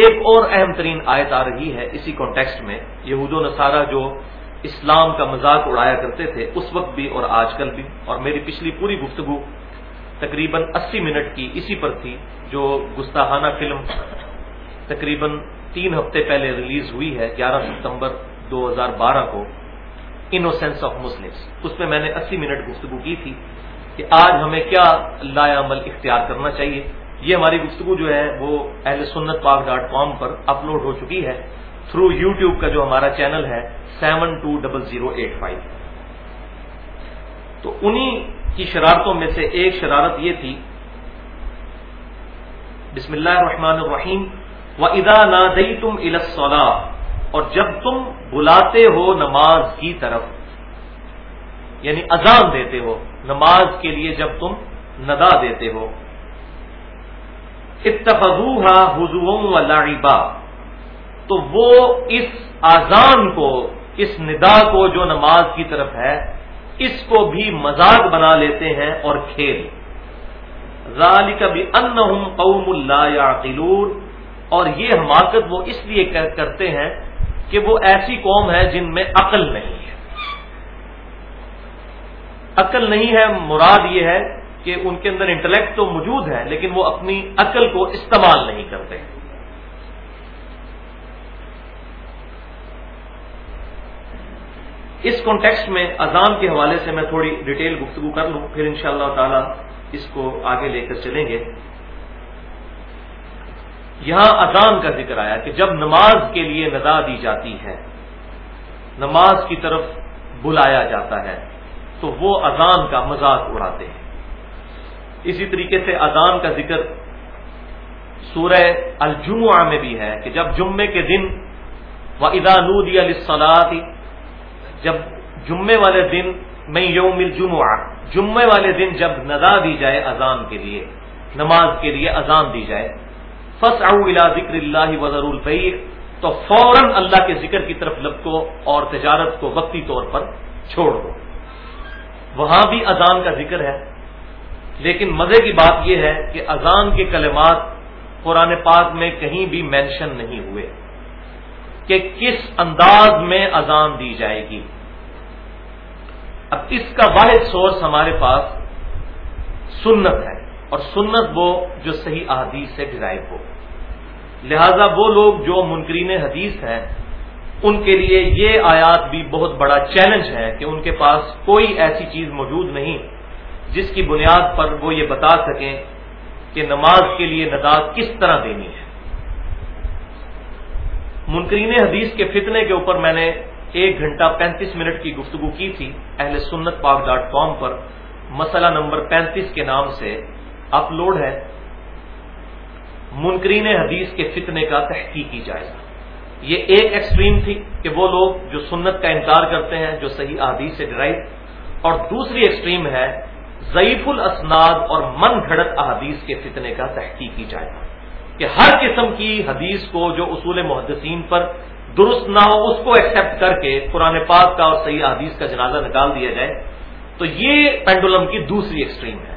ایک اور اہم ترین آیت آ رہی ہے اسی کانٹیکسٹ میں یہود و نصارہ جو اسلام کا مذاق اڑایا کرتے تھے، اس وقت بھی اور آج کل بھی، اور میری پچھلی پوری گفتگو تقریباً اسی منٹ کی اسی پر تھی جو گستاحانہ فلم تقریباً تین ہفتے پہلے ریلیز ہوئی ہے، گیارہ ستمبر دو ہزار بارہ کو انوسینس آف مسلمس اس میں میں نے اسی منٹ گفتگو کی تھی کہ آج ہمیں کیا لا عمل اختیار کرنا چاہیے۔ یہ ہماری گفتگو جو ہے وہ اہل سنت پاک ڈاٹ کام پر اپلوڈ ہو چکی ہے تھرو یو ٹیوب کا جو ہمارا چینل ہے seven two double zero eight five تو انہی کی شرارتوں میں سے ایک شرارت یہ تھی، بسم اللہ الرحمن الرحیم و ادا نادئی تم اور جب تم بلاتے ہو نماز کی طرف یعنی اذان دیتے ہو، نماز کے لیے جب تم ندا دیتے ہو اتفا حضو و لاڑیبا تو وہ اس آزان کو، اس ندا کو جو نماز کی طرف ہے، اس کو بھی مزاق بنا لیتے ہیں اور کھیل۔ ذالی کبھی ان قوم اللہ یا اور یہ حماقت وہ اس لیے کرتے ہیں کہ وہ ایسی قوم ہے جن میں عقل نہیں ہے۔ عقل نہیں ہے، مراد یہ ہے کہ ان کے اندر انٹلیکٹ تو موجود ہے، لیکن وہ اپنی عقل کو استعمال نہیں کرتے۔ اس کانٹیکسٹ میں اذان کے حوالے سے میں تھوڑی ڈیٹیل گفتگو کر لوں، پھر انشاءاللہ اللہ تعالی اس کو آگے لے کر چلیں گے۔ یہاں اذان کا ذکر آیا کہ جب نماز کے لیے ندا دی جاتی ہے، نماز کی طرف بلایا جاتا ہے، تو وہ اذان کا مذاق اڑاتے ہیں۔ اسی طریقے سے اذان کا ذکر سورہ الجمعہ میں بھی ہے کہ جب جمعے کے دن و ادانودی علی جب جمعے والے دن میں یوم الجمعہ جمعے والے دن جب ندا دی جائے اذان کے لیے، نماز کے لیے اذان دی جائے فس الا ذکر اللہ وزر الفیر تو فوراً اللہ کے ذکر کی طرف لب کو اور تجارت کو وقتی طور پر چھوڑ دو وہاں بھی اذان کا ذکر ہے۔ لیکن مزے کی بات یہ ہے کہ اذان کے کلمات قرآن پاک میں کہیں بھی مینشن نہیں ہوئے کہ کس انداز میں اذان دی جائے گی۔ اب اس کا واحد سورس ہمارے پاس سنت ہے اور سنت وہ جو صحیح احادیث سے ڈرائیو ہو۔ لہذا وہ لوگ جو منکرین حدیث ہیں، ان کے لیے یہ آیات بھی بہت بڑا چیلنج ہے کہ ان کے پاس کوئی ایسی چیز موجود نہیں۔ جس کی بنیاد پر وہ یہ بتا سکیں کہ نماز کے لیے ندا کس طرح دینی ہے۔ منکرین حدیث کے فتنے کے اوپر میں نے ایک گھنٹہ پینتیس منٹ کی گفتگو کی تھی اہل سنت پاک ڈاٹ کام پر۔ مسئلہ نمبر پینتیس کے نام سے اپلوڈ ہے۔ منکرین حدیث کے فتنے کا تحقیق کی جائے۔ گا یہ ایک ایکسٹریم تھی کہ وہ لوگ جو سنت کا انکار کرتے ہیں، جو صحیح احادیث سے ڈرائیو۔ اور دوسری ایکسٹریم ہے ضعیف الاسناد اور من گھڑت احادیث کے فتنے کا تحقیق کی جائے گا کہ ہر قسم کی حدیث کو جو اصول محدثین پر درست نہ ہو، اس کو ایکسپٹ کر کے قرآن پاک کا اور صحیح حدیث کا جنازہ نکال دیا جائے، تو یہ پینڈولم کی دوسری ایکسٹریم ہے،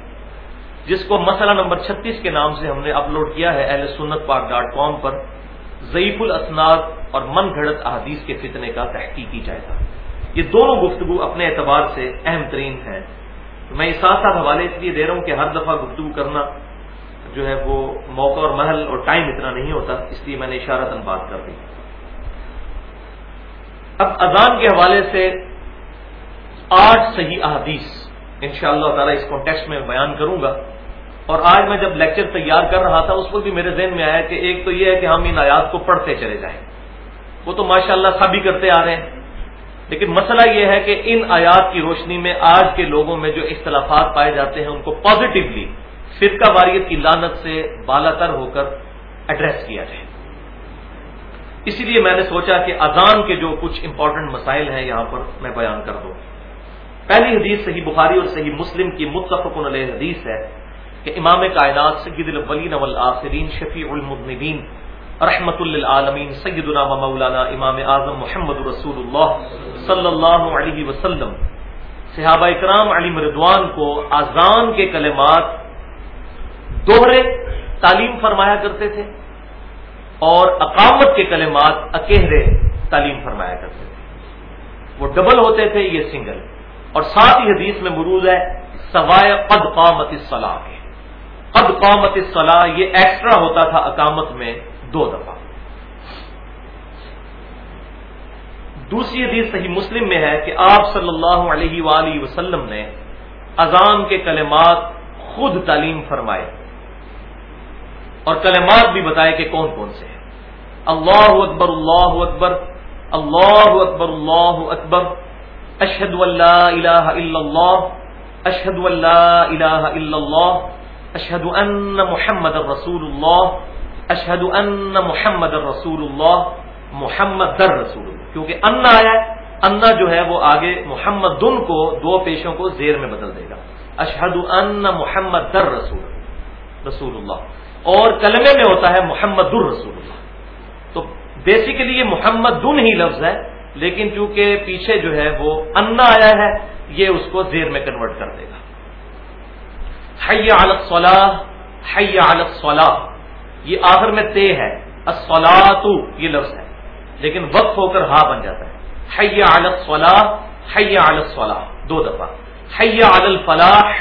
جس کو مسئلہ نمبر چھتیس کے نام سے ہم نے اپلوڈ کیا ہے اہل سنت پاک ڈاٹ کام پر ضعیف الاسناد اور من گھڑت احادیث کے فتنے کا تحقیق کی جائے گا۔ یہ دونوں گفتگو اپنے اعتبار سے اہم ترین ہے میں ساتھ ساتھ حوالے اس لیے دے رہا ہوں کہ ہر دفعہ گفتگو کرنا جو ہے وہ موقع اور محل اور ٹائم اتنا نہیں ہوتا، اس لیے میں نے اشارہ بات کر دی۔ اب اذان کے حوالے سے آٹھ صحیح احادیث ان شاء اللہ تعالی اس کانٹیکس میں بیان کروں گا۔ اور آج میں جب لیکچر تیار کر رہا تھا، اس وقت بھی میرے ذہن میں آیا کہ ایک تو یہ ہے کہ ہم ان آیات کو پڑھتے چلے جائیں۔ وہ تو ماشاء اللہ سبھی کرتے آ رہے ہیں۔ لیکن مسئلہ یہ ہے کہ ان آیات کی روشنی میں آج کے لوگوں میں جو اختلافات پائے جاتے ہیں ان کو پازیٹیولی فرقہ واریت کی لانت سے بالا تر ہو کر ایڈریس کیا جائے۔ اسی لیے میں نے سوچا کہ اذان کے جو کچھ امپورٹنٹ مسائل ہیں یہاں پر میں بیان کر دوں۔ پہلی حدیث صحیح بخاری اور صحیح مسلم کی متفق علیہ حدیث ہے کہ امام کائنات سید الاولین والآخرین شفیع المذنبین رحمت للعالمین سیدنا و مولانا امام اعظم محمد رسول اللہ صلی اللہ علیہ وسلم۔ صحابہ اکرام علی مردوان کو آزان کے کلمات دوہرے تعلیم فرمایا کرتے تھے اور اقامت کے کلمات اکہرے تعلیم فرمایا کرتے تھے۔ وہ ڈبل ہوتے تھے یہ سنگل۔ اور ساتھ ہی حدیث میں مرود ہے، سوائے قد قامت صلاح کے۔ قد قامت صلاح یہ ایکسٹرا ہوتا تھا اقامت میں دو دفعہ۔ دوسری حدیث صحیح مسلم میں ہے کہ آپ صلی اللہ علیہ وآلہ وسلم نے اذان کے کلمات خود تعلیم فرمائے اور کلمات بھی بتائے کہ کون کون سے ہیں۔ اللہ اکبر اللہ اکبر اللہ اکبر اللہ اکبر۔ اشہد اللہ الہ الا اللہ، اشہد اللہ الہ الا اللہ، اشہد ان محمد الرسول اللہ اشہد ان محمد الرسول اللہ محمد در رسول اللہ کیونکہ انا آیا ہے انا جو ہے وہ آگے محمد دن کو، دو پیشوں کو زیر میں بدل دے گا. اشہد ان محمد در رسول رسول اللہ اور کلمے میں ہوتا ہے محمد الرسول اللہ تو بیسیکلی یہ محمد دن ہی لفظ ہے، لیکن چونکہ پیچھے جو ہے وہ انا آیا ہے، یہ اس کو زیر میں کنورٹ کر دے گا. حیا الصلاح حیا الصلاح یہ آخر میں تے ہے۔ اسلاتو یہ لفظ ہے۔ لیکن وقف ہو کر ہا بن جاتا ہے۔ حیا الصلاح حیا الصلاح دو دفعہ۔ حیا الفلاح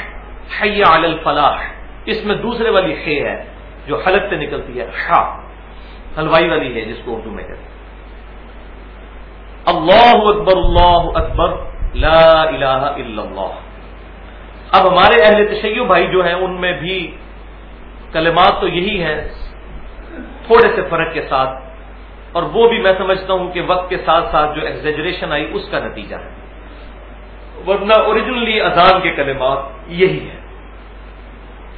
حیا الفلاح۔ اس میں دوسرے والی خے ہے، جو حلق سے نکلتی ہے ہا حلوائی والی ہے، جس کو اردو میں کہتے ہیں۔ اللہ اکبر اللہ اکبر، لا الہ الا اللہ۔ اب ہمارے اہل تشیع بھائی جو ہیں، ان میں بھی کلمات تو یہی ہیں۔ تھوڑے سے فرق کے ساتھ اور وہ بھی میں سمجھتا ہوں کہ وقت کے ساتھ ساتھ جو ایگزیجریشن آئی اس کا نتیجہ ہے۔ ورنہ اوریجنلی اذان کے کلمات یہی ہے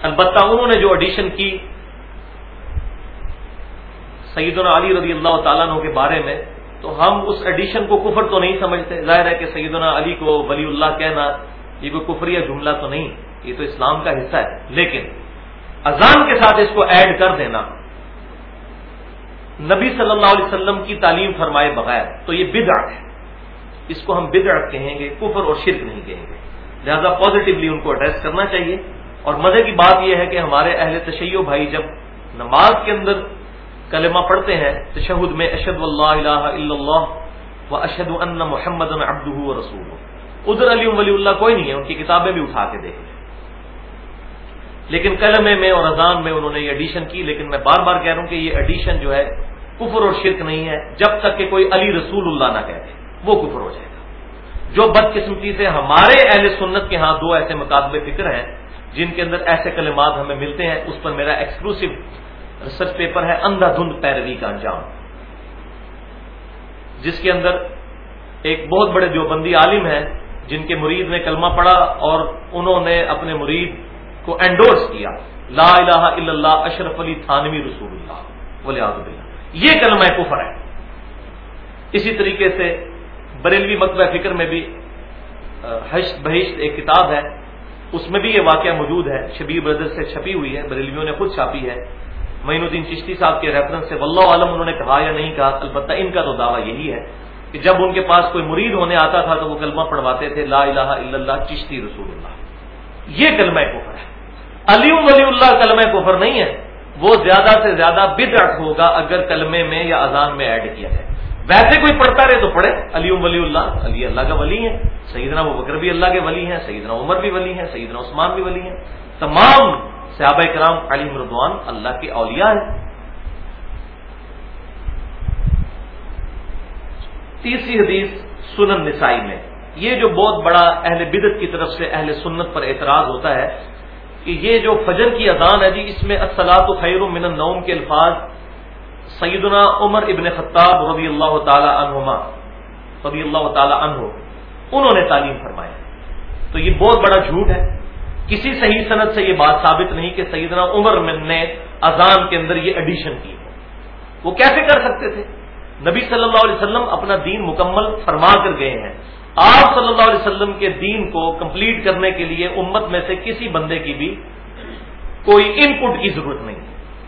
البتہ انہوں نے جو ایڈیشن کی سیدنا علی رضی اللہ تعالیٰ عنہ کے بارے میں، تو ہم اس ایڈیشن کو کفر تو نہیں سمجھتے۔ ظاہر ہے کہ سیدنا علی کو ولی اللہ کہنا یہ کوئی کفری جملہ تو نہیں، یہ تو اسلام کا حصہ ہے۔ لیکن اذان کے ساتھ اس کو ایڈ کر دینا نبی صلی اللہ علیہ وسلم کی تعلیم فرمائے بغیر، تو یہ بدعت ہے۔ اس کو ہم بدعت کہیں گے، کفر اور شرک نہیں کہیں گے۔ لہذا پازیٹیولی ان کو ایڈریس کرنا چاہیے۔ اور مزے کی بات یہ ہے کہ ہمارے اہل تشیع بھائی جب نماز کے اندر کلمہ پڑھتے ہیں، تشہد میں اشد اللہ الہ الا اللہ و اشد ان محمد و رسول ادھر علی ولی اللہ کوئی نہیں ہے، ان کی کتابیں بھی اٹھا کے دیکھ لیں۔ لیکن کلمے میں اور اذان میں انہوں نے یہ ایڈیشن کی، لیکن میں بار بار کہہ رہا ہوں کہ یہ ایڈیشن جو ہے کفر اور شرک نہیں ہے، جب تک کہ کوئی علی رسول اللہ نہ کہتے وہ کفر ہو جائے گا۔ جو بدقسمتی سے ہمارے اہل سنت کے ہاں دو ایسے مقابلے فکر ہیں، جن کے اندر ایسے کلمات ہمیں ملتے ہیں، اس پر میرا ایکسکلوسو ریسرچ پیپر ہے اندھا دھند پیروی کا انجام۔ جس کے اندر ایک بہت بڑے دیوبندی عالم ہیں، جن کے مرید نے کلمہ پڑھا اور انہوں نے اپنے مرید کو انڈورس کیا، لا الہ الا اللہ، اشرف علی تھانوی رسول اللہ ولی اللہ یہ کلمہ کفر ہے۔ اسی طریقے سے بریلوی مکبہ فکر میں بھی حشت بہشت ایک کتاب ہے۔ اس میں بھی یہ واقعہ موجود ہے۔ شبیر بردر سے چھپی ہوئی ہے، بریلویوں نے خود چھاپی ہے۔ معین الدین چشتی صاحب کے ریفرنس سے واللہ عالم انہوں نے کہا یا نہیں کہا البتہ ان کا تو دعویٰ یہی ہے کہ جب ان کے پاس کوئی مرید ہونے آتا تھا تو وہ کلمہ پڑھواتے تھے، لا الہ الا اللہ، چشتی رسول اللہ۔ یہ کلمہ کفر ہے۔ علی ولی اللہ کلمہ کفر نہیں ہے۔ وہ زیادہ سے زیادہ بدعت ہوگا اگر کلمے میں یا اذان میں ایڈ کیا جائے۔ ویسے کوئی پڑھتا رہے تو پڑھے۔ علی ولی اللہ، علی اللہ کا ولی ہے سیدنا وہ بکر بھی اللہ کے ولی ہیں، سیدنا عمر بھی ولی ہیں، سیدنا عثمان بھی ولی ہیں۔ تمام صحابہ کرام علی مردوان اللہ کے اولیاء ہیں۔ تیسری حدیث سنن نسائی میں۔ یہ جو بہت بڑا اہل بدت کی طرف سے اہل سنت پر اعتراض ہوتا ہے کہ یہ جو فجر کی اذان ہے جی اس میں اصلاۃ خیر من النوم کے الفاظ سیدنا عمر ابن خطاب رضی اللہ تعالی عنہما، رضی اللہ تعالی عنہ، انہوں نے تعلیم فرمایا تو یہ بہت بڑا جھوٹ ہے۔ کسی صحیح صنعت سے یہ بات ثابت نہیں کہ سیدنا عمر نے اذان کے اندر یہ ایڈیشن کی وہ کیسے کر سکتے تھے؟ نبی صلی اللہ علیہ وسلم اپنا دین مکمل فرما کر گئے ہیں۔ آپ صلی اللہ علیہ وسلم کے دین کو کمپلیٹ کرنے کے لیے امت میں سے کسی بندے کی بھی کوئی ان پٹ کی ضرورت نہیں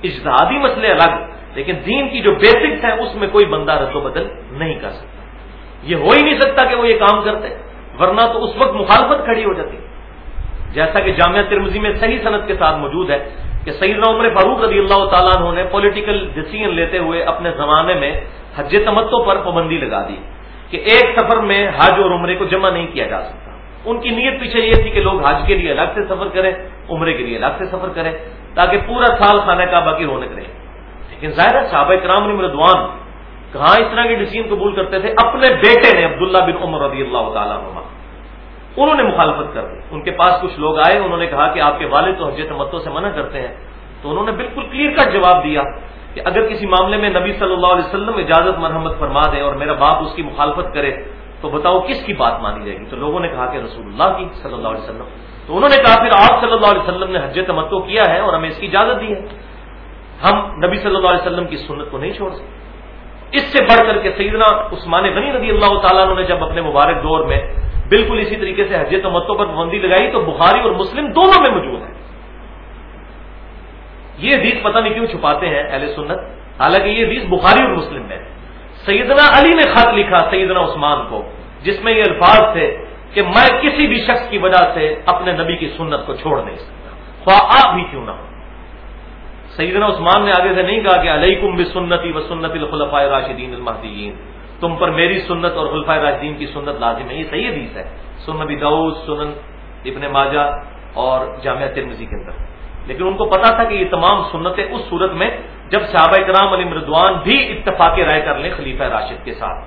اجتہادی مسئلے الگ، لیکن دین کی جو بیسکس ہیں، اس میں کوئی بندہ رد و بدل نہیں کر سکتا۔ یہ ہو ہی نہیں سکتا کہ وہ یہ کام کرتے، ورنہ تو اس وقت مخالفت کھڑی ہو جاتی۔ جیسا کہ جامعہ ترمزی میں صحیح صنعت کے ساتھ موجود ہے کہ سیدنا عمر فاروق رضی اللہ تعالیٰ عنہ نے پولیٹیکل ڈسیزن لیتے ہوئے اپنے زمانے میں حج تمتوں پر پابندی لگا دی۔ کہ ایک سفر میں حج اور عمرے کو جمع نہیں کیا جا سکتا۔ ان کی نیت پیچھے یہ تھی کہ لوگ حج کے لیے الگ سے سفر کریں، عمرے کے لیے الگ سے سفر کریں، تاکہ پورا سال خانہ کعبہ کی رونق رہے۔ لیکن ظاہر ہے صحابہ کرام مردوان کہاں اس طرح کی ڈسیزن قبول کرتے تھے؟ اپنے بیٹے نے عبداللہ بن عمر رضی اللہ تعالیٰ عنہ انہوں نے مخالفت کر دی۔ ان کے پاس کچھ لوگ آئے، انہوں نے کہا کہ آپ کے والد تو حج تمتوں سے منع کرتے ہیں۔ تو انہوں نے بالکل کلیئر کٹ جواب دیا۔ کہ اگر کسی معاملے میں نبی صلی اللہ علیہ وسلم اجازت مرحمت فرما دے اور میرا باپ اس کی مخالفت کرے تو بتاؤ کس کی بات مانی جائے گی؟ تو لوگوں نے کہا کہ رسول اللہ کی صلی اللہ علیہ وسلم۔ تو انہوں نے کہا، پھر آپ صلی اللہ علیہ وسلم نے حج تمتو کیا ہے اور ہمیں اس کی اجازت دی ہے۔ ہم نبی صلی اللہ علیہ وسلم کی سنت کو نہیں چھوڑ سکتے۔ اس سے بڑھ کر کے سیدنا عثمان غنی رضی اللہ تعالیٰ نے جب اپنے مبارک دور میں بالکل اسی طریقے سے حج تمتوں پر پابندی لگائی تو بخاری اور مسلم دونوں میں موجود ہے یہ حدیث پتہ نہیں کیوں چھپاتے ہیں اہل سنت؟ حالانکہ یہ حدیث بخاری اور مسلم میں سیدنا علی نے خط لکھا سیدنا عثمان کو، جس میں یہ الفاظ تھے کہ میں کسی بھی شخص کی وجہ سے اپنے نبی کی سنت کو چھوڑ نہیں سکتا۔ خواہ آپ بھی کیوں نہ ہو سیدنا عثمان نے آگے سے نہیں کہا کہ علیہ کم بھی سنتی و سنت الخلفۂ راشدین المحدین تم پر میری سنت اور خلفۂ راشدین کی سنت لازم ہے۔ یہ صحیح حدیث ہے۔ سن نبی دعود سنن ابن ماجہ اور جامعہ ترمزی کے اندر۔ لیکن ان کو پتا تھا کہ یہ تمام سنتیں اس صورت میں جب صحابہ کرام علی مردوان بھی اتفاق رائے کر لیں خلیفہ راشد کے ساتھ۔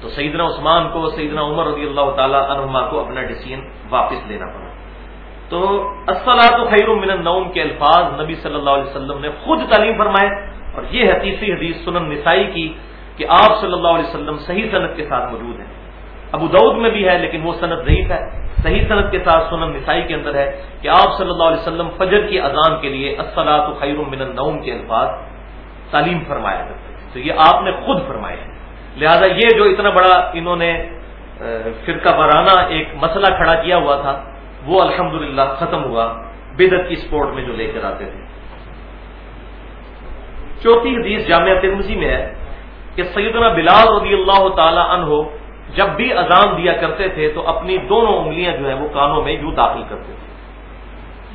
تو سیدنا عثمان کو سیدنا عمر رضی اللہ تعالی عنہما کو اپنا ڈسیزن واپس لینا پڑا۔ تو اسلاط و خیر من النوم کے الفاظ نبی صلی اللہ علیہ وسلم نے خود تعلیم فرمائے اور یہ ہے تیسری حدیث سنن نسائی کی کہ آپ صلی اللہ علیہ وسلم صحیح صنعت کے ساتھ موجود ہیں۔ ابو دعود میں بھی ہے، لیکن وہ صنعت ضعیف ہے۔ صحیح صنعت کے ساتھ سنن نسائی کے اندر ہے کہ آپ صلی اللہ علیہ وسلم فجر کی اذان کے لیے اسلاط خیر من النوم کے الفاظ تعلیم فرمایا کرتے تو یہ آپ نے خود فرمائے ہیں۔ لہذا یہ جو اتنا بڑا انہوں نے فرقہ وارانہ ایک مسئلہ کھڑا کیا ہوا تھا، وہ الحمد ختم ہوا۔ بدت کی سپورٹ میں جو لے کر آتے تھے۔ چوتھی حدیث جامعہ ترمزی میں ہے کہ سیدنا بلال رضی اللہ تعالی عنہ جب بھی اذان دیا کرتے تھے تو اپنی دونوں انگلیاں جو ہیں وہ کانوں میں یوں داخل کرتے تھے۔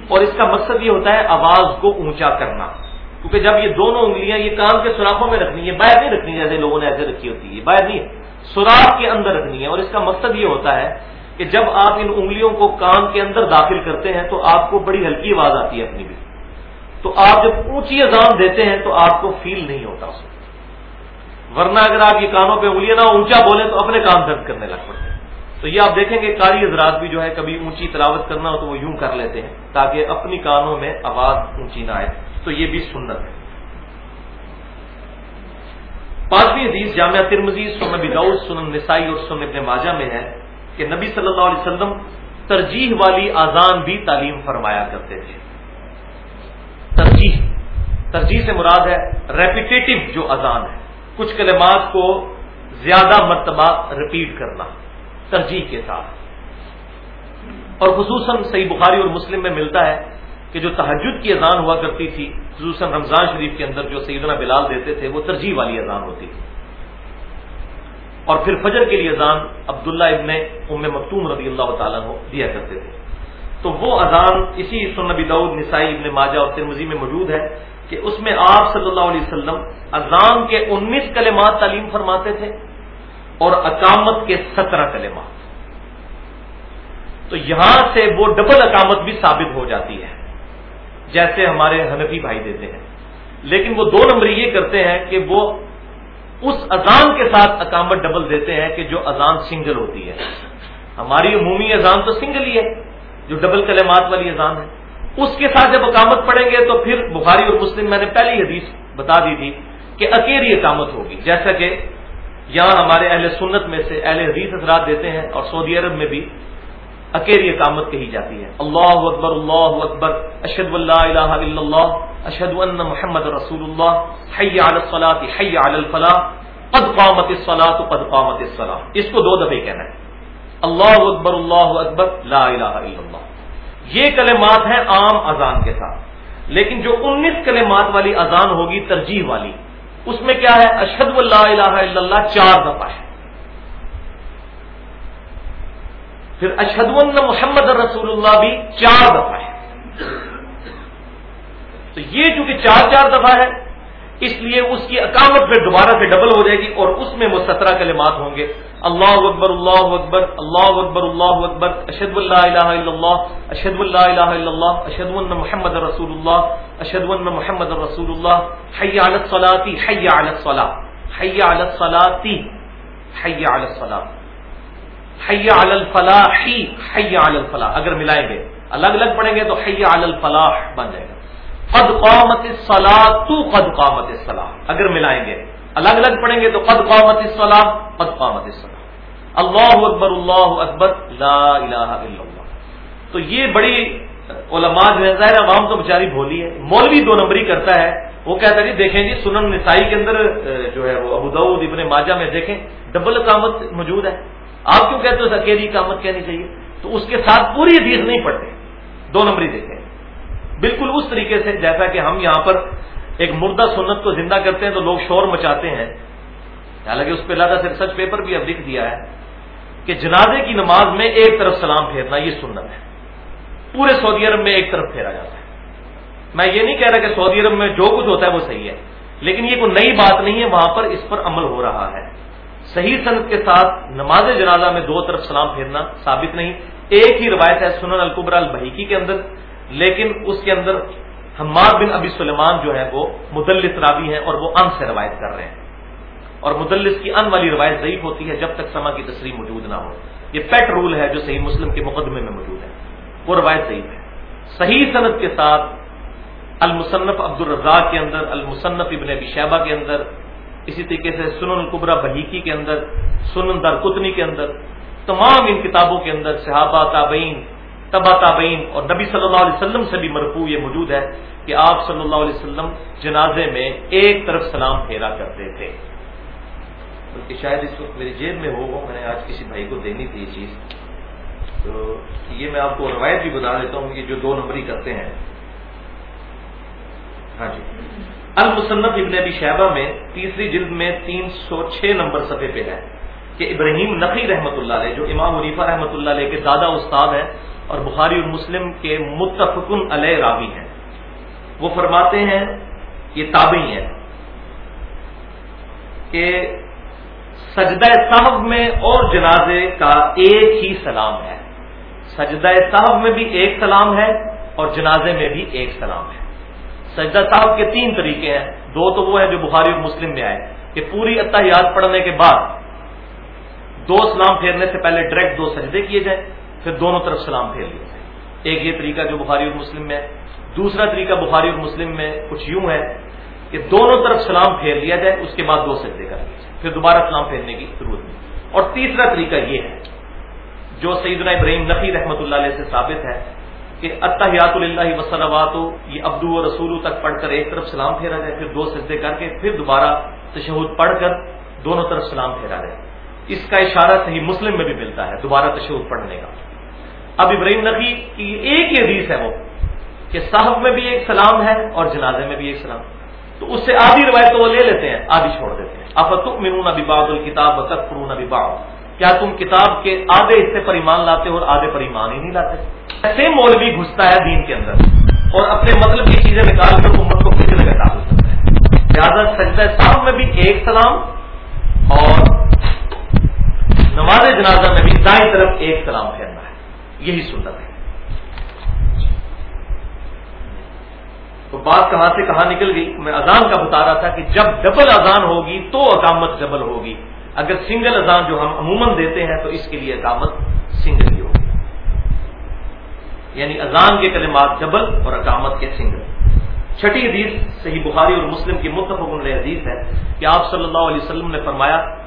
اور اس کا مقصد یہ ہوتا ہے آواز کو اونچا کرنا۔ کیونکہ جب یہ دونوں انگلیاں یہ کان کے سوراخوں میں رکھنی ہے باہر نہیں رکھنی جیسے لوگوں نے ایسے رکھی ہوتی ہے باہر نہیں، سوراخ کے اندر رکھنی ہے اور اس کا مقصد یہ ہوتا ہے کہ جب آپ ان انگلیوں کو کان کے اندر داخل کرتے ہیں تو آپ کو بڑی ہلکی آواز آتی ہے اپنی بھی۔ تو آپ جب اونچی اذان دیتے ہیں تو آپ کو فیل نہیں ہوتا اس ورنہ اگر آپ یہ کانوں پہ انگلیاں نہ اونچا بولیں تو اپنے کان درد کرنے لگ پڑتے ہیں۔ تو یہ آپ دیکھیں گے کاری حضرات بھی جو ہے کبھی اونچی تلاوت کرنا ہو تو وہ یوں کر لیتے ہیں تاکہ اپنی کانوں میں آواز اونچی نہ آئے۔ تو یہ بھی سنت ہے۔ پانچویں حدیث جامعہ ترمزی سن نبی دعود سنن نسائی اور سن ابن ماجہ میں ہے کہ نبی صلی اللہ علیہ وسلم ترجیح والی آزان بھی تعلیم فرمایا کرتے تھے۔ ترجیح ترجیح سے مراد ہے ریپیٹیٹو جو اذان ہے۔ کچھ کلمات کو زیادہ مرتبہ رپیٹ کرنا، ترجیح کے ساتھ۔ اور خصوصاً صحیح بخاری اور مسلم میں ملتا ہے کہ جو تحجد کی اذان ہوا کرتی تھی، خصوصاً رمضان شریف کے اندر جو سیدنا بلال دیتے تھے، وہ ترجیح والی اذان ہوتی تھی۔ اور پھر فجر کے لیے اذان عبداللہ ابن ام مکتوم رضی اللہ تعالیٰ دیا کرتے تھے۔ تو وہ اذان اسی سنبی دعود نسائی ابن ماجہ اور ترمزی میں موجود ہے۔ کہ اس میں آپ صلی اللہ علیہ وسلم اذان کے انیس کلمات تعلیم فرماتے تھے اور اقامت کے سترہ کلمات۔ تو یہاں سے وہ ڈبل اقامت بھی ثابت ہو جاتی ہے، جیسے ہمارے حنفی بھائی دیتے ہیں۔ لیکن وہ دو نمبر یہ کرتے ہیں کہ وہ اس اذان کے ساتھ اقامت ڈبل دیتے ہیں کہ جو اذان سنگل ہوتی ہے۔ ہماری عمومی اذان تو سنگل ہی ہے، جو ڈبل کلمات والی اذان ہے۔ اس کے ساتھ جب اقامت پڑیں گے تو پھر بخاری اور مسلم میں نے پہلی حدیث بتا دی تھی کہ اکیلی اقامت ہوگی۔ جیسا کہ یہاں ہمارے اہل سنت میں سے اہل حدیث اثرات دیتے ہیں اور سعودی عرب میں بھی اکیلی اقامت کہی جاتی ہے۔ اللہ اکبر اللہ اکبر اشد اللہ الہ الا اللہ اشد ان محمد رسول اللہ، حی علی الصلاۃ، حی علی الفلاح، قد قامت الصلاۃ، قد قامت الصلاۃ۔ اس کو دو دفعے کہنا ہے۔ اللہ اکبر اللہ اکبر، لا الہ الا اللہ۔ یہ کلمات ہیں عام اذان کے ساتھ۔ لیکن جو انیس کلمات والی اذان ہوگی ترجیح والی، اس میں کیا ہے؟ اشد اللہ الہ الا اللہ چار دفعہ ہے۔ پھر اشد محمد رسول اللہ بھی چار دفعہ ہے۔ تو یہ چونکہ چار چار دفعہ ہے اس لیے اس کی اکامت پھر دوبارہ سے ڈبل ہو جائے گی اور اس میں وہ سترہ کلمات ہوں گے۔ اللہ اکبر اللہ اکبر اللہ اکبر اللہ اکبر اشد اللہ الہ الا اللہ اشد اللہ الہ الا اللہ اشد اللہ محمد رسول اللہ اشد اللہ محمد رسول اللہ، حی علی الصلاتی حی علی الصلاۃ، حی علی الصلاتی حی علی الصلاۃ، حی علی الفلاح، حی علی الفلاح، اگر ملائیں گے۔ الگ الگ پڑھیں گے تو حی علی الفلاح بن جائے گا۔ قد قامت الصلاۃ تو قد قامت الصلاح اگر ملائیں گے، الگ الگ پڑھیں گے تو قد قامت الصلاح قد قامت الصلاح اللہ اکبر اللہ اکبر، لا الہ الا اللہ۔ تو یہ بڑی علماء جو ہے ظاہر عوام تو بیچاری بھولی ہے۔ مولوی دو نمبری کرتا ہے۔ وہ کہتا ہے جی دیکھیں جی سنن نسائی کے اندر جو ہے وہ ابود ابن ماجہ میں دیکھیں، ڈبل اقامت موجود ہے۔ آپ کیوں کہتے ہو اکیلی جی، اقامت کہنی چاہیے؟ تو اس کے ساتھ پوری حدیث نہیں پڑھتے۔ دو نمبری دیکھیں۔ بالکل اس طریقے سے جیسا کہ ہم یہاں پر ایک مردہ سنت کو زندہ کرتے ہیں تو لوگ شور مچاتے ہیں۔ حالانکہ اس پہ لگا سے ریسرچ پیپر بھی اب لکھ دیا ہے کہ جنازے کی نماز میں ایک طرف سلام پھیرنا یہ سنت ہے۔ پورے سعودی عرب میں ایک طرف پھیرا جاتا ہے۔ میں یہ نہیں کہہ رہا کہ سعودی عرب میں جو کچھ ہوتا ہے وہ صحیح ہے، لیکن یہ کوئی نئی بات نہیں ہے، وہاں پر اس پر عمل ہو رہا ہے۔ صحیح صنعت کے ساتھ نماز جنازہ میں دو طرف سلام پھیرنا ثابت نہیں۔ ایک ہی روایت ہے سنن القبر البحیکی کے اندر۔ لیکن اس کے اندر حماد بن ابی سلیمان جو ہے وہ مدلس راوی ہیں اور وہ ان سے روایت کر رہے ہیں۔ اور مدلس کی ان والی روایت ضعیف ہوتی ہے جب تک سما کی تصریح موجود نہ ہو۔ یہ پیٹ رول ہے جو صحیح مسلم کے مقدمے میں موجود ہے۔ وہ روایت ضعیف ہے۔ صحیح صنعت کے ساتھ المصنف عبد الرزاق کے اندر، المصنف ابن ابی شہبہ کے اندر، اسی طریقے سے سنن القبرا بحیکی کے اندر، سنن دار قطنی کے اندر، تمام ان کتابوں کے اندر صحابہ، تابعین تبا تابعین اور نبی صلی اللہ علیہ وسلم سے بھی مرفوع یہ موجود ہے کہ آپ صلی اللہ علیہ وسلم جنازے میں ایک طرف سلام پھیرا کرتے تھے۔ بلکہ شاید اس وقت میری جیب میں ہو میں نے آج کسی بھائی کو دینی تھی یہ چیز۔ تو یہ میں آپ کو روایت بھی بتا دیتا ہوں کہ جو دو نمبری کرتے ہیں۔ ہاں جی۔ المصنف ابن ابی شہبہ میں تیسری جلد میں تین سو چھ نمبر صفحے پہ ہے کہ ابراہیم نقی رحمۃ اللہ علیہ، جو امام عنیفا رحمۃ اللہ علیہ کے دادا استاد ہے اور بخاری اور مسلم کے متفقن علیہ راوی ہیں۔ وہ فرماتے ہیں، یہ تابعی ہے کہ سجدہ صاحب میں اور جنازے کا ایک ہی سلام ہے۔ سجدہ صاحب میں بھی ایک سلام ہے اور جنازے میں بھی ایک سلام ہے۔ سجدہ صاحب کے تین طریقے ہیں۔ دو تو وہ ہے جو بخاری اور مسلم میں آئے۔ کہ پوری اتحیات پڑھنے کے بعد دو سلام پھیرنے سے پہلے ڈائریکٹ دو سجدے کیے جائیں۔ پھر دونوں طرف سلام پھیر لیا جائے ایک یہ طریقہ جو بخاری اور مسلم میں ہے دوسرا طریقہ بخاری اور مسلم میں کچھ یوں ہے کہ دونوں طرف سلام پھیر لیا جائے، اس کے بعد دو سجدے کر پھر دوبارہ سلام پھیرنے کی ضرورت نہیں۔ اور تیسرا طریقہ یہ ہے، جو سیدنا ابراہیم نقی رحمۃ اللہ علیہ سے ثابت ہے کہ اتحیات اللہ وسلمات یہ ابدو و رسول تک پڑھ کر ایک طرف سلام پھیرا جائے، پھر دو سجدے کر کے پھر دوبارہ تشہد پڑھ کر دونوں طرف سلام پھیرا جائے۔ اس کا اشارہ صحیح مسلم میں بھی ملتا ہے، دوبارہ تشہد پڑھنے کا۔ اب ابراہیم نقی کی ایک ہی حدیث ہے وہ، کہ صاحب میں بھی ایک سلام ہے اور جنازے میں بھی ایک سلام۔ تو اس سے آدھی روایت تو وہ لے لیتے ہیں، آدھی چھوڑ دیتے ہیں۔ آپ تک منون ابھی باب الکتاب تک فرون ابھی کیا تم کتاب کے آدھے حصے پر ایمان لاتے ہو اور آدھے پر ایمان ہی نہیں لاتے؟ ایسے مولوی گھستا ہے دین کے اندر اور اپنے مطلب کی چیزیں نکال کر امت کو کسی جگہ ڈال سکتا ہے۔ زیادہ سجدہ صاحب میں بھی ایک سلام اور نماز جنازہ میں بھی دائیں طرف ایک سلام پھیرنا۔ یہی سنت ہے۔ تو بات کہاں سے کہاں نکل گئی؟ میں اذان کا بتا رہا تھا کہ جب ڈبل اذان ہوگی تو اقامت ڈبل ہوگی۔ اگر سنگل اذان جو ہم عموماً دیتے ہیں تو اس کے لیے اقامت سنگل ہی ہوگی۔ یعنی اذان کے کلمات ڈبل اور اقامت کے سنگل چھٹی حدیث صحیح بخاری اور مسلم کی متفق حدیث ہے کہ آپ صلی اللہ علیہ وسلم نے فرمایا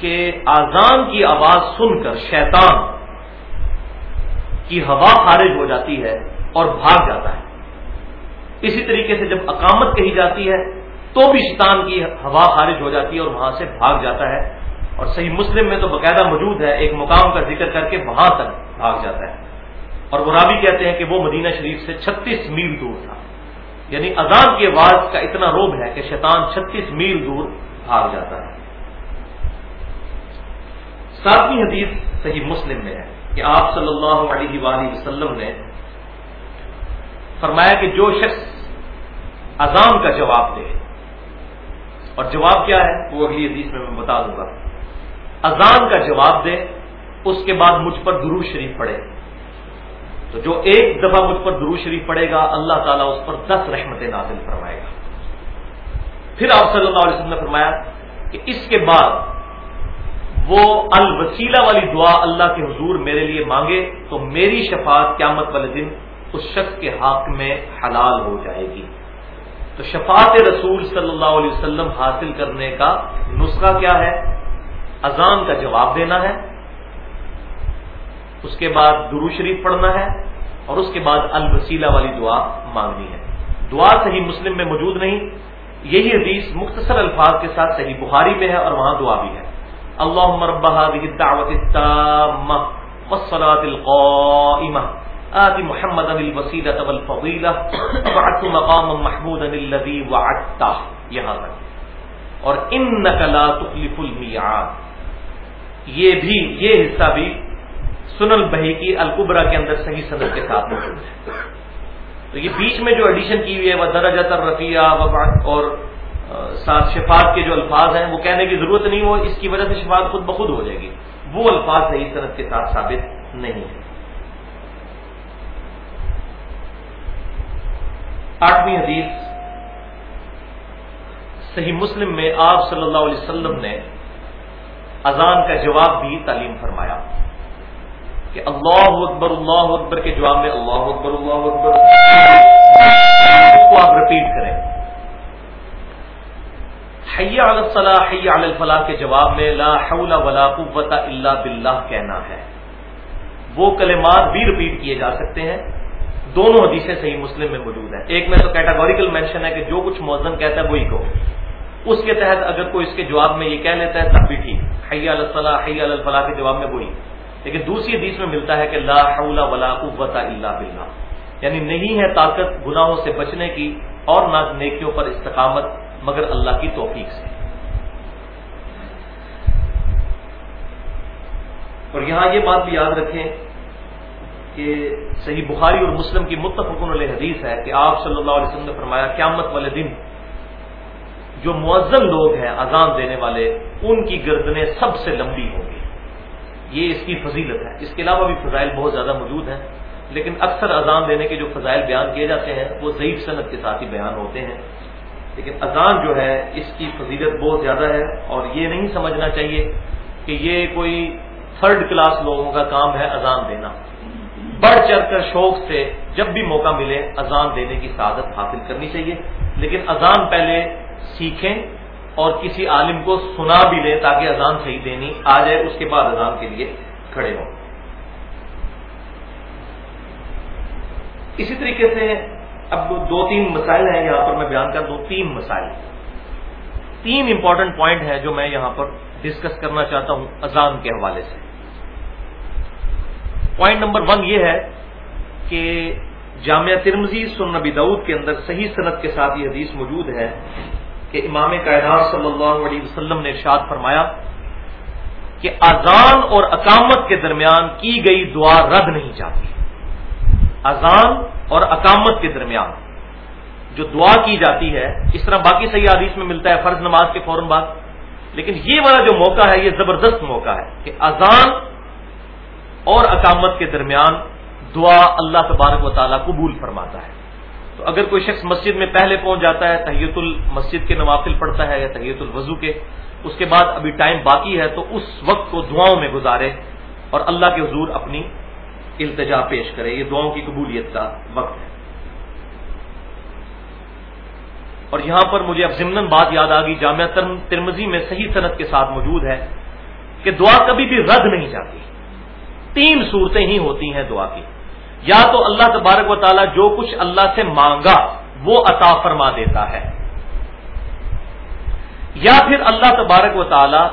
کہ آزان کی آواز سن کر شیطان کی ہوا خارج ہو جاتی ہے اور بھاگ جاتا ہے۔ اسی طریقے سے جب اقامت کہی جاتی ہے، تو بھی شیطان کی ہوا خارج ہو جاتی ہے اور وہاں سے بھاگ جاتا ہے۔ اور صحیح مسلم میں تو باقاعدہ موجود ہے، ایک مقام کا ذکر کر کے وہاں تک بھاگ جاتا ہے۔ اور وہ رابی کہتے ہیں کہ وہ مدینہ شریف سے چھتیس میل دور تھا۔ یعنی اذان کی آواز کا اتنا روب ہے کہ شیطان چھتیس میل دور بھاگ جاتا ہے۔ ساتویں حدیث صحیح مسلم میں ہے کہ آپ صلی اللہ علیہ وآلہ وسلم نے فرمایا کہ جو شخص اذان کا جواب دے، اور جواب کیا ہے؟ وہ اگلی حدیث میں میں بتا دوں گا۔ اذان کا جواب دے، اس کے بعد مجھ پر درو شریف پڑے۔ تو جو ایک دفعہ مجھ پر درو شریف پڑے گا، اللہ تعالیٰ اس پر دس رحمت نازل فرمائے گا۔ پھر آپ صلی اللہ علیہ وسلم نے فرمایا کہ اس کے بعد وہ الوسیلہ والی دعا اللہ کے حضور میرے لیے مانگے تو میری شفاعت قیامت والے دن اس شخص کے حق میں حلال ہو جائے گی۔ تو شفاعت رسول صلی اللہ علیہ وسلم حاصل کرنے کا نسخہ کیا ہے؟ اذان کا جواب دینا ہے۔ اس کے بعد درو شریف پڑھنا ہے اور اس کے بعد الوسیلہ والی دعا مانگنی ہے۔ دعا صحیح مسلم میں موجود نہیں، یہی حدیث مختصر الفاظ کے ساتھ صحیح بخاری میں ہے اور وہاں دعا بھی ہے۔ اللہ مربہ آتی محمد الوسیلة والفضیلہ وعدت مقام محمود الذي وعدتا یہاں تک. اور انک لا تخلف المیعاد. یہ بھی یہ حصہ بھی سنن بہی کی القبرہ کے اندر صحیح صدر کے ساتھ موجود ہے. تو یہ بیچ میں جو ایڈیشن کی ہوئی ہے، وہ درجہ تر رفیہ اور ساتھ شفاعت کے جو الفاظ ہیں، وہ کہنے کی ضرورت نہیں ہو اس کی وجہ سے شفاعت خود بخود ہو جائے گی۔ وہ الفاظ صحیح صنعت کے ساتھ ثابت نہیں ہے آٹھویں حدیث، صحیح مسلم میں آپ صلی اللہ علیہ وسلم نے اذان کا جواب بھی تعلیم فرمایا کہ اللہ اکبر اللہ اکبر کے جواب میں اللہ اکبر اللہ اکبر۔ اس کو آپ رپیٹ کریں۔ حیا الصلاح حیا علی الفلاح کے جواب میں لا حول ولا قوت الا باللہ کہنا ہے۔ وہ کلمات بھی رپیٹ کیے جا سکتے ہیں۔ دونوں حدیثیں صحیح مسلم میں موجود ہیں۔ ایک میں تو کیٹاگوریکل مینشن ہے کہ جو کچھ موزن کہتا ہے وہی کہو اس کے تحت اگر کوئی اس کے جواب میں یہ کہہ لیتا ہے تب بھی ٹھیک۔ حیا الصلاح حیا الفلاح کے جواب میں وہی۔ لیکن دوسری حدیث میں ملتا ہے کہ لا حول ولا قوت الا باللہ۔ یعنی نہیں ہے طاقت گناہوں سے بچنے کی اور نہ نیکیوں پر استقامت۔ مگر اللہ کی توفیق سے۔ اور یہاں یہ بات بھی یاد رکھیں کہ صحیح بخاری اور مسلم کی متفق علیہ حدیث ہے کہ آپ صلی اللہ علیہ وسلم نے فرمایا، قیامت والے دن جو معذن لوگ ہیں، اذان دینے والے، ان کی گردنیں سب سے لمبی ہوں گی۔ یہ اس کی فضیلت ہے۔ اس کے علاوہ بھی فضائل بہت زیادہ موجود ہیں، لیکن اکثر اذان دینے کے جو فضائل بیان کیے جاتے ہیں، وہ ضعیف صنعت کے ساتھ ہی بیان ہوتے ہیں۔ لیکن اذان جو ہے، اس کی فضیلت بہت زیادہ ہے اور یہ نہیں سمجھنا چاہیے کہ یہ کوئی تھرڈ کلاس لوگوں کا کام ہے اذان دینا۔ بڑھ چڑھ کر شوق سے جب بھی موقع ملے اذان دینے کی سعادت حاصل کرنی چاہیے۔ لیکن اذان پہلے سیکھیں اور کسی عالم کو سنا بھی لیں تاکہ اذان صحیح دینی آ جائے، اس کے بعد اذان کے لیے کھڑے ہوں۔ اسی طریقے سے اب دو تین مسائل ہیں یہاں پر میں بیان کر دوں، تین مسائل۔ تین امپورٹنٹ پوائنٹ ہیں جو میں یہاں پر ڈسکس کرنا چاہتا ہوں اذان کے حوالے سے۔ پوائنٹ نمبر ون یہ ہے کہ جامعہ ترمزی سن نبی دعود کے اندر صحیح صنعت کے ساتھ یہ حدیث موجود ہے کہ امام کائنات صلی اللہ علیہ وسلم نے ارشاد فرمایا کہ اذان اور اقامت کے درمیان کی گئی دعا رد نہیں جاتی۔ اذان اور اقامت کے درمیان جو دعا کی جاتی ہے، اس طرح باقی صحیح حدیث میں ملتا ہے فرض نماز کے فوراً بعد۔ لیکن یہ والا جو موقع ہے، یہ زبردست موقع ہے کہ اذان اور اقامت کے درمیان دعا اللہ تبارک و تعالیٰ قبول فرماتا ہے۔ تو اگر کوئی شخص مسجد میں پہلے پہنچ جاتا ہے تحیت المسجد کے نوافل پڑھتا ہے یا تحیت الوضو کے، اس کے بعد ابھی ٹائم باقی ہے، تو اس وقت کو دعاؤں میں گزارے اور اللہ کے حضور اپنی التجا پیش کرے، یہ دعاؤں کی قبولیت کا وقت ہے۔ اور یہاں پر مجھے اب ضمن بات یاد آ گئی جامعہ ترمزی میں صحیح صنعت کے ساتھ موجود ہے کہ دعا کبھی بھی رد نہیں جاتی۔ تین صورتیں ہی ہوتی ہیں دعا کی۔ یا تو اللہ تبارک و تعالیٰ جو کچھ اللہ سے مانگا، وہ عطا فرما دیتا ہے۔ یا پھر اللہ تبارک و تعالیٰ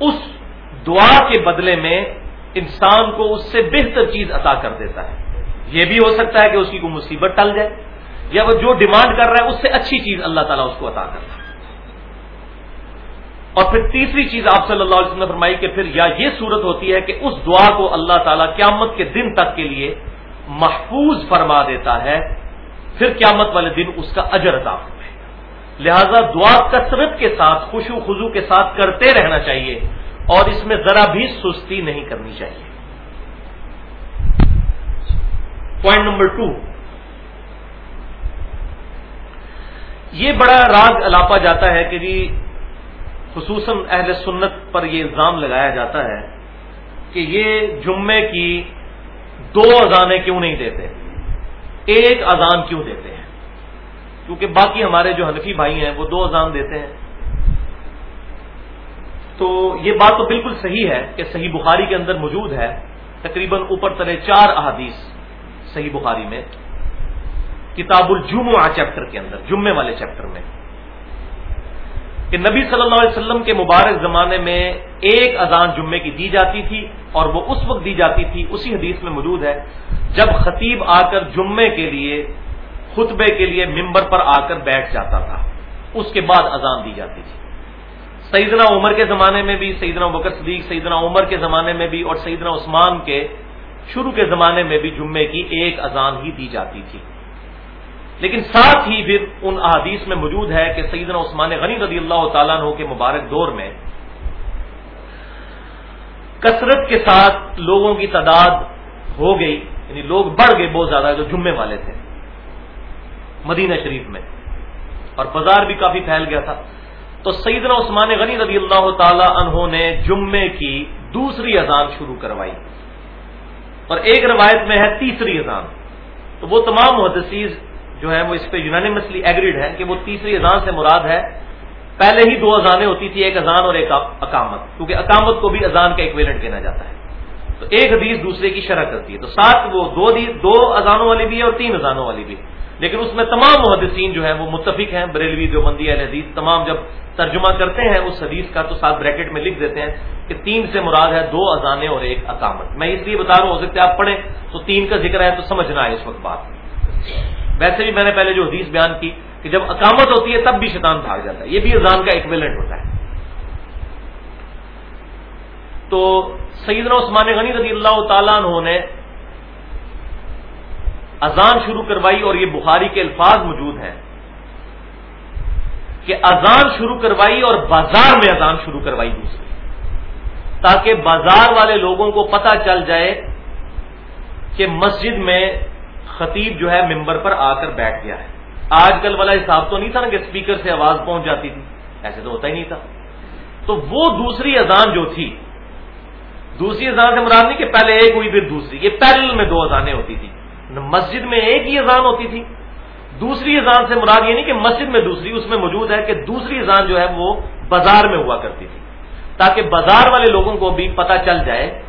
اس دعا کے بدلے میں انسان کو اس سے بہتر چیز عطا کر دیتا ہے۔ یہ بھی ہو سکتا ہے کہ اس کی کوئی مصیبت ٹل جائے، یا وہ جو ڈیمانڈ کر رہا ہے، اس سے اچھی چیز اللہ تعالیٰ اس کو عطا کرتا ہے اور پھر تیسری چیز آپ صلی اللہ علیہ وسلم نے فرمائی کہ پھر یا یہ صورت ہوتی ہے کہ اس دعا کو اللہ تعالیٰ قیامت کے دن تک کے لیے محفوظ فرما دیتا ہے، پھر قیامت والے دن اس کا اجر ادا ہوئے لہذا دعا کثرت کے ساتھ، خوشو خزو کے ساتھ کرتے رہنا چاہیے۔ اور اس میں ذرا بھی سستی نہیں کرنی چاہیے۔ پوائنٹ نمبر ٹو یہ بڑا راگ الاپا جاتا ہے کہ جی خصوصاً اہل سنت پر یہ الزام لگایا جاتا ہے کہ یہ جمعے کی دو اذانیں کیوں نہیں دیتے؟ ایک اذان کیوں دیتے ہیں؟ کیونکہ باقی ہمارے جو حنفی بھائی ہیں وہ دو اذان دیتے ہیں۔ تو یہ بات تو بالکل صحیح ہے کہ صحیح بخاری کے اندر موجود ہے، تقریباً اوپر تلے چار احادیث صحیح بخاری میں، کتاب الجمعہ چیپٹر کے اندر، جمعے والے چیپٹر میں، کہ نبی صلی اللہ علیہ وسلم کے مبارک زمانے میں ایک اذان جمعے کی دی جاتی تھی اور وہ اس وقت دی جاتی تھی، اسی حدیث میں موجود ہے، جب خطیب آ کر جمعے کے لیے، خطبے کے لیے ممبر پر آ کر بیٹھ جاتا تھا، اس کے بعد اذان دی جاتی تھی۔ سیدنا عمر کے زمانے میں بھی، سیدنا بکر صدیق، سیدنا عمر کے زمانے میں بھی اور سیدنا عثمان کے شروع کے زمانے میں بھی جمعے کی ایک اذان ہی دی جاتی تھی۔ لیکن ساتھ ہی پھر ان احادیث میں موجود ہے کہ سیدنا عثمان غنی رضی اللہ تعالیٰ عنہ کے مبارک دور میں کثرت کے ساتھ لوگوں کی تعداد ہو گئی یعنی لوگ بڑھ گئے بہت زیادہ جو جمعے والے تھے، مدینہ شریف میں۔ اور بازار بھی کافی پھیل گیا تھا۔ تو سیدنا عثمان غنی رضی اللہ تعالی عنہ نے جمعے کی دوسری اذان شروع کروائی اور ایک روایت میں ہے تیسری اذان تو وہ تمام محدثیز جو ہے وہ اس پہ یونانیمسلی ایگریڈ ہے کہ وہ تیسری اذان سے مراد ہے۔ پہلے ہی دو اذانیں ہوتی تھی ایک اذان اور ایک اقامت، کیونکہ اقامت کو بھی اذان کا ایکویلنٹ کہنا جاتا ہے۔ تو ایک حدیث دوسرے کی شرح کرتی ہے۔ تو ساتھ وہ، دو دو اذانوں والی بھی ہے اور تین اذانوں والی بھی لیکن اس میں تمام محدثین جو ہیں وہ متفق ہیں، بریلوی دیوبندی اہل حدیث تمام جب ترجمہ کرتے ہیں اس حدیث کا تو ساتھ بریکٹ میں لکھ دیتے ہیں کہ تین سے مراد ہے دو اذانیں اور ایک اقامت۔ میں اس لیے بتا رہا ہوں، ہو سکتے آپ پڑھیں تو تین کا ذکر ہے تو سمجھنا ہے اس وقت بات۔ ویسے بھی میں نے پہلے جو حدیث بیان کی کہ جب اقامت ہوتی ہے تب بھی شیطان بھاگ جاتا ہے، یہ بھی اذان کا ایکویلنٹ ہوتا ہے۔ تو سیدنا عثمان غنی رضی اللہ تعالیٰ عنہ نے اذان شروع کروائی اور یہ بخاری کے الفاظ موجود ہیں کہ اذان شروع کروائی اور بازار میں اذان شروع کروائی دوسری، تاکہ بازار والے لوگوں کو پتہ چل جائے کہ مسجد میں خطیب جو ہے ممبر پر آ کر بیٹھ گیا ہے۔ آج کل والا حساب تو نہیں تھا نا کہ اسپیکر سے آواز پہنچ جاتی تھی، ایسے تو ہوتا ہی نہیں تھا۔ تو وہ دوسری اذان جو تھی، دوسری اذان سے مراد نہیں کہ پہلے ایک ہوئی پھر دوسری، یہ پہل میں دو اذانیں ہوتی تھی مسجد میں ایک ہی اذان ہوتی تھی۔ دوسری اذان سے مراد یہ نہیں کہ مسجد میں دوسری، اس میں موجود ہے کہ دوسری اذان جو ہے وہ بازار میں ہوا کرتی تھی۔ تاکہ بازار والے لوگوں کو بھی پتہ چل جائے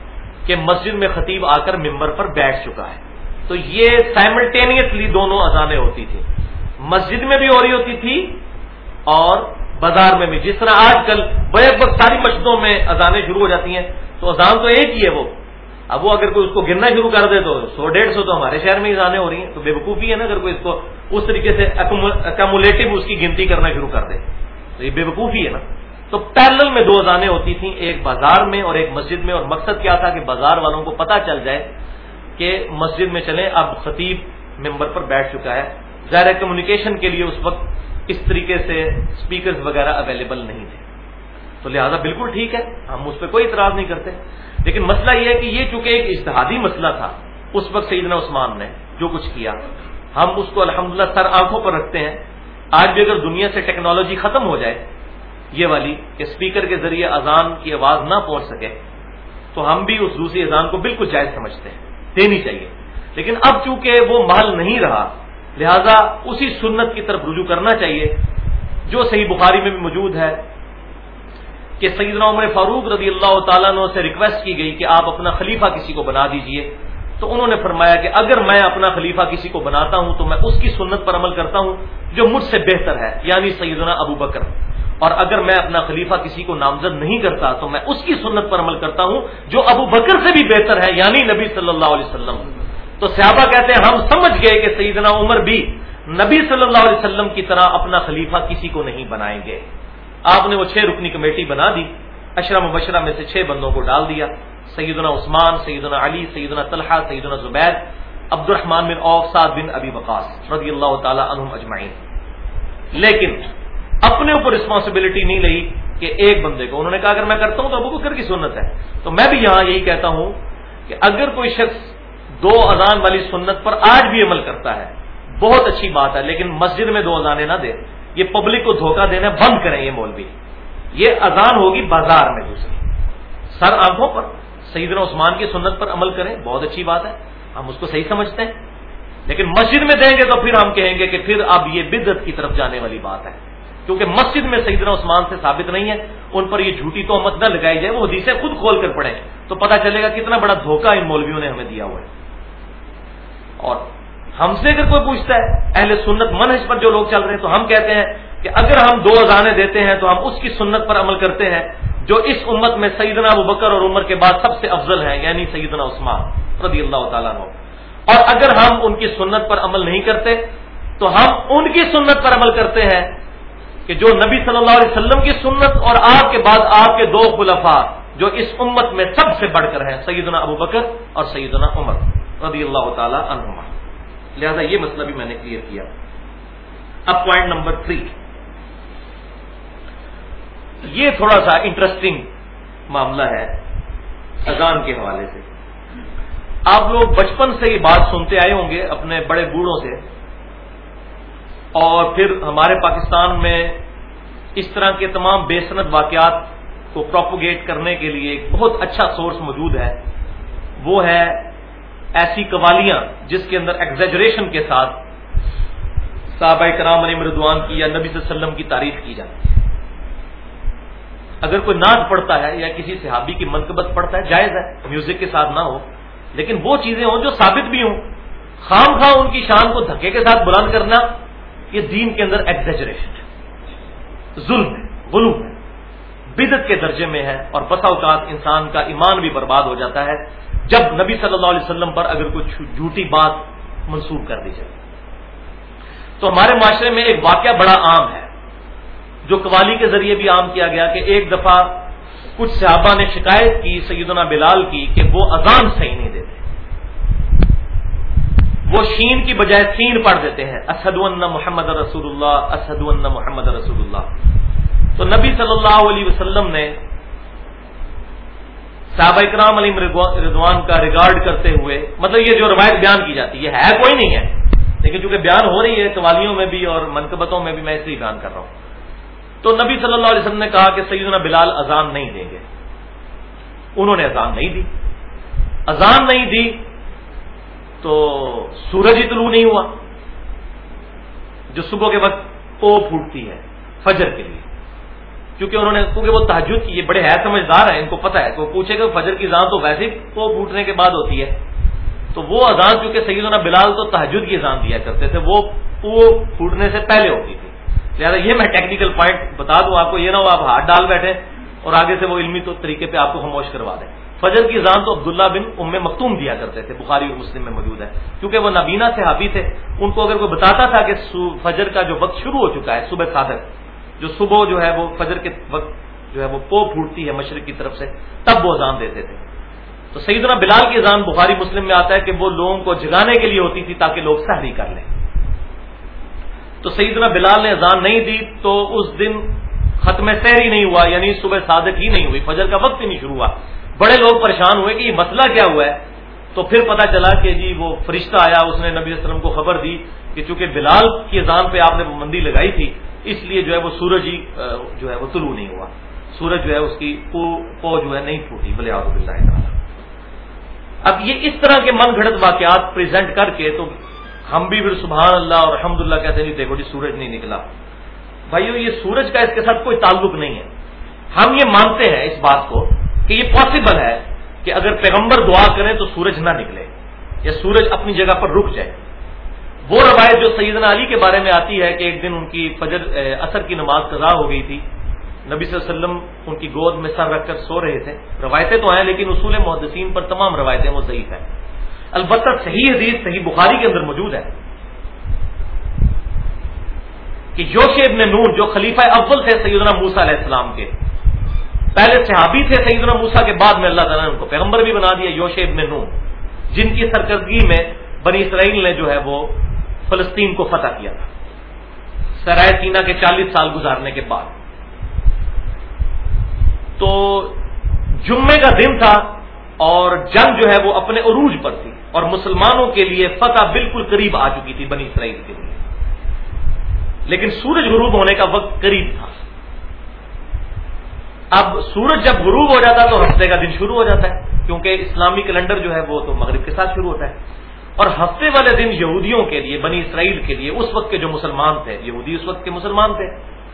کہ مسجد میں خطیب آ کر ممبر پر بیٹھ چکا ہے۔ تو یہ سائملٹینیسلی دونوں اذانیں ہوتی تھی مسجد میں بھی ہو رہی ہوتی تھی اور بازار میں بھی۔ جس طرح آج کل بیک وقت ساری مسجدوں میں اذانیں شروع ہو جاتی ہیں، تو اذان تو ایک ہی ہے وہ۔ اب وہ اگر کوئی اس کو گرنا شروع کر دے تو سو ڈیڑھ سو تو ہمارے شہر میں ہی اذانیں ہو رہی ہیں، تو بے وقوفی ہے نا اگر کوئی اس کو اس طریقے سے اکمولیٹو اس کی گنتی کرنا شروع کر دے۔ تو یہ بے وقوفی ہے نا۔ تو پیرل میں دو اذانیں ہوتی تھیں، ایک بازار میں اور ایک مسجد میں، اور مقصد کیا تھا کہ بازار والوں کو پتہ چل جائے کہ مسجد میں چلیں۔ اب خطیب ممبر پر بیٹھ چکا ہے۔ ظاہر کمیونیکیشن کے لیے اس وقت اس طریقے سے اسپیکرز وغیرہ اویلیبل نہیں تھے۔ تو لہذا بالکل ٹھیک ہے، ہم اس پہ کوئی اعتراض نہیں کرتے۔ لیکن مسئلہ یہ ہے کہ یہ چونکہ ایک اشتہادی مسئلہ تھا، اس وقت سیدنا عثمان نے جو کچھ کیا، ہم اس کو الحمدللہ سر آنکھوں پر رکھتے ہیں۔ آج بھی اگر دنیا سے ٹیکنالوجی ختم ہو جائے، یہ والی کہ اسپیکر کے ذریعے اذان کی آواز نہ پہنچ سکے، تو ہم بھی اس دوسری اذان کو بالکل جائز سمجھتے ہیں، دینی چاہیے۔ لیکن اب چونکہ وہ محل نہیں رہا، لہذا اسی سنت کی طرف رجوع کرنا چاہیے، جو صحیح بخاری میں بھی موجود ہے۔ کہ سیدنا عمر فاروق رضی اللہ تعالیٰ عنہ سے ریکویسٹ کی گئی کہ آپ اپنا خلیفہ کسی کو بنا دیجیے۔ تو انہوں نے فرمایا کہ اگر میں اپنا خلیفہ کسی کو بناتا ہوں تو میں اس کی سنت پر عمل کرتا ہوں جو مجھ سے بہتر ہے یعنی سیدنا ابو بکر۔ اور اگر میں اپنا خلیفہ کسی کو نامزد نہیں کرتا تو میں اس کی سنت پر عمل کرتا ہوں جو ابو بکر سے بھی بہتر ہے یعنی نبی صلی اللہ علیہ وسلم۔ تو صحابہ کہتے ہیں، ہم سمجھ گئے کہ سیدنا عمر بھی نبی صلی اللہ علیہ وسلم کی طرح اپنا خلیفہ کسی کو نہیں بنائیں گے۔ آپ نے وہ چھ رکنی کمیٹی بنا دی اشرا مبشرہ میں سے چھ بندوں کو ڈال دیا۔ سیدنا عثمان، سیدنا علی، سیدنا طلحہ، سیدنا زبید عبد الرحمان بن اوف سعد بن ابی وقاص رضی اللہ تعالی عنہم اجمعین۔ لیکن اپنے اوپر رسپانسبلٹی نہیں لئی کہ ایک بندے کو۔ انہوں نے کہا، اگر میں کرتا ہوں تو ابو بکر کی سنت ہے۔ تو میں بھی یہاں یہی کہتا ہوں کہ اگر کوئی شخص دو اذان والی سنت پر آج بھی عمل کرتا ہے، بہت اچھی بات ہے، لیکن مسجد میں دو اذانیں نہ دے۔ یہ پبلک کو دھوکہ دینا بند کریں یہ مولوی۔ یہ اذان ہوگی بازار میں دوسری۔ سر آنکھوں پر، سیدنا عثمان کی سنت پر عمل کریں، بہت اچھی بات ہے۔ ہم اس کو صحیح سمجھتے ہیں۔ لیکن مسجد میں دیں گے تو پھر ہم کہیں گے کہ پھر اب یہ بدت کی طرف جانے والی بات ہے۔ کیونکہ مسجد میں سیدنا عثمان سے ثابت نہیں ہے۔ ان پر یہ جھوٹی تو نہ لگائی جائے، وہ حدیثیں خود کھول کر پڑھیں۔ تو پتا چلے گا کتنا بڑا دھوکہ ان مولویوں نے ہمیں دیا ہوا ہے۔ اور ہم سے اگر کوئی پوچھتا ہے، اہل سنت منہج پر جو لوگ چل رہے ہیں تو ہم کہتے ہیں کہ اگر ہم دو اذانے دیتے ہیں تو ہم اس کی سنت پر عمل کرتے ہیں جو اس امت میں سیدنا ابو بکر اور عمر کے بعد سب سے افضل ہے یعنی سیدنا عثمان رضی اللہ تعالیٰ عنہ۔ اور اگر ہم ان کی سنت پر عمل نہیں کرتے، تو ہم ان کی سنت پر عمل کرتے ہیں کہ جو نبی صلی اللہ علیہ وسلم کی سنت اور آپ کے بعد آپ کے دو خلفاء جو اس امت میں سب سے بڑھ کر ہیں، سیدنا ابو بکر اور سیدنا عمر رضی اللہ تعالی عنہما۔ لہذا یہ مسئلہ بھی میں نے کلیئر کیا۔ اب پوائنٹ نمبر تھری یہ تھوڑا سا انٹرسٹنگ معاملہ ہے اذان کے حوالے سے۔ آپ لوگ بچپن سے یہ بات سنتے آئے ہوں گے اپنے بڑے بوڑھوں سے۔ اور پھر ہمارے پاکستان میں اس طرح کے تمام بے صنعت واقعات کو پروپوگیٹ کرنے کے لیے ایک بہت اچھا سورس موجود ہے۔ وہ ہے ایسی قوالیاں جس کے اندر ایگزیجریشن کے ساتھ صحابہ کرام علی مردوان کی یا نبی صلی اللہ علیہ وسلم کی تعریف کی جاتی ہے۔ اگر کوئی ناز پڑتا ہے یا کسی صحابی کی منقبت پڑتا ہے، جائز ہے میوزک کے ساتھ نہ ہو۔ لیکن وہ چیزیں ہوں جو ثابت بھی ہوں۔ خام خواہ ان کی شان کو دھکے کے ساتھ بلند کرنا، یہ دین کے اندر ایگزیجریشن ہے۔ ظلم ہے غلوم ہے۔ بدت کے درجے میں ہے اور بسا اوقات انسان کا ایمان بھی برباد ہو جاتا ہے۔ جب نبی صلی اللہ علیہ وسلم پر اگر کچھ جھوٹی بات منسوخ کر دی جائے۔ تو ہمارے معاشرے میں ایک واقعہ بڑا عام ہے، جو قوالی کے ذریعے بھی عام کیا گیا کہ ایک دفعہ کچھ صحابہ نے شکایت کی سیدنا بلال کی کہ وہ اذان صحیح نہیں دیتے۔ وہ شین کی بجائے سین پڑھ دیتے ہیں اسد محمد رسول اللہ اسد محمد رسول اللہ۔ تو نبی صلی اللہ علیہ وسلم نے صحابہ اکرام علی رضوان کا ریگارڈ کرتے ہوئے مطلب یہ جو روایت بیان کی جاتی ہے ہے کوئی نہیں ہے۔ لیکن چونکہ بیان ہو رہی ہے، قوالیوں میں بھی اور منقبتوں میں بھی میں اس لیے بیان کر رہا ہوں۔ تو نبی صلی اللہ علیہ وسلم نے کہا کہ سیدنا بلال اذان نہیں دیں گے۔ انہوں نے اذان نہیں دی۔ اذان نہیں دی تو سورج ہی طلوع نہیں ہوا۔ جو صبح کے وقت او پھوٹتی ہے، فجر کے لیے۔ کیونکہ انہوں نے کیونکہ وہ تحجد کی، یہ بڑے ہے سمجھدار ہیں، ان کو پتا ہے۔ تو وہ پوچھے گا فجر کی اذان تو ویسے ہی پھوٹنے کے بعد ہوتی ہے۔ تو وہ اذان چونکہ سیدنا بلال تو تحجد کی اذان دیا کرتے تھے، وہ پھوٹنے سے پہلے ہوتی تھی۔ لہٰذا یہ میں ٹیکنیکل پوائنٹ بتا دوں، آپ کو یہ نہ ہو آپ ہاتھ ڈال بیٹھے اور آگے سے وہ علمی تو طریقے پہ آپ کو خاموش کروا دیں۔ فجر کی زان تو عبداللہ بن ام مختوم دیا کرتے تھے، بخاری اور مسلم میں موجود ہے۔ کیونکہ وہ نبینا سے حابی تھے، ان کو اگر کوئی بتاتا تھا کہ فجر کا جو وقت شروع ہو چکا ہے، صبح صادق جو صبح جو ہے وہ فجر کے وقت جو ہے وہ پو پھوٹتی ہے مشرق کی طرف سے، تب وہ اذان دیتے تھے تو سیدنا بلال کی اذان بخاری مسلم میں آتا ہے کہ وہ لوگوں کو جگانے کے لیے ہوتی تھی تاکہ لوگ سہری کر لیں۔ تو سیدنا بلال نے اذان نہیں دی تو اس دن ختم سحر ہی نہیں ہوا یعنی صبح صادق ہی نہیں ہوئی، فجر کا وقت ہی نہیں شروع ہوا۔ بڑے لوگ پریشان ہوئے کہ یہ مسئلہ کیا ہوا ہے؟ تو پھر پتا چلا کہ جی وہ فرشتہ آیا، اس نے نبی وسلم کو خبر دی کہ چونکہ بلال کی اذان پہ آپ نے مندی لگائی تھی اس لیے جو ہے وہ سورج ہی جو ہے وہ طلوع نہیں ہوا۔ سورج جو ہے اس کی پو جو ہے نہیں پھوٹی بلے آب اللہ اب یہ اس طرح کے من گھڑت واقعات پریزنٹ کر کے تو ہم بھی پھر سبحان اللہ اور الحمد اللہ کہتے ہیں جی، دیکھو جی سورج نہیں نکلا۔ بھائیو، یہ سورج کا اس کے ساتھ کوئی تعلق نہیں ہے۔ ہم یہ مانتے ہیں اس بات کو کہ یہ پاسبل ہے کہ اگر پیغمبر دعا کریں تو سورج نہ نکلے یا سورج اپنی جگہ پر رک جائے۔ وہ روایت جو سیدنا علی کے بارے میں آتی ہے کہ ایک دن ان کی فجر اثر کی نماز قضا ہو گئی تھی۔ نبی صلی اللہ علیہ وسلم ان کی گود میں سر رکھ کر سو رہے تھے۔ روایتیں تو ہیں لیکن اصول محدثین پر تمام روایتیں وہ ضعیف ہیں۔ البتہ صحیح حدیث، صحیح بخاری کے اندر موجود ہے کہ یوش ابن نور جو خلیفہ اول تھے سیدنا موسا علیہ السلام کے، پہلے صحابی تھے سیدنا موسا کے بعد میں اللہ تعالیٰ نے ان کو پیغمبر بھی بنا دیا یوش ابن نور، جن کی سرکردگی میں بنی اسرائیل نے جو ہے وہ فلسطین کو فتح کیا تھا۔ سرائے سینا کے چالیس سال گزارنے کے بعد۔ تو جمعے کا دن تھا اور جنگ جو ہے وہ اپنے عروج پر تھی اور مسلمانوں کے لیے فتح بالکل قریب آ چکی تھی بنی اسرائیل کے لیے۔ لیکن سورج غروب ہونے کا وقت قریب تھا۔ اب سورج جب غروب ہو جاتا تو ہفتے کا دن شروع ہو جاتا ہے، کیونکہ اسلامی کیلنڈر جو ہے وہ تو مغرب کے ساتھ شروع ہوتا ہے۔ اور ہفتے والے دن یہودیوں کے لیے، بنی اسرائیل کے لیے، اس وقت کے جو مسلمان تھے، یہودی اس وقت کے مسلمان تھے۔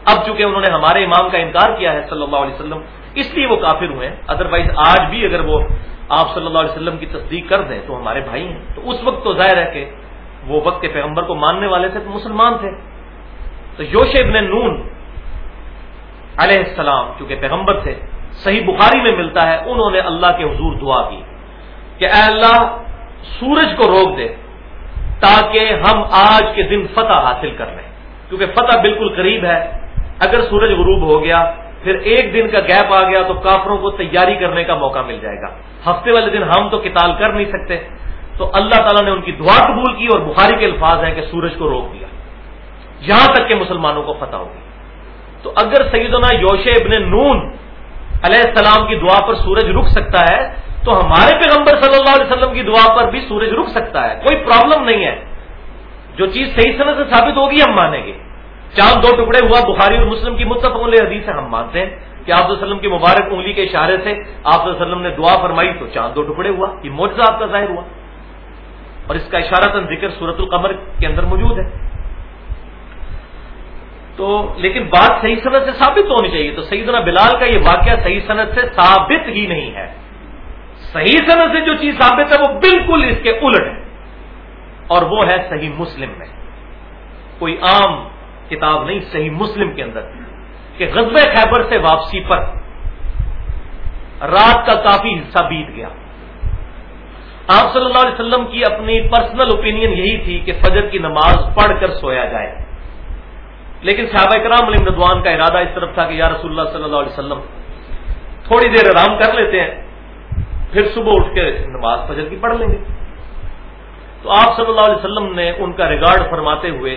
اب چونکہ انہوں نے ہمارے امام کا انکار کیا ہے صلی اللہ علیہ وسلم، اس لیے وہ کافر ہوئے۔ ہیں ادروائز آج بھی اگر وہ آپ صلی اللہ علیہ وسلم کی تصدیق کر دیں تو ہمارے بھائی ہیں۔ تو اس وقت تو ظاہر ہے کہ وہ وقت کے پیغمبر کو ماننے والے تھے تو مسلمان تھے۔ تو یوش ابن نون علیہ السلام چونکہ پیغمبر تھے، صحیح بخاری میں ملتا ہے، انہوں نے اللہ کے حضور دعا کی کہ اے اللہ سورج کو روک دے تاکہ ہم آج کے دن فتح حاصل کر لیں۔ کیونکہ فتح بالکل قریب ہے۔ اگر سورج غروب ہو گیا، پھر ایک دن کا گیپ آ گیا تو کافروں کو تیاری کرنے کا موقع مل جائے گا۔ ہفتے والے دن ہم تو کتال کر نہیں سکتے۔ تو اللہ تعالیٰ نے ان کی دعا قبول کی اور بخاری کے الفاظ ہیں کہ سورج کو روک دیا۔ یہاں تک کہ مسلمانوں کو فتح ہوگی۔ تو اگر سیدنا یوش ابن نون علیہ السلام کی دعا پر سورج رک سکتا ہے تو ہمارے پیغمبر صلی اللہ علیہ وسلم کی دعا پر بھی سورج رک سکتا ہے، کوئی پرابلم نہیں ہے۔ جو چیز صحیح صنعت سے ثابت ہوگی ہم مانیں گے۔ چاند دو ٹکڑے ہوا، بخاری اور مسلم کی متفق حدیث ہے ہم مانتے ہیں کہ آپ وسلم کی مبارک انگلی کے اشارے سے آپ وسلم نے دعا فرمائی تو چاند دو ٹکڑے ہوا، یہ موجودہ آپ کا ظاہر ہوا۔ اور اس کا اشارہ تن ذکر سورت القمر کے اندر موجود ہے۔ تو لیکن بات صحیح صنعت سے ثابت ہونی چاہیے۔ تو سیدنا بلال کا یہ واقعہ صحیح صنعت سے ثابت ہی نہیں ہے۔ صحیح صنعت سے جو چیز ثابت ہے وہ بالکل اس کے الٹ ہے۔ اور وہ ہے صحیح مسلم میں۔ کوئی عام کتاب نہیں صحیح مسلم کے اندر کہ غزب خیبر سے واپسی پر رات کا کافی حصہ بیت گیا۔ آپ صلی اللہ علیہ وسلم کی اپنی پرسنل اوپینین یہی تھی کہ فجر کی نماز پڑھ کر سویا جائے۔ لیکن صحابہ کرام علیہ ردوان کا ارادہ اس طرف تھا کہ یا رسول اللہ صلی اللہ علیہ وسلم تھوڑی دیر آرام کر لیتے ہیں۔ پھر صبح اٹھ کے نماز فجر کی پڑھ لیں گے۔ تو آپ صلی اللہ علیہ وسلم نے ان کا ریگارڈ فرماتے ہوئے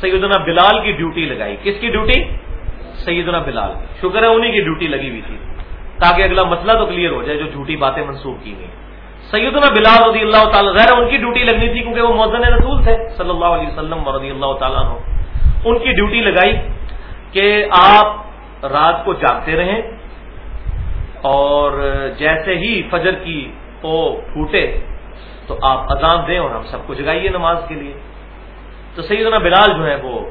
سیدنا بلال کی ڈیوٹی لگائی۔ کس کی ڈیوٹی؟ سیدنا بلال شکر ہے انہیں کی ڈیوٹی لگی ہوئی تھی، تاکہ اگلا مسئلہ تو کلیئر ہو جائے جو جھوٹی باتیں منسوخ کی گئی سیدنا بلال رضی اللہ تعالیٰ، غیر ان کی ڈیوٹی لگنی تھی کیونکہ وہ موزن رسول تھے، صلی اللہ علیہ وسلم رضی اللہ تعالیٰ ان کی ڈیوٹی لگائی کہ آپ رات کو جاگتے رہیں اور جیسے ہی فجر کی او پھوٹے تو آپ اذان دیں اور ہم سب کو جگائیے نماز کے لیے۔ تو سیدنا بلال جو ہے وہ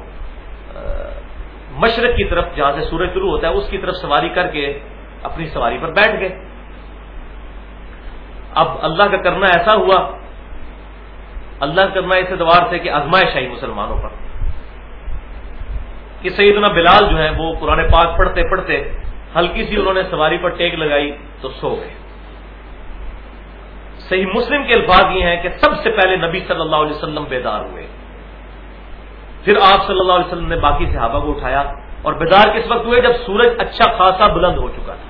مشرق کی طرف جہاں سے سورج شروع ہوتا ہے، اس کی طرف سواری کر کے اپنی سواری پر بیٹھ گئے۔ اب اللہ کا کرنا ایسا ہوا، اللہ کا کرنا اس اعتبار سے کہ آزمائش آئی مسلمانوں پر کہ سیدنا بلال جو ہے وہ قرآن پاک پڑھتے پڑھتے ہلکی سی انہوں نے سواری پر ٹیک لگائی تو سو گئے۔ صحیح مسلم کے الفاظ یہ ہیں کہ سب سے پہلے نبی صلی اللہ علیہ وسلم بیدار ہوئے۔ پھر آپ صلی اللہ علیہ وسلم نے باقی صحابہ کو اٹھایا اور بیدار کس وقت ہوئے؟ جب سورج اچھا خاصا بلند ہو چکا تھا۔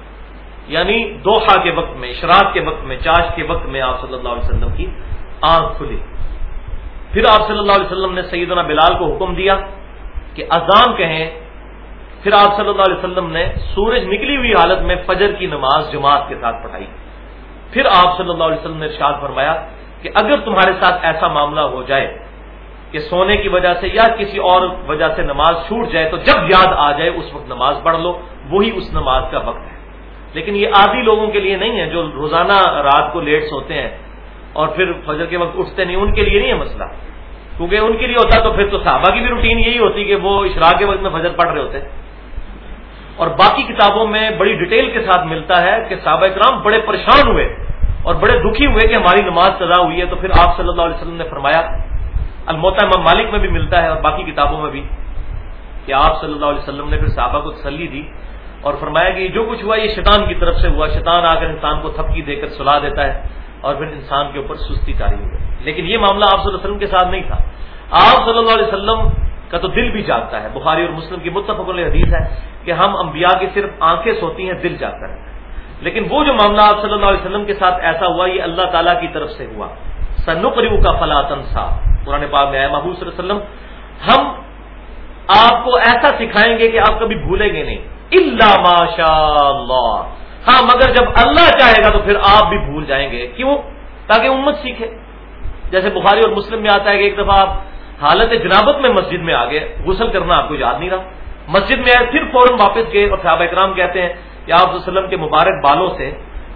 یعنی دوحا کے وقت میں اشراق کے وقت میں، چاش کے وقت میں آپ صلی اللہ علیہ وسلم کی آنکھ کھلی۔ پھر آپ صلی اللہ علیہ وسلم نے سیدنا بلال کو حکم دیا کہ اذان کہیں پھر آپ صلی اللہ علیہ وسلم نے سورج نکلی ہوئی حالت میں فجر کی نماز جماعت کے ساتھ پڑھائی۔ پھر آپ صلی اللہ علیہ وسلم نے ارشاد فرمایا کہ اگر تمہارے ساتھ ایسا معاملہ ہو جائے کہ سونے کی وجہ سے یا کسی اور وجہ سے نماز چھوٹ جائے تو جب یاد آ جائے اس وقت نماز پڑھ لو، وہی اس نماز کا وقت ہے۔ لیکن یہ آدھی لوگوں کے لیے نہیں ہے جو روزانہ رات کو لیٹ سوتے ہیں اور پھر فجر کے وقت اٹھتے نہیں، ان کے لیے نہیں ہے مسئلہ۔ کیونکہ ان کے لیے ہوتا تو پھر تو صحابہ کی بھی روٹین یہی ہوتی کہ وہ اشراق کے وقت میں فجر پڑھ رہے ہوتے۔ اور باقی کتابوں میں بڑی ڈیٹیل کے ساتھ ملتا ہے کہ صحابہ کرام بڑے پریشان ہوئے اور بڑے دکھی ہوئے کہ ہماری نماز سزا ہوئی ہے تو پھر آپ صلی اللہ علیہ وسلم نے فرمایا الموتا امام مالک میں بھی ملتا ہے اور باقی کتابوں میں بھی، کہ آپ صلی اللہ علیہ وسلم نے پھر صحابہ کو تسلی دی اور فرمایا کہ جو کچھ ہوا یہ شیطان کی طرف سے ہوا، شیطان آ کر انسان کو تھپکی دے کر سلا دیتا ہے اور پھر انسان کے اوپر سستی تاری ہوئی۔ لیکن یہ معاملہ آپ صلی اللہ علیہ وسلم کے ساتھ نہیں تھا۔ آپ صلی اللہ علیہ وسلم کا تو دل بھی جاگتا ہے۔ بخاری اور مسلم کی متفق علیہ حدیث ہے کہ ہم انبیاء کی صرف آنکھیں سوتی ہیں، دل جاگتا ہے۔ لیکن وہ جو معاملہ آپ صلی اللہ علیہ وسلم کے ساتھ ایسا ہوا، یہ اللہ تعالیٰ کی طرف سے ہوا۔ سنقریو کا فلا تنسا قرآن پاک میں آیا محبوب صلی اللہ علیہ وسلم، ہم آپ کو ایسا سکھائیں گے کہ آپ کبھی بھولیں گے نہیں۔ اللہ ماشاء اللہ ہاں مگر جب اللہ چاہے گا تو پھر آپ بھی بھول جائیں گے۔ کیوں؟ تاکہ امت سیکھے۔ جیسے بخاری اور مسلم میں آتا ہے کہ ایک دفعہ آپ حالت جنابت میں مسجد میں آگے غسل کرنا آپ کو یاد نہیں رہا۔ مسجد میں آئے، پھر فوراً واپس گئے اور صحابہ اکرام کہتے ہیں کہ آپ وسلم کے مبارک بالوں سے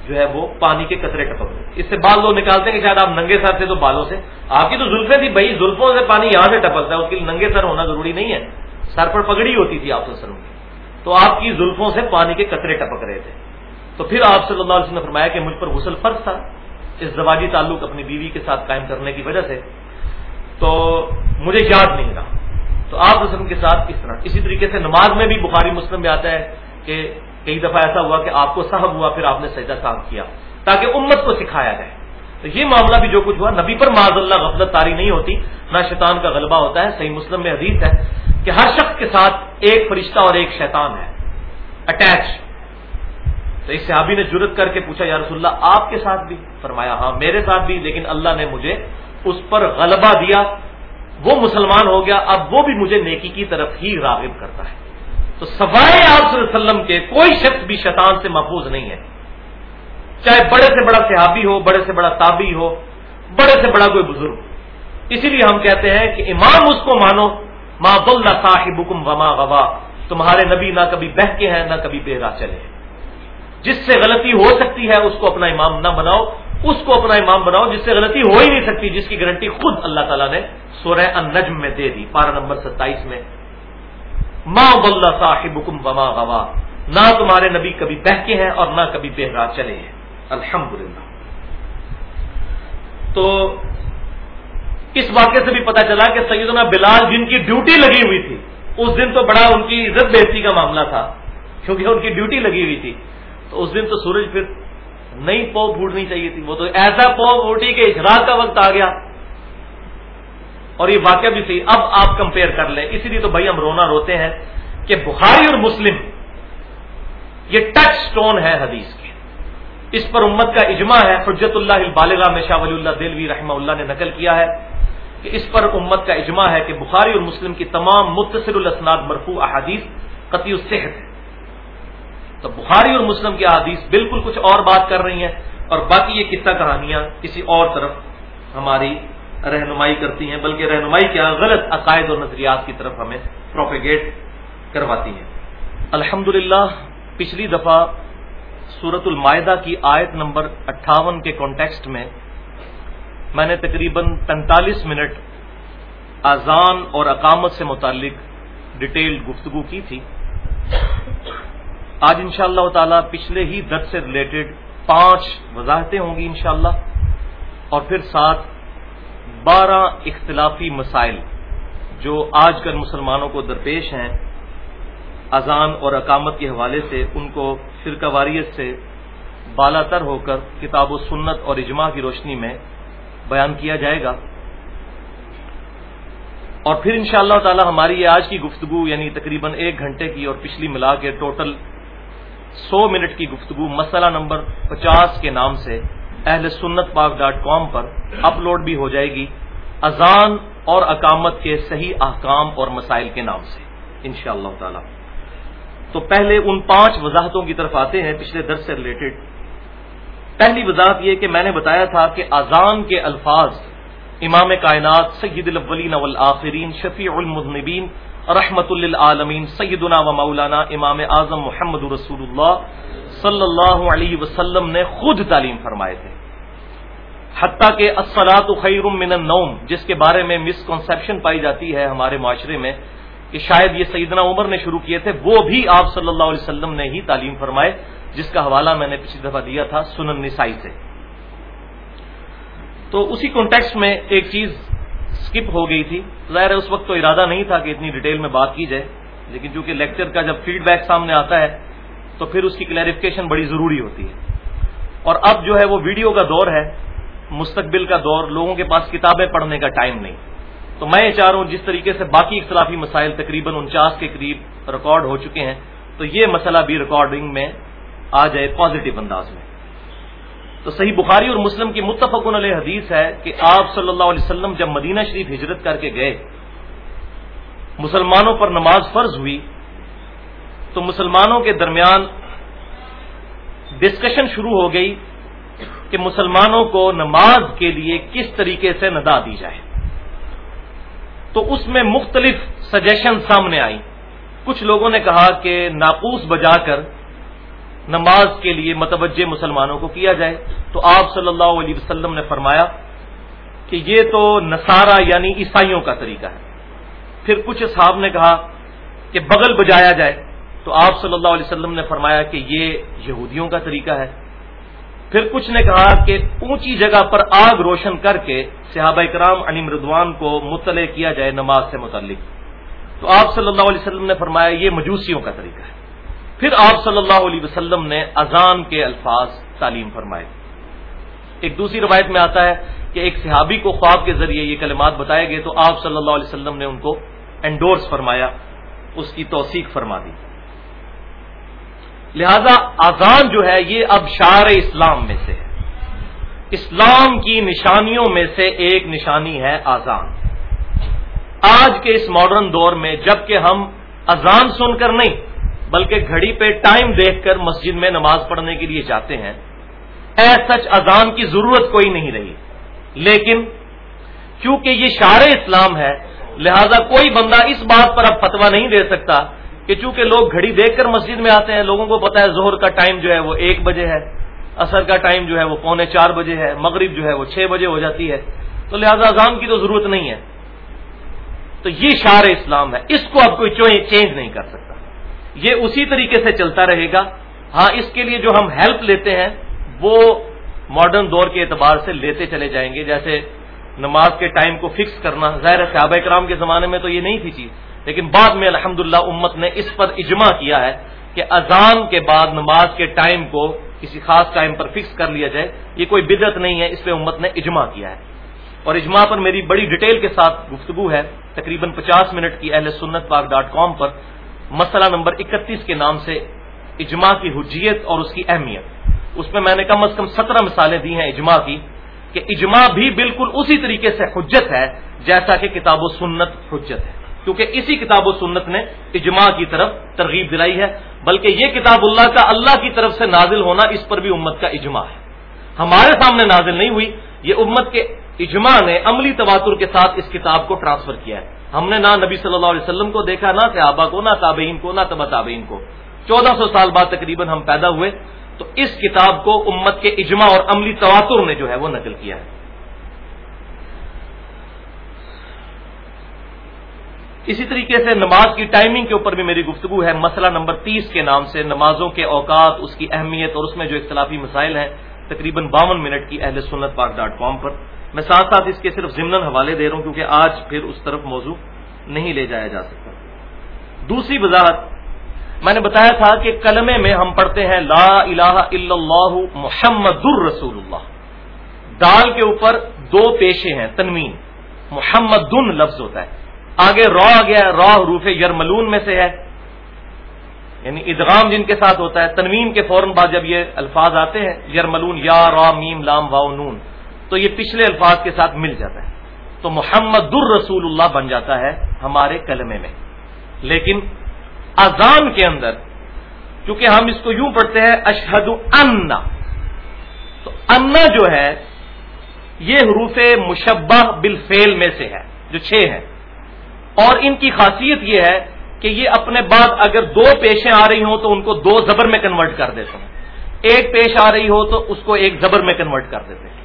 جو ہے وہ پانی کے قطرے ٹپک رہے اس سے بال لوگ نکالتے ہیں کہ شاید آپ ننگے سر تھے تو بالوں سے۔ آپ کی تو زلفے تھی بھائی، زلفوں سے پانی یہاں سے ٹپکتا ہے، اس کے لیے ننگے سر ہونا ضروری نہیں ہے۔ سر پر پگڑی ہوتی تھی آپ وسلم کی۔ تو آپ کی زلفوں سے پانی کے قطرے ٹپک رہے تھے۔ تو پھر آپ صلی اللہ علیہ وسلم نے فرمایا کہ مجھ پر غسل فرض تھا۔ اس زواجی تعلق اپنی بیوی کے ساتھ قائم کرنے کی وجہ سے تو مجھے یاد نہیں رہا۔ تو آپ وسلم کے ساتھ اس طرح، اسی طریقے سے نماز میں بھی بخاری مسلم میں آتا ہے کہ کئی دفعہ ایسا ہوا کہ آپ کو صاحب ہوا، پھر آپ نے سجدہ صاحب کیا، تاکہ امت کو سکھایا جائے۔ تو یہ معاملہ بھی جو کچھ ہوا، نبی پر معذ اللہ غفلت تاری نہیں ہوتی، نہ شیطان کا غلبہ ہوتا ہے۔ صحیح مسلم میں حدیث ہے کہ ہر شخص کے ساتھ ایک فرشتہ اور ایک شیطان ہے اٹیچ تو اس صحابی نے جرت کر کے پوچھا، یا رسول اللہ، آپ کے ساتھ بھی؟ فرمایا ہاں میرے ساتھ بھی، لیکن اللہ نے مجھے اس پر غلبہ دیا، وہ مسلمان ہو گیا، اب وہ بھی مجھے نیکی کی طرف ہی راغب کرتا ہے۔ تو سوائے آپ صلی اللہ علیہ وسلم کے کوئی شخص بھی شیطان سے محفوظ نہیں ہے۔ چاہے بڑے سے بڑا صحابی ہو، بڑے سے بڑا تابی ہو، بڑے سے بڑا کوئی بزرگ۔ اسی لیے ہم کہتے ہیں کہ امام اس کو مانو ماں بل صاحب حکم وما غوا۔ تمہارے نبی نہ کبھی بہ کے ہیں، نہ کبھی بے راہ چلے ہیں۔ جس سے غلطی ہو سکتی ہے، اس کو اپنا امام نہ بناؤ۔ اس کو اپنا امام بناؤ جس سے غلطی ہو ہی نہیں سکتی، جس کی گارنٹی خود اللہ تعالیٰ نے سورہ النجم میں دے دی، پارہ نمبر ستائیس میں۔ ماں بلّہ صاحب حکم وما غوا۔ نہ تمہارے نبی کبھی بہ کے ہیں اور نہ کبھی بے راہ چلے ہیں۔ الحمد تو اس واقعے سے بھی پتا چلا کہ سیدنا بلال جن کی ڈیوٹی لگی ہوئی تھی، اس دن تو بڑا ان کی عزت بےزتی کا معاملہ تھا، کیونکہ ان کی ڈیوٹی لگی ہوئی تھی۔ تو اس دن تو سورج پھر نئی پو پھوٹنی چاہیے تھی۔ وہ تو ایسا پو پھوٹی کہ اشراق کا وقت آ گیا۔ اور یہ واقعہ بھی صحیح۔ اب آپ کمپیئر کر لیں۔ اسی لیے تو بھائی ہم رونا روتے ہیں کہ بخاری اور مسلم، یہ ٹچ سٹون ہے حدیث کے۔ اس پر امت کا اجماع ہے۔ حجت اللہ بالغ میں شاہ ولی اللہ دلوی رحمہ اللہ نے نقل کیا ہے کہ اس پر امت کا اجماع ہے کہ بخاری اور مسلم کی تمام متصر الاسناد مرفوع احادیث قطعی الصحت ہے تو بخاری اور مسلم کی احادیث بالکل کچھ اور بات کر رہی ہیں اور باقی یہ قصہ کہانیاں کسی اور طرف ہماری رہنمائی کرتی ہیں، بلکہ رہنمائی کیا غلط عقائد اور نظریات کی طرف ہمیں پروپیگیٹ کرواتی ہیں۔ الحمد پچھلی دفعہ سورت المائدہ کی آیت نمبر اٹھاون کے کانٹیکسٹ میں میں نے تقریباً پینتالیس منٹ اذان اور اقامت سے متعلق ڈیٹیل گفتگو کی تھی۔ آج ان شاء اللہ تعالی پچھلے ہی درد سے ریلیٹڈ پانچ وضاحتیں ہوں گی انشاءاللہ اور پھر ساتھ بارہ اختلافی مسائل جو آج کل مسلمانوں کو درپیش ہیں، اذان اور اقامت کے حوالے سے ان کو فرقہ واریت سے بالا تر ہو کر کتاب و سنت اور اجماع کی روشنی میں بیان کیا جائے گا۔ اور پھر ان شاء اللہ تعالی ہماری یہ آج کی گفتگو یعنی تقریباً ایک گھنٹے کی اور پچھلی ملا کے ٹوٹل سو منٹ کی گفتگو مسئلہ نمبر پچاس کے نام سے اہل سنت پاک ڈاٹ کام پر اپلوڈ بھی ہو جائے گی اذان اور اقامت کے صحیح احکام اور مسائل کے نام سے ان شاء اللہ تعالی۔ تو پہلے ان پانچ وضاحتوں کی طرف آتے ہیں پچھلے درس سے ریلیٹڈ۔ پہلی وضاحت یہ کہ میں نے بتایا تھا کہ اذان کے الفاظ امام کائنات سید الاولین والآخرین شفیع المذنبین رحمت للعالمین، سیدنا و مولانا امام اعظم محمد رسول اللہ صلی اللہ علیہ وسلم نے خود تعلیم فرمائے تھے۔ حتیٰ کہ اسلاط خیر من النوم، جس کے بارے میں مسکنسپشن پائی جاتی ہے ہمارے معاشرے میں، کہ شاید یہ سیدنا عمر نے شروع کیے تھے، وہ بھی آپ صلی اللہ علیہ وسلم نے ہی تعلیم فرمائے، جس کا حوالہ میں نے پچھلی دفعہ دیا تھا سنن نسائی سے۔ تو اسی کانٹیکس میں ایک چیز اسکپ ہو گئی تھی۔ ظاہر ہے اس وقت تو ارادہ نہیں تھا کہ اتنی ڈیٹیل میں بات کی جائے، لیکن چونکہ لیکچر کا جب فیڈ بیک سامنے آتا ہے، تو پھر اس کی کلیریفکیشن بڑی ضروری ہوتی ہے۔ اور اب جو ہے وہ ویڈیو کا دور ہے، مستقبل کا دور، لوگوں کے پاس کتابیں پڑھنے کا ٹائم نہیں۔ تو میں یہ چاہ رہا ہوں، جس طریقے سے باقی اختلافی مسائل تقریباً انچاس کے قریب ریکارڈ ہو چکے ہیں، تو یہ مسئلہ بھی ریکارڈنگ میں آ جائے پازیٹو انداز میں۔ تو صحیح بخاری اور مسلم کی متفق علیہ حدیث ہے کہ آپ صلی اللہ علیہ وسلم جب مدینہ شریف ہجرت کر کے گئے، مسلمانوں پر نماز فرض ہوئی، تو مسلمانوں کے درمیان ڈسکشن شروع ہو گئی کہ مسلمانوں کو نماز کے لیے کس طریقے سے ندا دی جائے۔ تو اس میں مختلف سجیشن سامنے آئی کچھ لوگوں نے کہا کہ ناقوس بجا کر نماز کے لیے متوجہ مسلمانوں کو کیا جائے تو آپ صلی اللہ علیہ وسلم نے فرمایا کہ یہ تو نصارہ یعنی عیسائیوں کا طریقہ ہے۔ پھر کچھ صاحب نے کہا کہ بغل بجایا جائے تو آپ صلی اللہ علیہ وسلم نے فرمایا کہ یہ یہودیوں کا طریقہ ہے۔ پھر کچھ نے کہا کہ اونچی جگہ پر آگ روشن کر کے صحابہ کرام علی مردوان کو مطلع کیا جائے نماز سے متعلق۔ تو آپ صلی اللہ علیہ وسلم نے فرمایا یہ مجوسیوں کا طریقہ ہے۔ پھر آپ صلی اللہ علیہ وسلم نے اذان کے الفاظ تعلیم فرمائے۔ ایک دوسری روایت میں آتا ہے کہ ایک صحابی کو خواب کے ذریعے یہ کلمات بتائے گئے تو آپ صلی اللہ علیہ وسلم نے ان کو انڈورس فرمایا، اس کی توثیق فرما دی۔ لہذا اذان جو ہے یہ اب شعر اسلام میں سے ہے۔ اسلام کی نشانیوں میں سے ایک نشانی ہے اذان۔ آج کے اس ماڈرن دور میں جبکہ ہم اذان سن کر نہیں بلکہ گھڑی پہ ٹائم دیکھ کر مسجد میں نماز پڑھنے کے لیے جاتے ہیں۔ اے سچ اذان کی ضرورت کوئی نہیں رہی۔ لیکن کیونکہ یہ شعر اسلام ہے، لہذا کوئی بندہ اس بات پر اب فتوا نہیں دے سکتا کہ چونکہ لوگ گھڑی دیکھ کر مسجد میں آتے ہیں، لوگوں کو پتا ہے زہر کا ٹائم جو ہے وہ ایک بجے ہے اثر کا ٹائم جو ہے وہ پونے چار بجے ہے، مغرب جو ہے وہ چھ بجے ہو جاتی ہے۔ تو لہذا اذان کی تو ضرورت نہیں ہے۔ تو یہ شعر اسلام ہے، اس کو اب کوئی چینج نہیں کر سکتا۔ یہ اسی طریقے سے چلتا رہے گا۔ ہاں اس کے لیے جو ہم ہیلپ لیتے ہیں، وہ ماڈرن دور کے اعتبار سے لیتے چلے جائیں گے۔ جیسے نماز کے ٹائم کو فکس کرنا، ظاہر صحابہ کرام کے زمانے میں تو یہ نہیں تھی چیز۔ لیکن بعد میں الحمد امت نے اس پر اجماع کیا ہے کہ اذان کے بعد نماز کے ٹائم کو کسی خاص ٹائم پر فکس کر لیا جائے۔ یہ کوئی بدت نہیں ہے، اس پہ امت نے اجماع کیا ہے۔ اور اجماع پر میری بڑی ڈیٹیل کے ساتھ گفتگو ہے۔ تقریباً پچاس منٹ کی اہل سنت پاک ڈاٹ کام پر مسئلہ نمبر اکتیس کے نام سے اجماع کی حجیت اور اس کی اہمیت۔ اس میں میں نے کم از کم سترہ مثالیں دی ہیں اجماع کی کہ اجماع بھی بالکل اسی طریقے سے حجت ہے جیسا کہ کتاب و سنت حجت ہے۔ کیونکہ اسی کتاب و سنت نے اجماع کی طرف ترغیب دلائی ہے، بلکہ یہ کتاب اللہ کا اللہ کی طرف سے نازل ہونا اس پر بھی امت کا اجماع ہے۔ ہمارے سامنے نازل نہیں ہوئی، یہ امت کے اجماع نے عملی تواتر کے ساتھ اس کتاب کو ٹرانسفر کیا ہے۔ ہم نے نہ نبی صلی اللہ علیہ وسلم کو دیکھا، نہ صحابہ کو، نہ تابعین کو، نہ تبا تابعین کو۔ چودہ سو سال بعد تقریباً ہم پیدا ہوئے، تو اس کتاب کو امت کے اجماع اور عملی تواتر نے جو ہے وہ نقل کیا ہے۔ اسی طریقے سے نماز کی ٹائمنگ کے اوپر بھی میری گفتگو ہے۔ مسئلہ نمبر تیس کے نام سے نمازوں کے اوقات، اس کی اہمیت اور اس میں جو اختلافی مسائل ہیں، تقریباً باون منٹ کی اہل سنت پاک ڈاٹ کام پر۔ میں ساتھ ساتھ اس کے صرف ضمن حوالے دے رہا ہوں کیونکہ آج پھر اس طرف موضوع نہیں لے جایا جا سکتا۔ دوسری وضاحت، میں نے بتایا تھا کہ کلمے میں ہم پڑھتے ہیں لا الہ الا اللہ محمد الرسول اللہ۔ دال کے اوپر دو پیشے ہیں، تنوین۔ محمد لفظ ہوتا ہے۔ آگے رو آ گیا رو حروف یرملون میں سے ہے۔ یعنی ادغام جن کے ساتھ ہوتا ہے، تنوین کے فوراً بعد جب یہ الفاظ آتے ہیں، یرملون یا را میم لام واؤ نون۔ تو یہ پچھلے الفاظ کے ساتھ مل جاتا ہے۔ تو محمد الرسول اللہ بن جاتا ہے ہمارے کلمے میں۔ لیکن اذان کے اندر کیونکہ ہم اس کو یوں پڑھتے ہیں، اشہد انا تو انا جو ہے، یہ حروف مشبہ بالفعل میں سے ہے، جو چھ ہیں۔ اور ان کی خاصیت یہ ہے کہ یہ اپنے بعد اگر دو پیشیں آ رہی ہوں تو ان کو دو زبر میں کنورٹ کر دیتے ہیں ایک پیش آ رہی ہو تو اس کو ایک زبر میں کنورٹ کر دیتے ہیں۔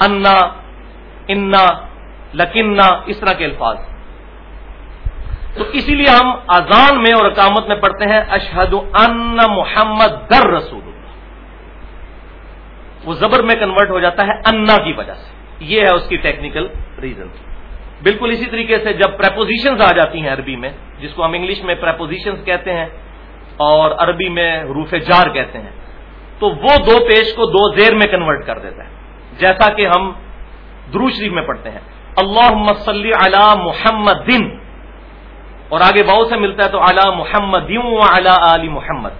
انا انا، لکننا، اس طرح کے الفاظ۔ تو اسی لیے ہم اذان میں اور اقامت میں پڑھتے ہیں اشہد ان محمد در رسول اللہ۔ وہ زبر میں کنورٹ ہو جاتا ہے انا کی وجہ سے۔ یہ ہے اس کی ٹیکنیکل ریزن بالکل اسی طریقے سے جب پریپوزیشنز آ جاتی ہیں عربی میں، جس کو ہم انگلش میں پریپوزیشنز کہتے ہیں اور عربی میں حروف جار کہتے ہیں، تو وہ دو پیش کو دو زیر میں کنورٹ کر دیتا ہے۔ جیسا کہ ہم درو شریف میں پڑھتے ہیں۔ اللہ مسلی علی محمد۔ دن اور آگے باؤ سے ملتا ہے تو اعلی محمد علی محمد۔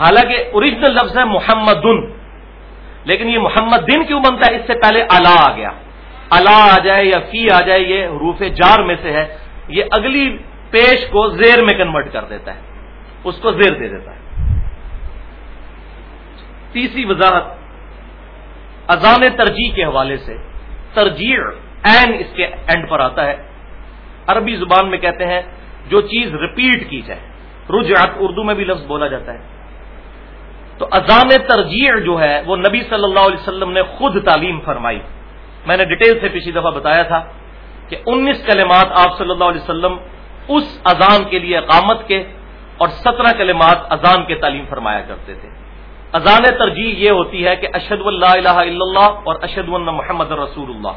حالانکہ اوریجنل لفظ ہے محمد۔ لیکن یہ محمد دن کیوں بنتا ہے؟ اس سے پہلے اللہ آ گیا۔ اللہ آ جائے یا فی آ جائے، یہ حروف جار میں سے ہے۔ یہ اگلی پیش کو زیر میں کنورٹ کر دیتا ہے۔ اس کو زیر دے دیتا ہے۔ تیسری وضاحت۔ اذان ترجیح کے حوالے سے ترجیح این اس کے اینڈ پر آتا ہے۔ عربی زبان میں کہتے ہیں جو چیز ریپیٹ کی جائے۔ رجعت اردو میں بھی لفظ بولا جاتا ہے۔ تو اذان ترجیح جو ہے وہ نبی صلی اللہ علیہ وسلم نے خود تعلیم فرمائی۔ میں نے ڈیٹیل سے پچھلی دفعہ بتایا تھا کہ انیس کلمات آپ صلی اللہ علیہ وسلم اس اذان کے لیے اقامت کے اور سترہ کلمات اذان کے تعلیم فرمایا کرتے تھے۔ اذان ترجیح یہ ہوتی ہے کہ اشد اللہ الہ الا اللہ اور اشد اللہ محمد رسول اللہ۔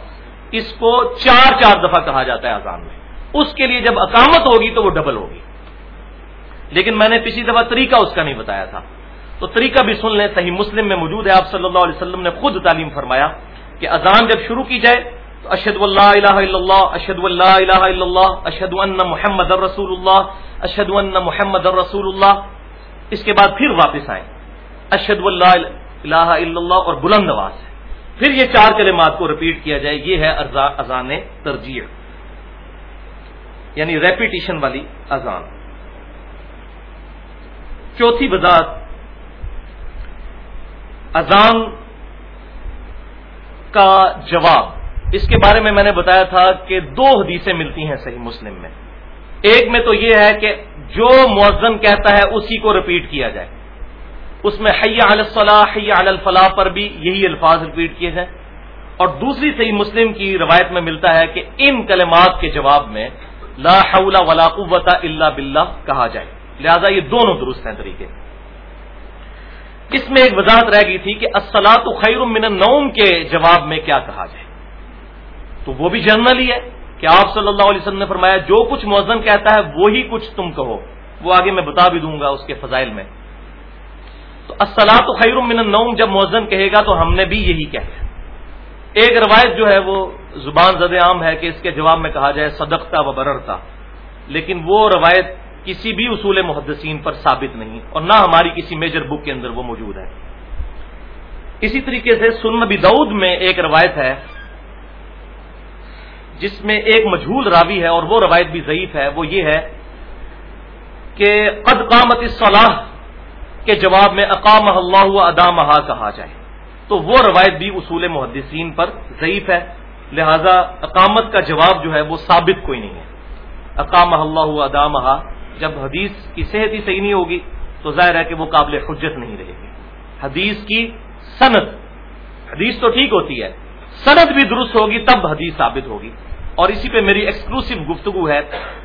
اس کو چار چار دفعہ کہا جاتا ہے اذان میں۔ اس کے لیے جب اقامت ہوگی تو وہ ڈبل ہوگی۔ لیکن میں نے پچھلی دفعہ طریقہ اس کا نہیں بتایا تھا۔ تو طریقہ بھی سن لیں، صحیح مسلم میں موجود ہے، آپ صلی اللہ علیہ وسلم نے خود تعلیم فرمایا کہ اذان جب شروع کی جائے تو اشد اللہ الہ الا اللہ اشد اللہ الہ الا اللہ اشد ان محمد الرسول اللہ اشد ان محمد الرسول اللہ۔ اس کے بعد پھر واپس آئیں۔ اشد اللہ الہ الا اللہ اور بلند آواز ہے۔ پھر یہ چار کلمات کو ریپیٹ کیا جائے، یہ ہے اذان ترجیح یعنی ریپیٹیشن والی اذان۔ چوتھی وضاحت، اذان کا جواب۔ اس کے بارے میں میں نے بتایا تھا کہ دو حدیثیں ملتی ہیں صحیح مسلم میں۔ ایک میں تو یہ ہے کہ جو مؤذن کہتا ہے اسی کو ریپیٹ کیا جائے۔ اس میں حیا الصلاح حیا الفلاح پر بھی یہی الفاظ ریپیٹ کیے ہیں۔ اور دوسری صحیح مسلم کی روایت میں ملتا ہے کہ ان کلمات کے جواب میں لا حول ولا قوت الا باللہ کہا جائے۔ لہذا یہ دونوں درست ہیں طریقے۔ اس میں ایک وضاحت رہ گئی تھی کہ اسلاط خیر من النوم کے جواب میں کیا کہا جائے۔ تو وہ بھی جنرل ہی ہے کہ آپ صلی اللہ علیہ وسلم نے فرمایا، جو کچھ موزن کہتا ہے وہی کچھ تم کہو۔ وہ آگے میں بتا بھی دوں گا اس کے فضائل میں۔ تو اسلاط خیر من النوم، جب موزن کہے گا تو ہم نے بھی یہی کہا ایک روایت جو ہے وہ زبان زد عام ہے کہ اس کے جواب میں کہا جائے صدقتا و بررتا۔ لیکن وہ روایت کسی بھی اصول محدثین پر ثابت نہیں اور نہ ہماری کسی میجر بک کے اندر وہ موجود ہے۔ اسی طریقے سے سن نبی دعود میں ایک روایت ہے، جس میں ایک مجھول راوی ہے اور وہ روایت بھی ضعیف ہے۔ وہ یہ ہے کہ قد قامت صلاح کے جواب میں اقام اللہ ادام کہا جائے۔ تو وہ روایت بھی اصول محدثین پر ضعیف ہے، لہذا اقامت کا جواب جو ہے وہ ثابت کوئی نہیں ہے۔ اقام اللہ ادام جب حدیث کی صحت ہی صحیح نہیں ہوگی، تو ظاہر ہے کہ وہ قابل حجت نہیں رہے گی۔ حدیث کی صنعت حدیث تو ٹھیک ہوتی ہے صنعت بھی درست ہوگی، تب حدیث ثابت ہوگی۔ اور اسی پہ میری ایکسکلوسو گفتگو ہے۔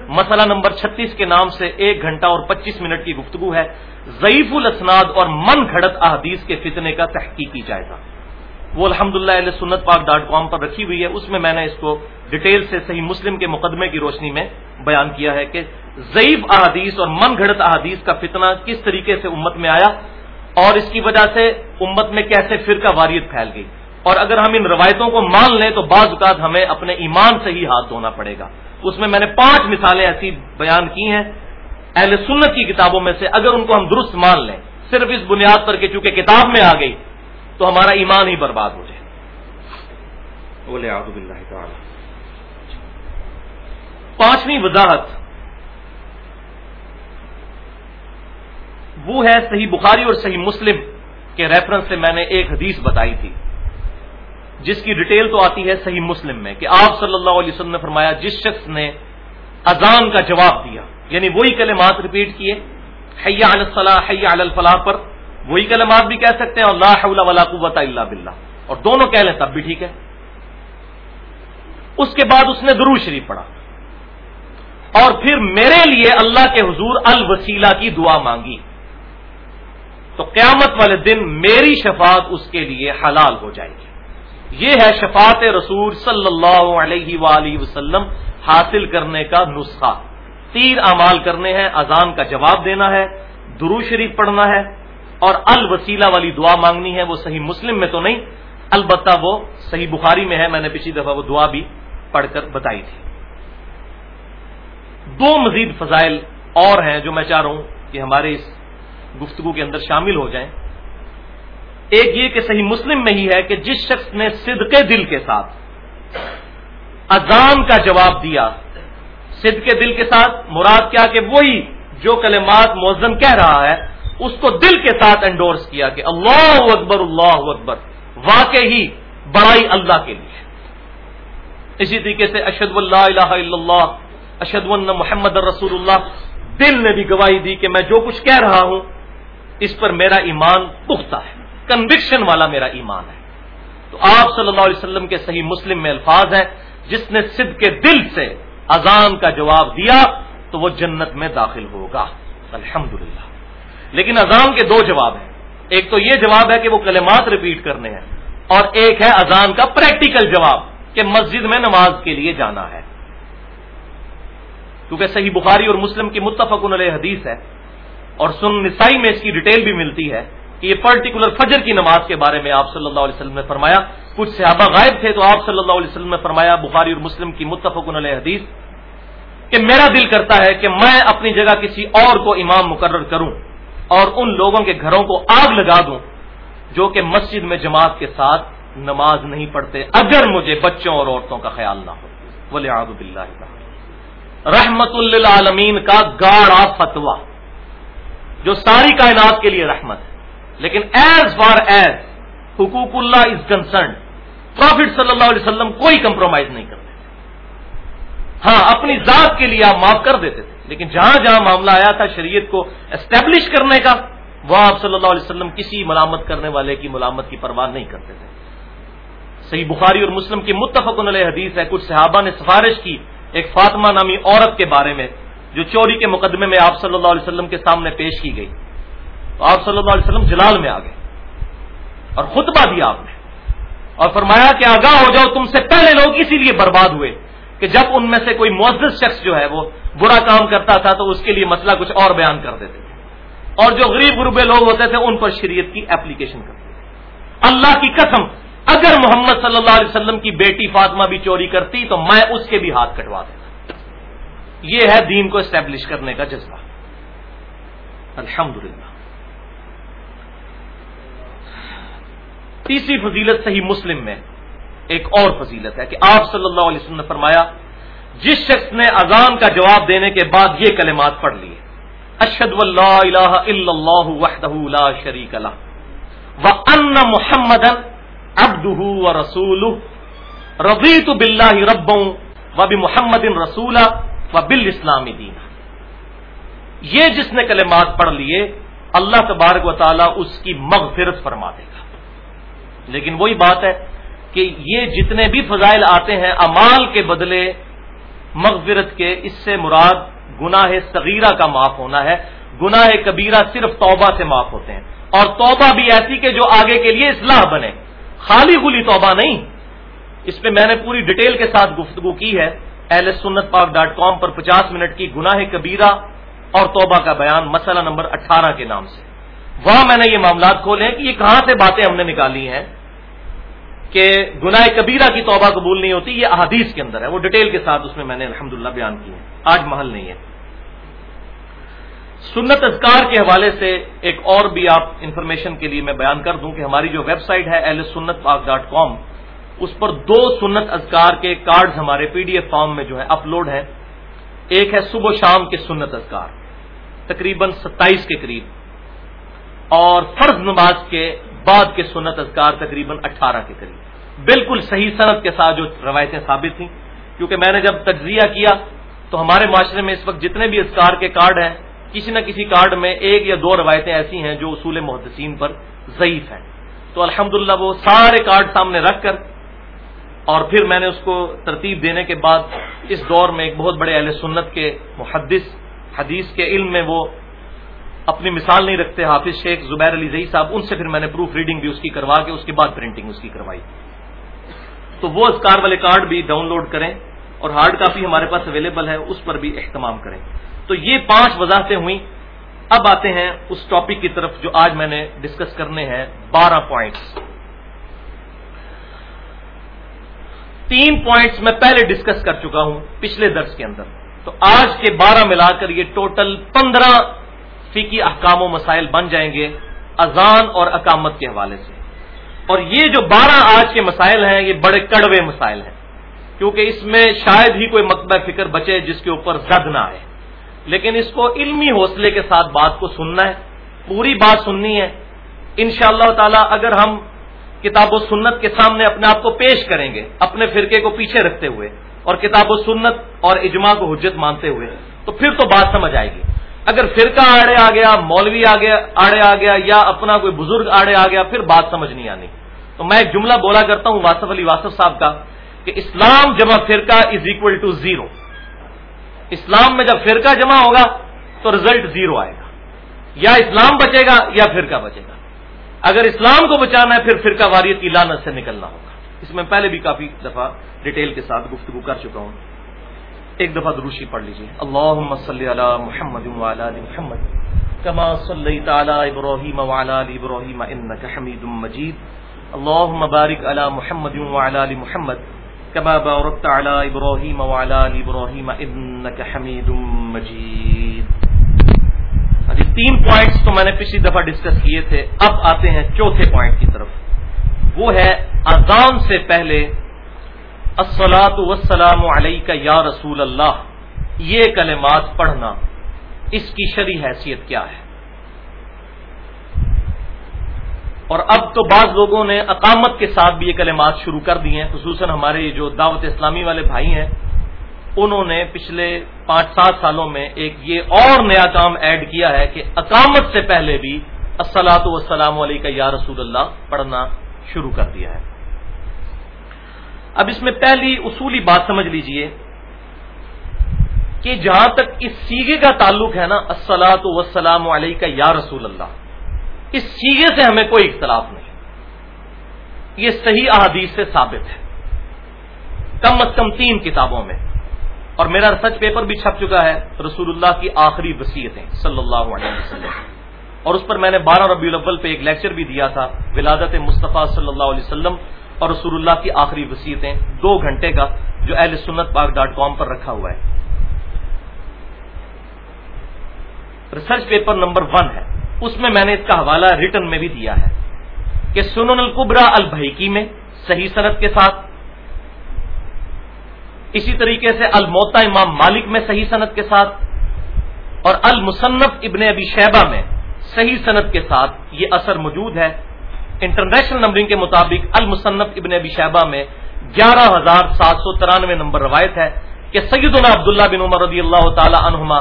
مسئلہ نمبر چھتیس کے نام سے ایک گھنٹہ اور پچیس منٹ کی گفتگو ہے۔ ضعیف الاسناد اور من گھڑت احادیث کے فتنے کا تحقیق کی جائے گا۔ وہ الحمد للہ سنت پاک ڈاٹ کام پر رکھی ہوئی ہے۔ اس میں میں نے اس کو ڈیٹیل سے صحیح مسلم کے مقدمے کی روشنی میں بیان کیا ہے کہ ضعیف احادیث اور من گھڑت احادیث کا فتنہ کس طریقے سے امت میں آیا اور اس کی وجہ سے امت میں کیسے فرقہ واریت پھیل گئی۔ اور اگر ہم ان روایتوں کو مان لیں تو بعض اوقات ہمیں اپنے ایمان سے ہی ہاتھ دھونا پڑے گا۔ اس میں میں نے پانچ مثالیں ایسی بیان کی ہیں۔ اہل سنت کی کتابوں میں سے اگر ان کو ہم درست مان لیں صرف اس بنیاد پر کہ چونکہ کتاب میں آ گئی تو ہمارا ایمان ہی برباد ہو جائے۔ بولے پانچویں وضاحت وہ ہے صحیح بخاری اور صحیح مسلم کے ریفرنس سے میں نے ایک حدیث بتائی تھی۔ جس کی ڈیٹیل تو آتی ہے صحیح مسلم میں کہ آپ صلی اللہ علیہ وسلم نے فرمایا جس شخص نے اذان کا جواب دیا یعنی وہی کلمات ریپیٹ کیے حیا الصلاح حیا الفلاح پر، وہی کلمات بھی کہہ سکتے ہیں، اور اللہ ولا قوت اللہ بلّہ اور دونوں کہہ لیں تب بھی ٹھیک ہے۔ اس کے بعد اس نے درو شریف پڑھا۔ اور پھر میرے لیے اللہ کے حضور الوسیلہ کی دعا مانگی۔ تو قیامت والے دن میری شفاعت اس کے لیے حلال ہو جائے گی۔ یہ ہے شفاعت رسول صلی اللہ علیہ وآلہ وسلم حاصل کرنے کا نسخہ۔ تیر امال کرنے ہیں، اذان کا جواب دینا ہے درو شریف پڑھنا ہے، اور الوسیلہ والی دعا مانگنی ہے، وہ صحیح مسلم میں تو نہیں، البتہ وہ صحیح بخاری میں ہے، میں نے پچھلی دفعہ وہ دعا بھی پڑھ کر بتائی تھی۔ دو مزید فضائل اور ہیں جو میں چاہ رہا ہوں کہ ہمارے اس گفتگو کے اندر شامل ہو جائیں۔ ایک یہ کہ صحیح مسلم میں ہی ہے کہ جس شخص نے صدقے دل کے ساتھ اذان کا جواب دیا صدق دل کے ساتھ، مراد کیا کہ وہی جو کلمات موزن کہہ رہا ہے، اس کو دل کے ساتھ انڈورس کیا کہ اللہ اکبر اللہ اکبر، واقعی بڑائی اللہ کے لیے۔ اسی طریقے سے اشد اللہ الہ الا اللہ اشد اللہ محمد رسول اللہ، دل نے بھی گواہی دی کہ میں جو کچھ کہہ رہا ہوں، اس پر میرا ایمان پختہ ہے۔ کنوکشن والا میرا ایمان ہے۔ تو آپ صلی اللہ علیہ وسلم کے صحیح مسلم میں الفاظ ہیں، جس نے سدھ کے دل سے اذان کا جواب دیا تو وہ جنت میں داخل ہوگا۔ الحمد لیکن اذان کے دو جواب ہیں۔ ایک تو یہ جواب ہے کہ وہ کلمات ریپیٹ کرنے ہیں، اور ایک ہے اذان کا پریکٹیکل جواب کہ مسجد میں نماز کے لیے جانا ہے۔ کیونکہ صحیح بخاری اور مسلم کی متفق علیہ حدیث ہے، اور سن نسائی میں اس کی ڈیٹیل بھی ملتی ہے۔ یہ پرٹیکولر فجر کی نماز کے بارے میں آپ صلی اللہ علیہ وسلم نے فرمایا۔ کچھ صحابہ غائب تھے تو آپ صلی اللہ علیہ وسلم نے فرمایا، بخاری اور مسلم کی متفق علیہ حدیث، کہ میرا دل کرتا ہے کہ میں اپنی جگہ کسی اور کو امام مقرر کروں اور ان لوگوں کے گھروں کو آگ لگا دوں جو کہ مسجد میں جماعت کے ساتھ نماز نہیں پڑھتے اگر مجھے بچوں اور عورتوں کا خیال نہ ہو۔ بولے آب اللہ رحمت للعالمین کا گاڑا فتوا جو ساری کائنات کے لیے رحمت ہے۔ لیکن ایز فار ایز حقوق اللہ از کنسرنڈ پروفٹ صلی اللہ علیہ وسلم کوئی کمپرومائز نہیں کرتے ہاں اپنی ذات کے لیے آپ معاف کر دیتے تھے، لیکن جہاں جہاں معاملہ آیا تھا شریعت کو اسٹیبلش کرنے کا وہ آپ صلی اللہ علیہ وسلم کسی ملامت کرنے والے کی ملامت کی پرواہ نہیں کرتے تھے۔ صحیح بخاری اور مسلم کی متفق علیہ حدیث ہے، کچھ صحابہ نے سفارش کی ایک فاطمہ نامی عورت کے بارے میں، جو چوری کے مقدمے میں آپ صلی اللہ علیہ وسلم کے سامنے پیش کی گئی۔ تو آپ صلی اللہ علیہ وسلم جلال میں آ گئے اور خطبہ دیا آپ نے اور فرمایا کہ آگاہ ہو جاؤ، تم سے پہلے لوگ اسی لیے برباد ہوئے کہ جب ان میں سے کوئی معزز شخص جو ہے وہ برا کام کرتا تھا تو اس کے لیے مسئلہ کچھ اور بیان کر دیتے تھے۔ اور جو غریب غروبے لوگ ہوتے تھے، ان پر شریعت کی اپلیکیشن کرتے تھے۔ اللہ کی قسم، اگر محمد صلی اللہ علیہ وسلم کی بیٹی فاطمہ بھی چوری کرتی تو میں اس کے بھی ہاتھ کٹوا دیتا۔ یہ ہے دین کو اسٹیبلش کرنے کا جذبہ۔ الحمد تیسری فضیلت صحیح مسلم میں ایک اور فضیلت ہے کہ آپ صلی اللہ علیہ وسلم نے فرمایا، جس شخص نے اذان کا جواب دینے کے بعد یہ کلمات پڑھ لیے اشد اللہ الہ الا اللہ وحدہ لا شریک اللہ و ان محمد ابدہ و رسول رضیت باللہ ربوں و محمد رسول و بال اسلامی دین یہ جس نے کلمات پڑھ لیے، اللہ تبارک و تعالی اس کی مغفرت فرما دے گا۔ لیکن وہی بات ہے کہ یہ جتنے بھی فضائل آتے ہیں، امال کے بدلے مغفرت کے، اس سے مراد گناہ صغیرہ کا معاف ہونا ہے۔ گناہ کبیرہ صرف توبہ سے معاف ہوتے ہیں۔ اور توبہ بھی ایسی کہ جو آگے کے لیے اصلاح بنے۔ خالی خلی توبہ نہیں۔ اس پہ میں نے پوری ڈیٹیل کے ساتھ گفتگو کی ہے۔ ایل سنت پاک ڈاٹ کام پر پچاس منٹ کی گناہ کبیرہ اور توبہ کا بیان مسئلہ نمبر اٹھارہ کے نام سے۔ وہاں میں نے یہ معاملات کھولے ہیں کہ یہ کہاں سے باتیں ہم نے نکالی ہیں کہ گناہ کبیرہ کی توبہ قبول نہیں ہوتی، یہ احادیث کے اندر ہے، وہ ڈیٹیل کے ساتھ اس میں میں نے الحمد بیان کی ہے۔ آج محل نہیں ہے۔ سنت اذکار کے حوالے سے ایک اور بھی آپ انفارمیشن کے لیے میں بیان کر دوں کہ ہماری جو ویب سائٹ ہے ایل سنت پاک ڈاٹ کام، اس پر دو سنت اذکار کے کارڈز ہمارے پی ڈی ایف فارم میں جو ہے اپلوڈ ہیں۔ ایک ہے صبح و شام کے سنت اذکار، تقریباً ستائیس کے قریب۔ اور فرض نماز کے بعد کے سنت اذکار تقریباً اٹھارہ کے قریب۔ بالکل صحیح صنعت کے ساتھ جو روایتیں ثابت تھیں۔ کیونکہ میں نے جب تجزیہ کیا تو ہمارے معاشرے میں اس وقت جتنے بھی اذکار کے کارڈ ہیں، کسی نہ کسی کارڈ میں ایک یا دو روایتیں ایسی ہیں جو اصول محدثین پر ضعیف ہیں۔ تو الحمد وہ سارے کارڈ سامنے رکھ کر اور پھر میں نے اس کو ترتیب دینے کے بعد اس دور میں ایک بہت بڑے اہل سنت کے محدث حدیث کے علم میں وہ اپنی مثال نہیں رکھتے حافظ شیخ زبیر علی زئی صاحب، ان سے پھر میں نے پروف ریڈنگ بھی اس کی کروا کے، اس کے بعد پرنٹنگ اس کی کروائی۔ تو وہ اسکار والے کارڈ بھی ڈاؤن لوڈ کریں اور ہارڈ کاپی ہمارے پاس اویلیبل ہے، اس پر بھی اہتمام کریں۔ تو یہ پانچ وضاحتیں ہوئیں۔ اب آتے ہیں اس ٹاپک کی طرف جو آج میں نے ڈسکس کرنے ہیں، بارہ پوائنٹس۔ تین پوائنٹس میں پہلے ڈسکس کر چکا ہوں پچھلے درس کے اندر۔ تو آج کے بارہ ملا کر یہ ٹوٹل پندرہ فی احکام و مسائل بن جائیں گے اذان اور اقامت کے حوالے سے۔ اور یہ جو بارہ آج کے مسائل ہیں، یہ بڑے کڑوے مسائل ہیں۔ کیونکہ اس میں شاید ہی کوئی مکبہ فکر بچے جس کے اوپر زد نہ آئے۔ لیکن اس کو علمی حوصلے کے ساتھ بات کو سننا ہے، پوری بات سننی ہے۔ ان شاء اللہ تعالی اگر ہم کتاب و سنت کے سامنے اپنے آپ کو پیش کریں گے، اپنے فرقے کو پیچھے رکھتے ہوئے اور کتاب و سنت اور اجماع کو حجت مانتے ہوئے، تو پھر تو بات سمجھ آئے گی۔ اگر فرقہ آڑے آ گیا، مولوی آ گیا، آڑے آ گیا، یا اپنا کوئی بزرگ آڑے آ گیا، پھر بات سمجھ نہیں آنی۔ تو میں ایک جملہ بولا کرتا ہوں واسف علی واسف صاحب کا، کہ اسلام جمع فرقہ از اکول ٹو زیرو اسلام میں جب فرقہ جمع ہوگا، تو رزلٹ زیرو آئے گا۔ یا اسلام بچے گا، یا فرقہ بچے گا۔ اگر اسلام کو بچانا ہے، پھر فرقہ واریت کی لانت سے نکلنا ہوگا۔ اس میں پہلے بھی کافی دفعہ ڈیٹیل کے ساتھ گفتگو کر چکا ہوں۔ ایک دفعہ دروشی پڑھ لیجیے اللہ صلی علی محمد محمد، کما صلی تعالی ابراہیم ابراہیم انک حمید مجید۔ اللهم بارك على محمد وعلى ال محمد كما باركت على ابراهيم وعلى ال ابراهيم انك حميد مجيد ابھی ہاں جی، تین پوائنٹس تو میں نے پچھلی دفعہ ڈسکس کیے تھے، اب آتے ہیں چوتھے پوائنٹ کی طرف۔ وہ ہے اذان سے پہلے السلاۃ وسلام علیہ کا یا رسول اللہ، یہ کلمات پڑھنا اس کی شرح حیثیت کیا ہے؟ اور اب تو بعض لوگوں نے اقامت کے ساتھ بھی یہ کلمات شروع کر دی ہیں، خصوصاً ہمارے جو دعوت اسلامی والے بھائی ہیں، انہوں نے پچھلے پانچ سات سالوں میں ایک یہ اور نیا کام ایڈ کیا ہے کہ اقامت سے پہلے بھی السلاۃ والسلام علیہ یا رسول اللہ پڑھنا شروع کر دیا ہے۔ اب اس میں پہلی اصولی بات سمجھ لیجیے کہ جہاں تک اس سیگے کا تعلق ہے نا السلاۃ وسلام علیہ یا رسول اللہ، اس سیگے سے ہمیں کوئی اختلاف نہیں۔ یہ صحیح احادیث سے ثابت ہے۔ کم از کم تین کتابوں میں۔ اور میرا ریسرچ پیپر بھی چھپ چکا ہے، رسول اللہ کی آخری وسیعتیں صلی اللہ علیہ وسلم۔ اور اس پر میں نے بارہ ربیع الاول پہ ایک لیکچر بھی دیا تھا، ولادت مصطفیٰ صلی اللہ علیہ وسلم۔ اور رسول اللہ کی آخری وسیعتیں دو گھنٹے کا جو اہل سنت پاک ڈاٹ کام پر رکھا ہوا ہے۔ ریسرچ پیپر نمبر ون ہے۔ اس میں میں نے اس کا حوالہ ریٹن میں بھی دیا ہے کہ سنن القبرا البحیکی میں صحیح صنعت کے ساتھ، اسی طریقے سے الموتا امام مالک میں صحیح صنعت کے ساتھ اور المصنف ابن ابی شیبہ میں صحیح صنعت کے ساتھ یہ اثر موجود ہے۔ انٹرنیشنل نمبرنگ کے مطابق المصنف ابن ابی شیبہ میں گیارہ ہزار سات سو ترانوے نمبر روایت ہے کہ سیدنا عبداللہ بن عمر رضی اللہ تعالی عنہما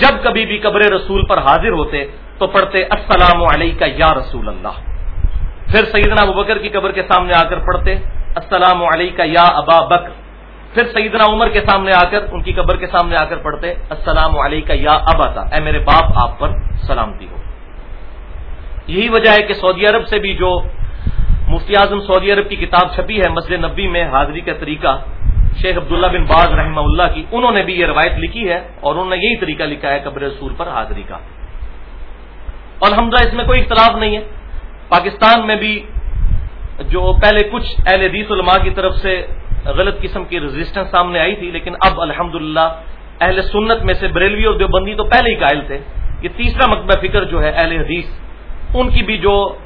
جب کبھی بھی قبر رسول پر حاضر ہوتے تو پڑھتے، السلام علیہ کا یا رسول اللہ۔ پھر سیدنا ابو بکر کی قبر کے سامنے آ کر پڑھتے، السلام علیہ کا یا ابا بکر۔ پھر سیدنا عمر کے سامنے آ کر، ان کی قبر کے سامنے آ کر پڑھتے، السلام علیہ کا یا ابا تھا اے میرے باپ، آپ پر سلامتی ہو۔ یہی وجہ ہے کہ سعودی عرب سے بھی جو مفتی اعظم سعودی عرب کی کتاب چھپی ہے مسجد نبی میں حاضری کا طریقہ، شیخ عبداللہ بن باز رحمہ اللہ کی، انہوں نے بھی یہ روایت لکھی ہے اور انہوں نے یہی طریقہ لکھا ہے قبر رسول پر حاضری کا۔ اور حمزہ اس میں کوئی اختلاف نہیں ہے۔ پاکستان میں بھی جو پہلے کچھ اہل حدیث علماء کی طرف سے غلط قسم کی رزسٹنس سامنے آئی تھی، لیکن اب الحمد اہل سنت میں سے بریلوی اور دیوبندی تو پہلے ہی قائل تھے یہ تیسرا مکبہ فکر جو ہے اہل حدیث ان کی بھی جو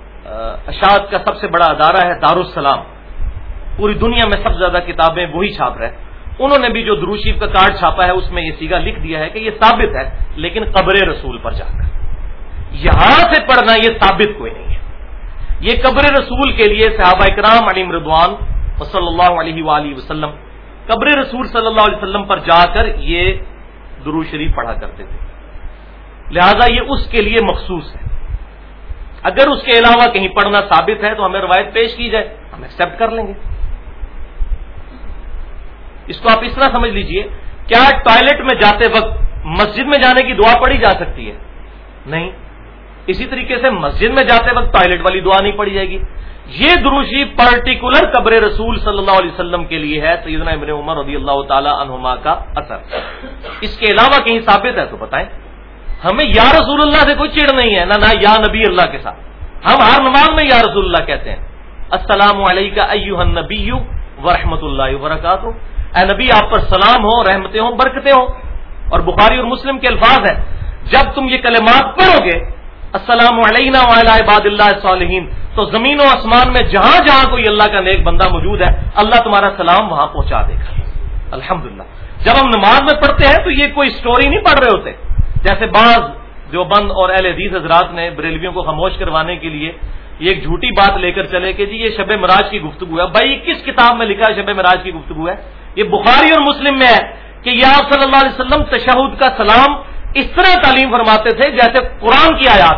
اشاعت کا سب سے بڑا ادارہ ہے دارالسلام، پوری دنیا میں سب سے زیادہ کتابیں وہی چھاپ رہے انہوں نے بھی جو دروشیف کا کارڈ چھاپا ہے، اس میں یہ سیگا لکھ دیا ہے کہ یہ ثابت ہے، لیکن قبر رسول پر جا کر۔ یہاں سے پڑھنا یہ ثابت کوئی نہیں ہے۔ یہ قبر رسول کے لیے صحابہ اکرام علی مردوان صلی اللہ علیہ وآلہ وسلم، قبر رسول صلی اللہ علیہ وسلم پر جا کر یہ درو شریف پڑھا کرتے تھے۔ لہذا یہ اس کے لیے مخصوص ہے۔ اگر اس کے علاوہ کہیں پڑھنا ثابت ہے تو ہمیں روایت پیش کی جائے، ہم ایکسپٹ کر لیں گے۔ اس کو آپ اس طرح سمجھ لیجیے کیا ٹوائلٹ میں جاتے وقت مسجد میں جانے کی دعا پڑھی جا سکتی ہے۔ نہیں، اسی طریقے سے مسجد میں جاتے وقت ٹوائلٹ والی دعا نہیں پڑی جائے گی۔ یہ دروشی پرٹیکولر قبر رسول صلی اللہ علیہ وسلم کے لیے ہے، سیدنا ابن عمر رضی اللہ تعالی عنہما کا اثر۔ اس کے علاوہ کہیں ثابت ہے تو بتائیں۔ ہمیں یا رسول اللہ سے کوئی چڑ نہیں ہے، نہ نہ یا نبی اللہ کے ساتھ۔ ہم ہر نماز میں یا رسول اللہ کہتے ہیں۔ السلام علیکم ایوہ النبی ورحمۃ اللہ وبرکاتہ۔ اے نبی، آپ پر سلام ہو، رحمتیں ہوں، برکتیں ہوں۔ اور بخاری اور مسلم کے الفاظ ہیں۔ جب تم یہ کلمات پڑھو گے، السلام علینا عباد اللہ صالحین تو زمین و آسمان میں جہاں جہاں کوئی اللہ کا نیک بندہ موجود ہے، اللہ تمہارا سلام وہاں پہنچا دے گا۔ الحمد جب ہم نماز میں پڑھتے ہیں تو یہ کوئی سٹوری نہیں پڑھ رہے ہوتے۔ جیسے بعض جو بند اور اہل حدیث حضرات نے بریلویوں کو خاموش کروانے کے لیے یہ ایک جھوٹی بات لے کر چلے کہ جی یہ شب مراج کی گفتگو ہے۔ بھائی، کس کتاب میں لکھا ہے شب مراج کی گفتگو ہے؟ یہ بخاری اور مسلم میں ہے کہ یہ آپ صلی اللہ علیہ وسلم تشہد کا سلام اس طرح تعلیم فرماتے تھے جیسے قرآن کی آیات۔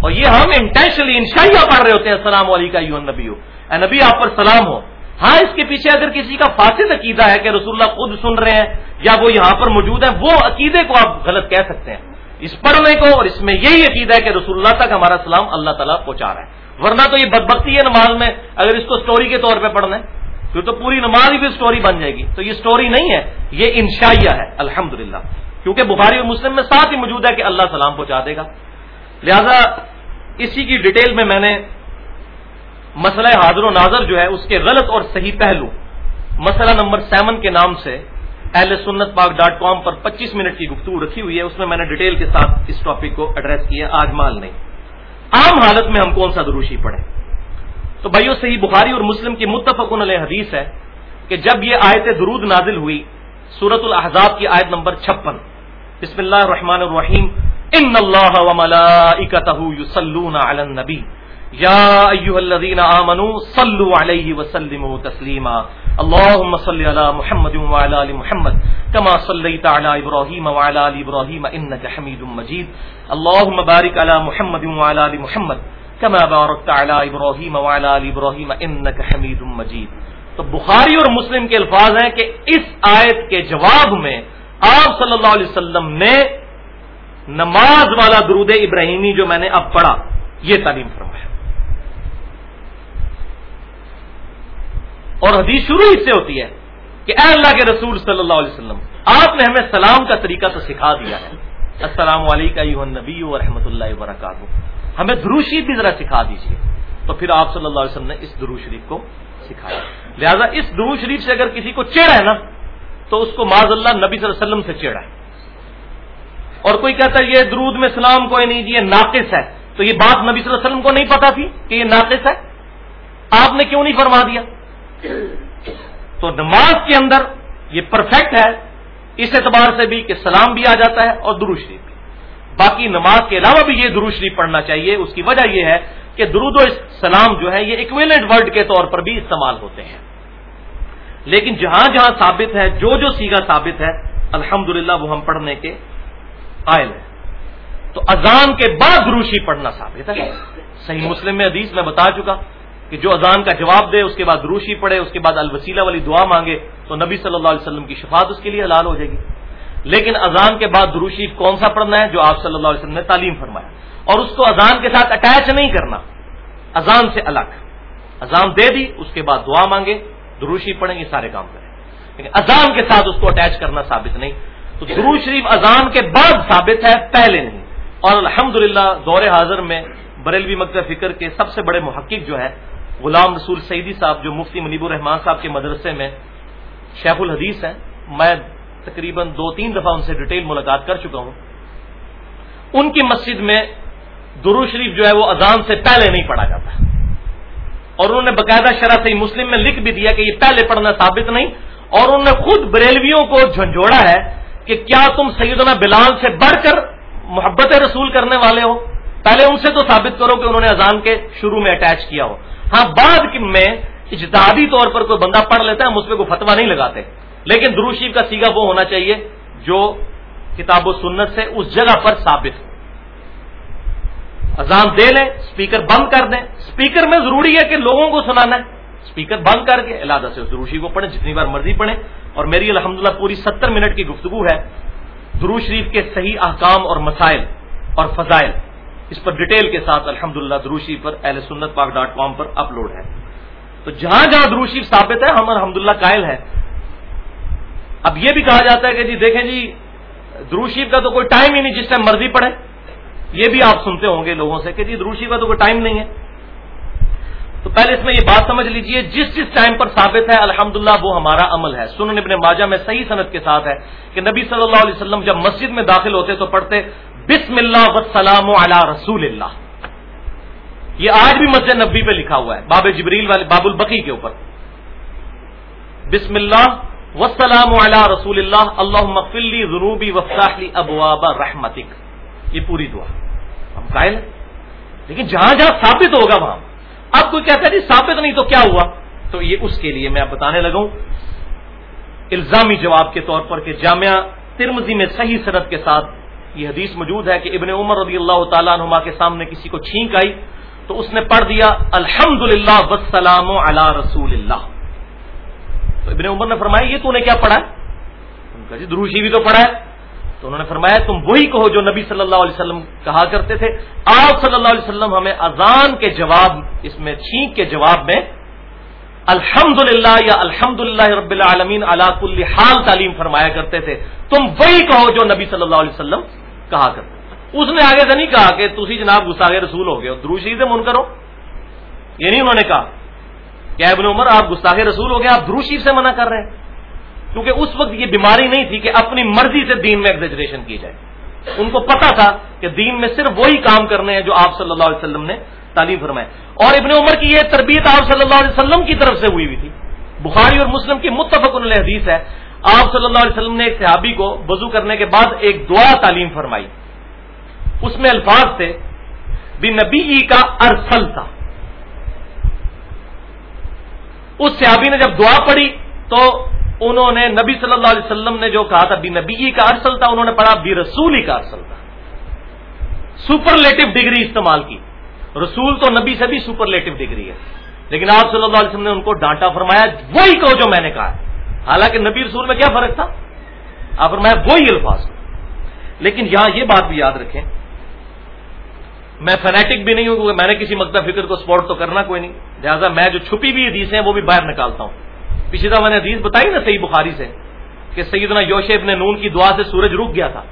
اور یہ ہم انٹینشنلی انشائیہ پڑھ رہے ہوتے ہیں، السلام علیکم نبی ہو اے نبی، آپ پر سلام ہو۔ ہاں اس کے پیچھے اگر کسی کا فاسد عقیدہ ہے کہ رسول اللہ خود سن رہے ہیں یا وہ یہاں پر موجود ہے، وہ عقیدے کو آپ غلط کہہ سکتے ہیں۔ اس پڑھنے کو اور اس میں یہی عقیدہ ہے کہ رسول اللہ تک ہمارا سلام اللہ تعالیٰ پہنچا رہا ہے۔ ورنہ تو یہ بدبختی ہے نماز میں، اگر اس کو سٹوری کے طور پہ پڑھنا ہے، پھر تو پوری نماز ہی بھی سٹوری بن جائے گی۔ تو یہ سٹوری نہیں ہے، یہ انشائیہ ہے الحمد کیونکہ بخاری اور مسلم میں ساتھ ہی موجود ہے کہ اللہ سلام پہنچا دے گا۔ لہذا اسی کی ڈیٹیل میں میں نے مسئلہ حاضر و ناظر جو ہے اس کے غلط اور صحیح پہلو۔ مسئلہ نمبر سیون کے نام سے اہل سنت پاک ڈاٹ کام پر پچیس منٹ کی گفتگو رکھی ہوئی ہے۔ اس میں میں نے ڈیٹیل کے ساتھ اس ٹاپک کو ایڈریس کیا، آج مال نہیں۔ عام حالت میں ہم کون سا دروشی پڑھیں؟ تو بھائیو، صحیح بخاری اور مسلم کی متفق علیہ حدیث ہے کہ جب یہ آیت درود نازل ہوئی سورت الحضاب کی آیت نمبر چھپن۔ بسم اللہ الرحمن الرحیم۔ ان اللہ علی النبی۔ یا ایها الذين امنوا صلوا عليه وسلموا تسليما. اللهم صل على محمد وعلى ال محمد، كما صليت على ابراهيم وعلى ال ابراهيم انك حميد مجيد. اللهم بارك على محمد وعلى ال محمد، كما باركت على ابراهيم وعلى ال ابراهيم انك حميد مجيد. تو بخاری اور مسلم کے الفاظ ہیں کہ اس آیت کے جواب میں آپ صلی اللہ علیہ وسلم نے نماز والا درود ابراہیمی جو میں نے اب پڑھا، یہ تعلیم فرمایا۔ اور حدیث شروع اس سے ہوتی ہے کہ اے اللہ کے رسول صلی اللہ علیہ وسلم، آپ نے ہمیں سلام کا طریقہ تو سکھا دیا ہے۔ السلام علیکم نبی و رحمۃ اللہ وبرکاتہ۔ ہمیں درو شریف بھی ذرا سکھا دیجیے تو پھر آپ صلی اللہ علیہ وسلم نے اس درو شریف کو سکھایا۔ لہذا اس درو شریف سے اگر کسی کو چیڑا ہے نا، تو اس کو معذ اللہ نبی صلی اللہ علیہ وسلم سے چیڑا ہے۔ اور کوئی کہتا ہے یہ درود میں سلام کوئی نہیں، یہ ناقص ہے۔ تو یہ بات نبی صلی اللہ علیہ وسلم کو نہیں پتا تھی کہ یہ ناقص ہے۔ آپ نے کیوں نہیں فرما دیا؟ تو نماز کے اندر یہ پرفیکٹ ہے، اس اعتبار سے بھی کہ سلام بھی آ جاتا ہے اور درو شریف بھی۔ باقی نماز کے علاوہ بھی یہ درو شریف پڑھنا چاہیے، اس کی وجہ یہ ہے کہ درود و سلام جو ہے، یہ اکویلنٹ ورڈ کے طور پر بھی استعمال ہوتے ہیں۔ لیکن جہاں جہاں ثابت ہے، جو جو سیگا ثابت ہے الحمد وہ ہم پڑھنے کے قائل ہیں۔ تو اذان کے بعد دروشی پڑھنا ثابت ہے۔ صحیح مسلم میں حدیث میں بتا چکا۔ کہ جو اذان کا جواب دے، اس کے بعد روشی پڑے اس کے بعد الوسیلہ والی دعا مانگے، تو نبی صلی اللہ علیہ وسلم کی شفاعت اس کے لیے حلال ہو جائے گی۔ لیکن اذان کے بعد دروشی کون سا پڑھنا ہے جو آپ صلی اللہ علیہ وسلم نے تعلیم فرمایا؟ اور اس کو اذان کے ساتھ اٹیچ نہیں کرنا، اذان سے الگ۔ اذان دے دی، اس کے بعد دعا مانگے، دروشی پڑھیں گے، سارے کام کریں۔ لیکن اذان کے ساتھ اس کو اٹیچ کرنا ثابت نہیں۔ تو درو شریف اذان کے بعد ثابت ہے، پہلے نہیں۔ اور الحمد دور حاضر میں بریلوی مکتب فکر کے سب سے بڑے محقق جو ہے غلام رسول سعیدی صاحب، جو مفتی منیب الرحمان صاحب کے مدرسے میں شیخ الحدیث ہیں، میں تقریباً دو تین دفعہ ان سے ڈیٹیل ملاقات کر چکا ہوں۔ ان کی مسجد میں درو شریف جو ہے وہ اذان سے پہلے نہیں پڑھا جاتا۔ اور انہوں نے باقاعدہ شرح سے مسلم میں لکھ بھی دیا کہ یہ پہلے پڑھنا ثابت نہیں۔ اور انہوں نے خود بریلویوں کو جھنجھوڑا ہے کہ کیا تم سیدنا بلال سے بڑھ کر محبت رسول کرنے والے ہو؟ پہلے ان سے تو ثابت کرو کہ انہوں نے اذان کے شروع میں اٹیچ کیا ہو۔ ہاں بعد میں اجتہادی طور پر کوئی بندہ پڑھ لیتا ہے، ہم اس پہ کوئی فتوا نہیں لگاتے۔ لیکن دروشیف کا سیگا وہ ہونا چاہیے جو کتاب و سنت سے اس جگہ پر ثابت ہو۔ اذان دے لیں اسپیکر بند کر دیں۔ اسپیکر میں ضروری ہے کہ لوگوں کو سنانا ہے۔ اسپیکر بند کر کے اللہ سے دروشی کو پڑھیں، جتنی بار مرضی پڑھیں۔ اور میری الحمدللہ پوری ستر منٹ کی گفتگو ہے۔ درو شریف کے صحیح احکام اور مسائل اور فضائل۔ اس پر ڈیٹیل کے ساتھ الحمد للہ دروشی پر اہل سنت پاک ڈاٹ کام پر اپلوڈ ہے۔ تو جہاں جہاں دروشی ثابت ہے، ہم الحمد للہ قائل ہے اب یہ بھی کہا جاتا ہے کہ جی دیکھیں جی دروشیف کا تو کوئی ٹائم ہی نہیں جس ٹائم مرضی پڑے۔ یہ بھی آپ سنتے ہوں گے لوگوں سے کہ جی دروشی کا تو کوئی ٹائم نہیں ہے۔ تو پہلے اس میں یہ بات سمجھ لیجیے، جس جس ٹائم پر ثابت ہے الحمد وہ ہمارا عمل ہے۔ سنن ابن ماجہ میں صحیح صنعت کے ساتھ ہے کہ نبی صلی اللہ علیہ وسلم جب مسجد میں داخل ہوتے تو پڑھتے بسم اللہ وسلام علی رسول اللہ. یہ آج بھی مسجد نبی پہ لکھا ہوا ہے، باب جبریل والے، باب البقی کے اوپر. بسم اللہ وسلام علی رسول اللہ اللہ مفلی ضروبی وفاحلی ابواب رحمتک. یہ پوری دعا. ہم قائل لیکن جہاں جہاں ثابت ہوگا وہاں. اب کوئی کہتا ہے جی ثابت نہیں تو کیا ہوا؟ تو یہ اس کے لیے میں بتانے لگا ہوں. الزامی جواب کے طور پر کہ جامعہ ترمزی میں صحیح صنعت کے ساتھ یہ حدیث موجود ہے کہ ابن عمر رضی اللہ تعالیٰ نما کے سامنے کسی کو چھینک آئی تو اس نے پڑھ دیا الحمد للہ وسلام علی رسول اللہ تو ابن عمر نے فرمایا، یہ تو نے کیا پڑھا ہے؟ جی دروشی بھی تو پڑھا ہے. تو انہوں نے فرمایا، تم وہی کہو جو نبی صلی اللہ علیہ وسلم کہا کرتے تھے۔ آپ صلی اللہ علیہ وسلم ہمیں اذان کے جواب، اس میں چھینک کے جواب میں الحمد للہ یا الحمد للہ رب العالمین اللہ کل حال تعلیم فرمایا کرتے تھے۔ تم وہی کہو جو نبی صلی اللہ علیہ وسلم کہا کرتے اس نے آگے سے نہیں کہا کہ تھی جناب گستاخ رسول ہو گئے ہو۔ دروشی سے من کرو یہ نہیں انہوں نے کہا کیا ابن عمر، آپ گستاخ رسول ہو گئے، آپ دروشی سے منع کر رہے ہیں۔ کیونکہ اس وقت یہ بیماری نہیں تھی کہ اپنی مرضی سے دین میں ایگزیجریشن کی جائے۔ ان کو پتا تھا کہ دین میں صرف وہی کام کرنے ہیں جو آپ صلی اللہ علیہ وسلم نے تعلیم فرمائے اور ابن عمر کی یہ تربیت آپ صلی اللہ علیہ وسلم کی طرف سے ہوئی ہوئی تھی۔ بخاری اور مسلم کی متفق حدیث ہے آپ صلی اللہ علیہ وسلم نے ایک صحابی کو وضو کرنے کے بعد ایک دعا تعلیم فرمائی۔ اس میں الفاظ تھے بھی نبی کا ارسل تھا اس صحابی نے جب دعا پڑھی تو انہوں نے نبی صلی اللہ علیہ وسلم نے جو کہا تھا، بی نبی کا ارسل تھا انہوں نے پڑھا، بی رسول کا ارسل تھا سپرلیٹو ڈگری استعمال کی۔ رسول تو نبی سے بھی سپرلیٹو ڈگری ہے۔ لیکن آپ صلی اللہ علیہ وسلم نے ان کو ڈانٹا فرمایا، وہی کہو جو میں نے کہا حالانکہ نبی رسول میں کیا فرق تھا؟ آپ فرمایا، وہی الفاظ لیکن یہاں یہ بات بھی یاد رکھیں، میں فنیٹک بھی نہیں ہوں، کیونکہ میں نے کسی مکتب فکر کو سپورٹ تو کرنا کوئی نہیں۔ لہٰذا میں جو چھپی ہوئی حدیثیں ہیں، وہ بھی باہر نکالتا ہوں۔ پچھلی دفعہ میں نے حدیث بتائی نا صحیح بخاری سے، کہ سیدنا یوش ابن نون کی دعا سے سورج رک گیا تھا۔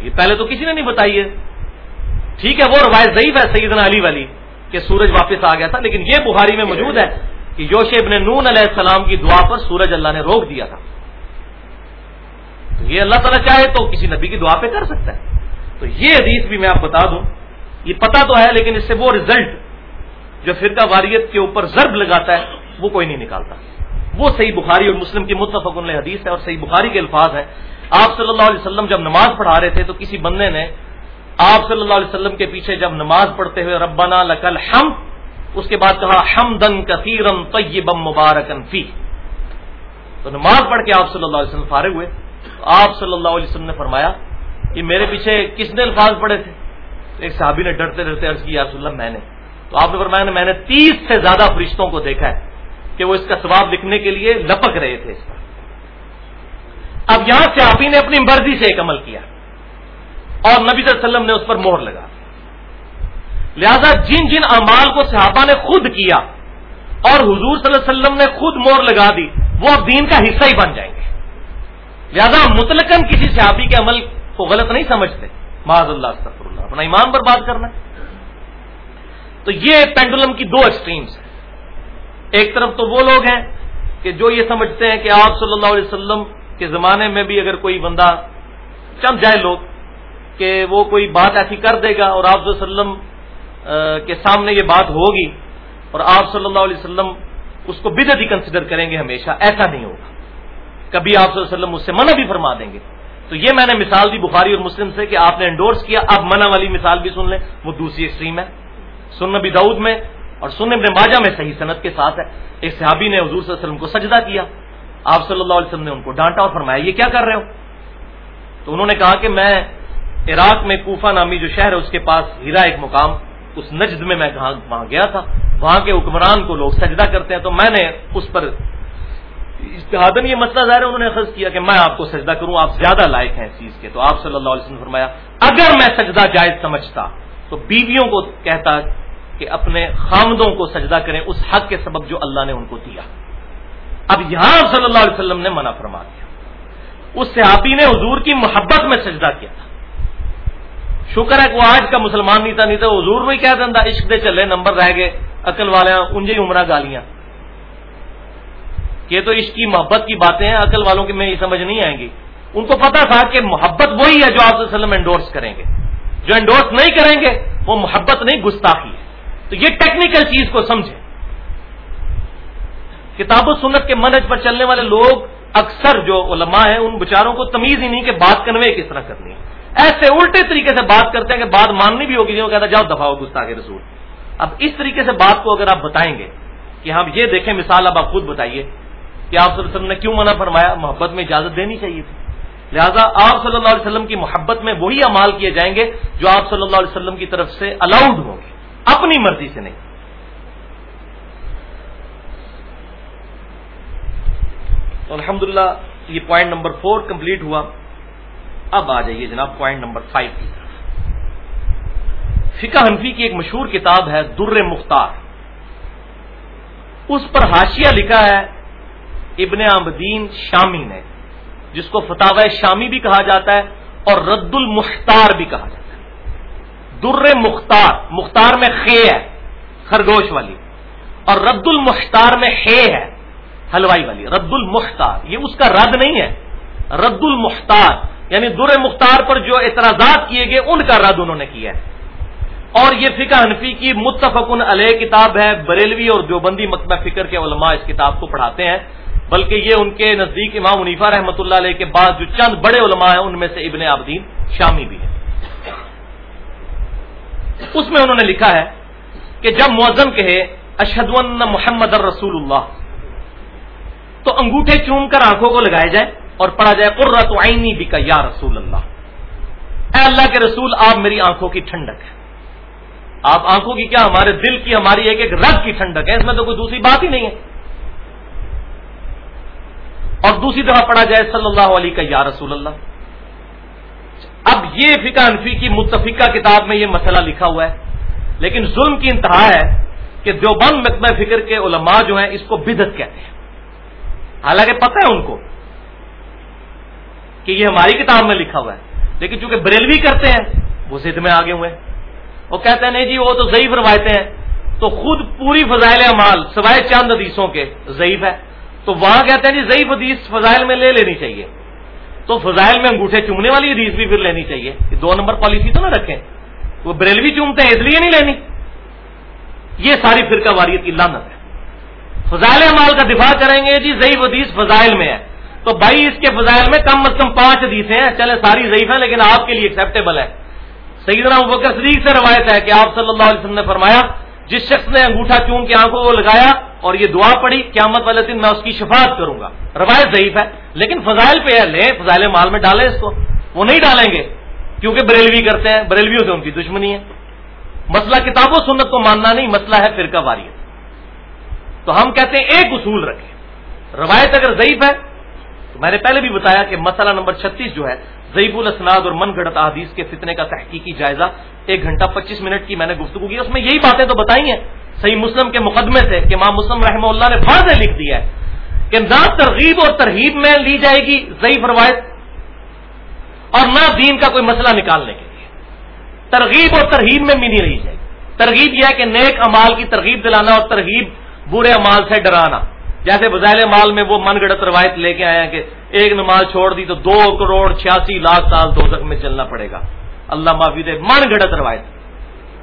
یہ پہلے تو کسی نے نہیں بتائی ہے۔ ٹھیک ہے، وہ روایت ضعیف ہے سیدنا علی والی، کہ سورج واپس آ گیا تھا، لیکن یہ بخاری میں موجود ہے۔ کہ یوش ابن نون علیہ السلام کی دعا پر سورج اللہ نے روک دیا تھا۔ تو یہ اللہ تعالیٰ چاہے تو کسی نبی کی دعا پہ کر سکتا ہے۔ تو یہ حدیث بھی میں آپ بتا دوں۔ یہ پتا تو ہے لیکن اس سے وہ رزلٹ جو فرقہ واریت کے اوپر ضرب لگاتا ہے، وہ کوئی نہیں نکالتا۔ وہ صحیح بخاری اور مسلم کی متفق حدیث ہے اور صحیح بخاری کے الفاظ ہیں۔ آپ صلی اللہ علیہ وسلم جب نماز پڑھا رہے تھے تو کسی بندے نے آپ صلی اللہ علیہ وسلم کے پیچھے جب نماز پڑھتے ہوئے ربنا لکل ہم اس کے بعد کہا ہم دن کثیرم طیبم مبارکن فی تو نماز پڑھ کے آپ صلی اللہ علیہ وسلم فارغ ہوئے. تو آپ صلی اللہ علیہ وسلم نے فرمایا کہ میرے پیچھے کس نے الفاظ پڑے تھے؟ ایک صحابی نے ڈرتے ڈرتے عرض کی، یا رسول اللہ، میں نے. تو آپ نے فرمایا، میں نے تیس سے زیادہ فرشتوں کو دیکھا ہے کہ وہ اس کا ثواب لکھنے کے لیے لپک رہے تھے اس کا اب یہاں صحابی نے اپنی مرضی سے ایک عمل کیا اور نبی صلی اللہ علیہ وسلم نے اس پر مہر لگا. لہذا جن جن امال کو صحابہ نے خود کیا اور حضور صلی اللہ علیہ وسلم نے خود مور لگا دی، وہ اب دین کا حصہ ہی بن جائیں گے۔ لہذا متلقن کسی صحابی کے عمل کو غلط نہیں سمجھتے۔ معاذ اللہ استفر اللہ اپنا ایمان پر بات کرنا۔ تو یہ پینڈولم کی دو ایکسٹریمز ہیں۔ ایک طرف تو وہ لوگ ہیں کہ جو یہ سمجھتے ہیں کہ آپ صلی اللہ علیہ وسلم کے زمانے میں بھی اگر کوئی بندہ چم جائے لوگ، کہ وہ کوئی بات ایسی کر دے گا اور آپ وسلم کے سامنے یہ بات ہوگی اور آپ صلی اللہ علیہ وسلم اس کو بدت ہی کنسیڈر کریں گے ہمیشہ، ایسا نہیں ہوگا۔ کبھی آپ صلی اللہ علیہ وسلم اس سے منع بھی فرما دیں گے۔ تو یہ میں نے مثال دی بخاری اور مسلم سے کہ آپ نے انڈورس کیا، اب منع والی مثال بھی سن لیں۔ وہ دوسری ایکسٹریم ہے۔ سن نبی دعود میں اور سن ابن ماجہ میں صحیح صنعت کے ساتھ ہے۔ ایک صحابی نے حضور صلی اللہ علیہ وسلم کو سجدہ کیا۔ آپ صلی اللہ علیہ وسلم نے ان کو ڈانٹا اور فرمایا، یہ کیا کر رہے ہو؟ تو انہوں نے کہا کہ میں عراق میں کوفہ نامی جو شہر ہے، اس کے پاس ہیرا ایک مقام اس نجد میں میں وہاں گیا تھا، وہاں کے حکمران کو لوگ سجدہ کرتے ہیں، تو میں نے اس پر اشتہادن یہ مسئلہ ظاہر ہے، انہوں نے خرچ کیا کہ میں آپ کو سجدہ کروں، آپ زیادہ لائق ہیں اس چیز کے۔ تو آپ صلی اللہ علیہ وسلم نے فرمایا، اگر میں سجدہ جائز سمجھتا، تو بیویوں کو کہتا کہ اپنے خامدوں کو سجدہ کریں، اس حق کے سبب جو اللہ نے ان کو دیا۔ اب یہاں صلی اللہ علیہ وسلم نے منع فرما دیا۔ اس صحابی نے حضور کی محبت میں سجدہ کیا تھا۔ شکر ہے کہ وہ آج کا مسلمان نہیں تھا نہیں تھا حضور میں کہہ دیں عشق دے چلے، نمبر رہ گئے، عقل والے انجے عمرہ گالیاں۔ یہ تو عشق کی محبت کی باتیں ہیں، عقل والوں کی میں یہ سمجھ نہیں آئیں گی۔ ان کو پتا تھا کہ محبت وہی ہے جو آپ وسلم انڈورس کریں گے۔ جو انڈورس نہیں کریں گے، وہ محبت نہیں، گستاخی ہے۔ تو یہ ٹیکنیکل چیز کو سمجھیں۔ کتاب و سنت کے منج پر چلنے والے لوگ اکثر جو علماء ہیں، ان بچاروں کو تمیز ہی نہیں کہ بات کنوے کس طرح کرنی ہے۔ ایسے الٹے طریقے سے بات کرتے ہیں کہ بات ماننی بھی ہوگی جو کہتا جاؤ دفاع گستاخ رسول۔ اب اس طریقے سے بات کو اگر آپ بتائیں گے کہ ہم یہ دیکھیں، مثال اب آپ خود بتائیے کہ آپ صلی اللہ علیہ وسلم نے کیوں منع فرمایا؟ محبت میں اجازت دینی چاہیے تھی۔ لہذا آپ صلی اللہ علیہ وسلم کی محبت میں وہی امال کیے جائیں گے جو آپ صلی اللہ علیہ وسلم کی طرف سے الاؤڈ ہوں گے۔ اپنی مرضی سے نہیں۔ تو الحمد یہ پوائنٹ نمبر فور کمپلیٹ ہوا۔ اب آ جائیے جناب پوائنٹ نمبر فائیو کی طرف۔ فقہ حنفی کی ایک مشہور کتاب ہے در مختار۔ اس پر حاشیہ لکھا ہے ابن عبدین شامی نے، جس کو فتح شامی بھی کہا جاتا ہے اور رد المختار بھی کہا جاتا ہے۔ در مختار مختار میں خے ہے، خرگوش والی۔ اور رد المختار میں ہے ہے، حلوائی والی۔ رد المختار، یہ اس کا رد نہیں ہے۔ رد المختار یعنی در مختار پر جو اعتراضات کیے گئے، ان کا رد انہوں نے کیا ہے۔ اور یہ فقہ حنفی کی متفقن علیہ کتاب ہے، بریلوی اور دیوبندی مکتبہ فکر کے علماء اس کتاب کو پڑھاتے ہیں۔ بلکہ یہ ان کے نزدیک امام منیفا رحمۃ اللہ علیہ کے بعد جو چند بڑے علماء ہیں، ان میں سے ابن عابدین شامی بھی ہے اس میں انہوں نے لکھا ہے کہ جب موزم کہے اشد محمد رسول اللہ تو انگوٹھے چوم کر آنکھوں کو لگائے جائے اور پڑھا جائے قرۃ عینی بھی یا رسول اللہ۔ اے اللہ کے رسول، آپ میری آنکھوں کی ٹھنڈک ہے آپ آنکھوں کی کیا، ہمارے دل کی، ہماری ایک ایک رگ کی ٹھنڈک ہے، اس میں تو کوئی دوسری بات ہی نہیں ہے۔ اور دوسری طرح پڑھا جائے، صلی اللہ علیہ کا یا رسول اللہ۔ اب یہ فقہ انفی کی متفقہ کتاب میں یہ مسئلہ لکھا ہوا ہے۔ لیکن ظلم کی انتہا ہے کہ دیوبند مکمہ فکر کے علماء جو ہیں اس کو بدت کہتے ہیں۔ حالانکہ پتہ ہے ان کو کہ یہ ہماری کتاب میں لکھا ہوا ہے۔ لیکن چونکہ بریلوی کرتے ہیں، وہ ضد میں آگے ہوئے۔ وہ کہتے ہیں، نہیں جی وہ تو ضعیف روایتیں ہیں۔ تو خود پوری فضائل اعمال سوائے چند حدیثوں کے ضعیف ہے۔ تو وہاں کہتے ہیں جی ضعیف حدیث فضائل میں لے لینی چاہیے۔ تو فضائل میں انگوٹھے چومنے والی حدیث بھی پھر لینی چاہیے۔ یہ دو نمبر پالیسی تو نہ رکھیں۔ وہ بریلوی چومتے ہیں، اس لیے نہیں لینی۔ یہ ساری فرقہ واریت کی لانت ہے۔ فضائل اعمال کا دفاع کریں گے جی ضعیف حدیث فضائل میں ہے۔ تو بھائی اس کے فضائل میں کم از کم پانچ حدیثیں ہیں۔ چلے ساری ضعیف ہیں، لیکن آپ کے لیے ایکسیپٹیبل ہے۔ سیدنا بکر صدیق سے روایت ہے کہ آپ صلی اللہ علیہ وسلم نے فرمایا، جس شخص نے انگوٹھا چون کے آنکھوں کو لگایا اور یہ دعا پڑی قیامت والے دن میں اس کی شفاعت کروں گا۔ روایت ضعیف ہے، لیکن فضائل پہ ہے لیں فضائل مال میں ڈالیں اس کو۔ وہ نہیں ڈالیں گے، کیونکہ بریلوی کرتے ہیں، بریلویوں سے ان کی دشمنی ہے۔ مسئلہ کتاب و سنت کو ماننا نہیں، مسئلہ ہے فرقہ واریت۔ تو ہم کہتے ہیں ایک اصول رکھیں۔ روایت اگر ضعیف ہے میں نے پہلے بھی بتایا کہ مسئلہ نمبر چھتیس جو ہے ضعیف الاسناد اور من گڑت احادیث کے فتنے کا تحقیقی جائزہ ایک گھنٹہ پچیس منٹ کی میں نے گفتگو کی۔ اس میں یہی باتیں تو بتائی ہیں۔ صحیح مسلم کے مقدمے سے کہ ماں مسلم رحمہ اللہ نے واضح لکھ دیا ہے کہ نہ ترغیب اور ترغیب میں لی جائے گی ضعیف روایت اور نہ دین کا کوئی مسئلہ نکالنے کے لیے۔ ترغیب اور ترغیب میں بھی نہیں لی جائے۔ گی ترغیب یہ ہے کہ نیک امال کی ترغیب دلانا اور ترغیب برے امال سے ڈرانا۔ جیسے بزائل مال میں وہ من گڑت روایت لے کے آئے کہ ایک نماز چھوڑ دی تو دو کروڑ چھیاسی لاکھ سال دو میں چلنا پڑے گا۔ اللہ معافی دے من گڑت روایت۔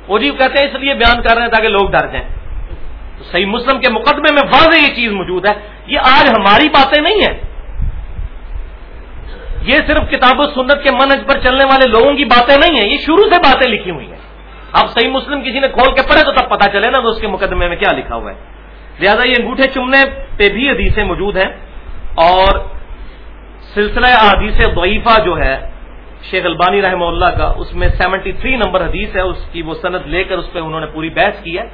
وہ جی کہتے ہیں اس لیے بیان کر رہے ہیں تاکہ لوگ ڈر جائیں۔ تو صحیح مسلم کے مقدمے میں واضح یہ چیز موجود ہے، یہ آج ہماری باتیں نہیں ہیں۔ یہ صرف کتاب و سنت کے منج پر چلنے والے لوگوں کی باتیں نہیں ہیں، یہ شروع سے باتیں لکھی ہوئی ہیں۔ اب صحیح مسلم کسی نے کھول کے پڑھے تو تب پتا چلے نا کہ اس کے مقدمے میں کیا لکھا ہوا ہے۔ لہذا یہ انگوٹھے چمنے پہ بھی حدیثیں موجود ہیں اور سلسلہ حدیث ضعیفہ جو ہے، شیخ البانی رحمہ اللہ کا، اس میں سیونٹی تھری نمبر حدیث ہے، اس کی وہ صنعت لے کر اس پہ انہوں نے پوری بحث کی ہے۔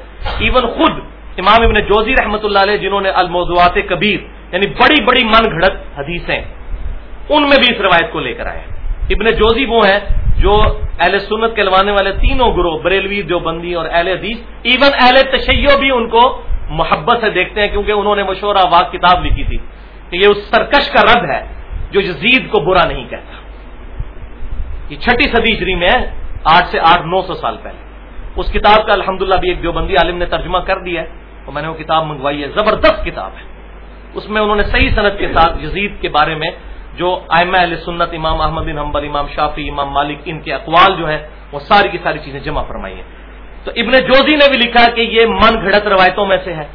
ایون خود امام ابن جوزی رحمۃ اللہ علیہ، جنہوں نے الموضوعات کبیر یعنی بڑی بڑی من گھڑت حدیثیں، ان میں بھی اس روایت کو لے کر آئے ابن جوزی وہ ہیں جو اہل سنت کے لوانے والے تینوں گروہ، بریلوی دیوبندی اور اہل حدیث ایون اہل تشیع بھی ان کو محبت سے دیکھتے ہیں کیونکہ انہوں نے مشورہ واق کتاب لکھی تھی کہ یہ اس سرکش کا رد ہے جو یزید کو برا نہیں کہتا۔ یہ چھٹی صدی ہجری میں آٹھ سے آٹھ، نو سو سال پہلے۔ اس کتاب کا الحمدللہ بھی ایک دیوبندی عالم نے ترجمہ کر دیا ہے تو میں نے وہ کتاب منگوائی ہے، زبردست کتاب ہے۔ اس میں انہوں نے صحیح صنعت کے ساتھ یزید کے بارے میں جو آئمہ علیہ سنت، امام احمد بن حمبل امام شافی امام مالک، ان کے اقوال جو ہے وہ ساری کی ساری چیزیں جمع فرمائی ہیں۔ تو ابن جوزی نے بھی لکھا کہ یہ من گھڑت روایتوں میں سے ہے۔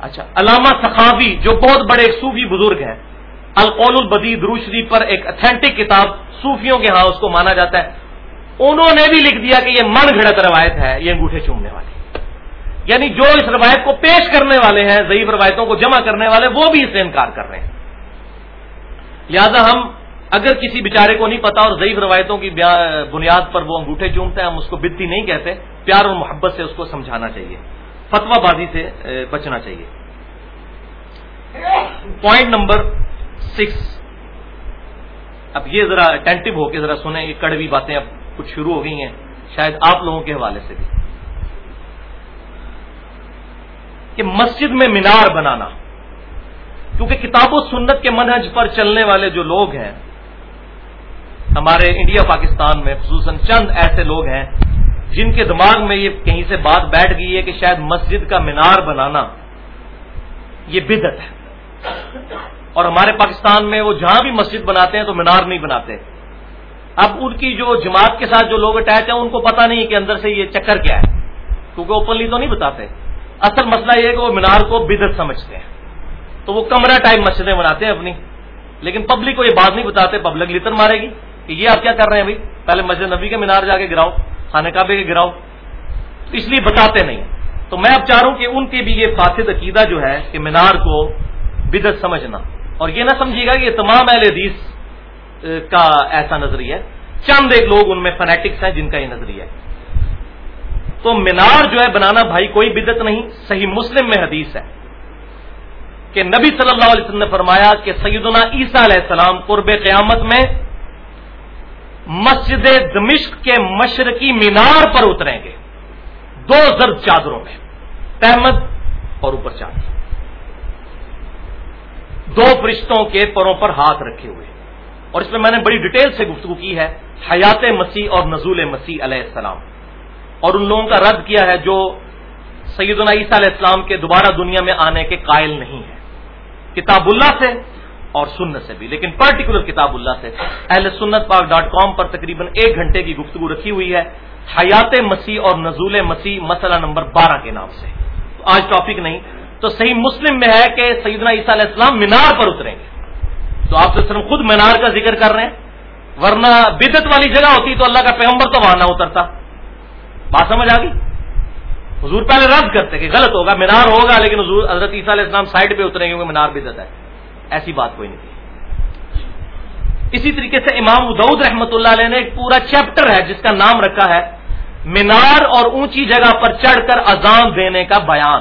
اچھا علامہ سخاوی، جو بہت بڑے صوفی بزرگ ہیں، القول البدی دروشری پر ایک اتھینٹک کتاب صوفیوں کے ہاں اس کو مانا جاتا ہے۔ انہوں نے بھی لکھ دیا کہ یہ من گھڑت روایت ہے، یہ انگوٹھے چومنے والی یعنی جو اس روایت کو پیش کرنے والے ہیں، ضعیف روایتوں کو جمع کرنے والے، وہ بھی اس سے انکار کر رہے ہیں۔ لہذا ہم اگر کسی بیچارے کو نہیں پتا اور ضعیف روایتوں کی بنیاد پر وہ انگوٹھے چومتے ہیں، ہم اس کو بدتی نہیں کہتے، پیار اور محبت سے اس کو سمجھانا چاہیے۔ فتوا بازی سے بچنا چاہیے۔ پوائنٹ نمبر سکس اب یہ ذرا اٹینٹو ہو کے ذرا سنیں، یہ کڑوی باتیں اب کچھ شروع ہو گئی ہیں، شاید آپ لوگوں کے حوالے سے بھی۔ کہ مسجد میں مینار بنانا، کیونکہ کتاب و سنت کے منہج پر چلنے والے جو لوگ ہیں ہمارے انڈیا، پاکستان میں خصوصاً چند ایسے لوگ ہیں جن کے دماغ میں یہ کہیں سے بات بیٹھ گئی ہے کہ شاید مسجد کا مینار بنانا یہ بدت ہے۔ اور ہمارے پاکستان میں وہ جہاں بھی مسجد بناتے ہیں تو مینار نہیں بناتے۔ اب ان کی جو جماعت کے ساتھ جو لوگ اٹیچ ہیں، ان کو پتا نہیں کہ اندر سے یہ چکر کیا ہے۔ کیونکہ اوپنلی تو نہیں بتاتے۔ اصل مسئلہ یہ ہے کہ وہ مینار کو بدت سمجھتے ہیں۔ تو وہ کمرہ ٹائپ مسجدیں بناتے ہیں اپنی۔ لیکن پبلک کو یہ بات نہیں بتاتے پبلک لطر مارے گی۔ کہ یہ آپ کیا کر رہے ہیں بھائی؟ پہلے مسجد نبی کے مینار جا کے گراؤ، خانہ کعبے کے گراؤ۔ اس لیے بتاتے نہیں۔ تو میں اب چاہ رہا ہوں کہ ان کے بھی یہ فاسد عقیدہ جو ہے کہ مینار کو بدت سمجھنا۔ اور یہ نہ سمجھیے گا کہ یہ تمام اہل حدیث کا ایسا نظریہ ہے۔ چند ایک لوگ ان میں فنیٹکس ہیں جن کا یہ نظریہ ہے۔ تو مینار جو ہے بنانا بھائی کوئی بدت نہیں، صحیح مسلم میں حدیث ہے۔ کہ نبی صلی اللہ علیہ وسلم نے فرمایا کہ سیدنا عیسیٰ علیہ السلام قرب قیامت میں مسجد دمشق کے مشرقی مینار پر اتریں گے۔ دو زرد چادروں میں، تحمد اور اوپر چادر۔ دو فرشتوں کے پروں پر ہاتھ رکھے ہوئے۔ اور اس میں میں نے بڑی ڈیٹیل سے گفتگو کی ہے، حیات مسیح اور نزول مسیح علیہ السلام۔ اور ان لوگوں کا رد کیا ہے جو سیدنا عیسیٰ علیہ السلام کے دوبارہ دنیا میں آنے کے قائل نہیں ہے کتاب اللہ سے اور سنت سے بھی۔ لیکن پرٹیکولر کتاب اللہ سے، اہل سنت پاک ڈاٹ کام پر تقریباً ایک گھنٹے کی گفتگو رکھی ہوئی ہے۔ حیات مسیح اور نزول مسیح مسئلہ نمبر بارہ کے نام سے۔ آج ٹاپک نہیں، تو صحیح مسلم میں ہے کہ سیدنا عیسیٰ علیہ السلام مینار پر اتریں گے۔ تو آپ صرف خود مینار کا ذکر کر رہے ہیں۔ ورنہ بدت والی جگہ ہوتی تو اللہ کا پیغمبر تو وہاں نہ اترتا۔ بات سمجھ آ گئی؟ حضور پہلے رد کرتے کہ غلط ہوگا، مینار ہوگا، لیکن حضور حضرت عیسیٰ علیہ السلام سائڈ پہ اتریں گے کیونکہ مینار بدت ہے۔ ایسی بات کوئی نہیں۔ اسی طریقے سے امام ادعود رحمۃ اللہ علیہ نے ایک پورا چیپٹر ہے جس کا نام رکھا ہے، مینار اور اونچی جگہ پر چڑھ کر اذان دینے کا بیان۔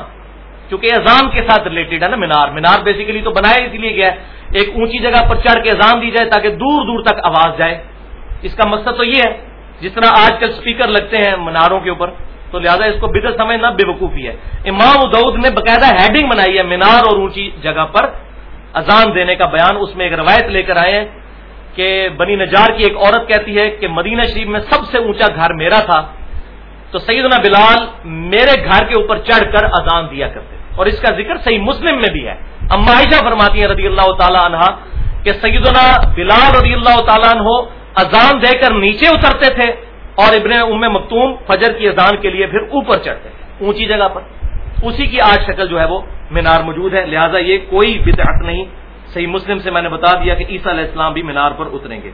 کیونکہ اذان کے ساتھ ریلیٹڈ ہے نا مینار۔ مینار بیسیکلی تو بنایا اسی لیے گیا ہے، ایک اونچی جگہ پر چڑھ کے اذان دی جائے تاکہ دور دور تک آواز جائے۔ اس کا مقصد تو یہ ہے، جس طرح آج کل اسپیکر لگتے ہیں میناروں کے اوپر، تو لہٰذا اس کو بدر سمجھنا بے وقوفی ہے۔ امام ادعود نے باقاعدہ ہیڈنگ بنائی ہے، مینار اور اونچی جگہ پر اذان دینے کا بیان اس میں ایک روایت لے کر آئے ہیں کہ بنی نجار کی ایک عورت کہتی ہے کہ مدینہ شریف میں سب سے اونچا گھر میرا تھا، تو سیدنا بلال میرے گھر کے اوپر چڑھ کر اذان دیا کرتے اور اس کا ذکر صحیح مسلم میں بھی ہے۔ اما عائشہ فرماتی ہیں رضی اللہ تعالی عنہ کہ سیدنا بلال رضی اللہ تعالیٰ عنہ اذان دے کر نیچے اترتے تھے اور ابن ام مکتوم فجر کی اذان کے لیے پھر اوپر چڑھتے تھے۔ اونچی جگہ پر۔ اسی کی آج شکل جو ہے وہ مینار موجود ہے۔ لہٰذا یہ کوئی بدعت نہیں۔ صحیح مسلم سے میں نے بتا دیا کہ عیسیٰ علیہ السلام بھی مینار پر اتریں گے۔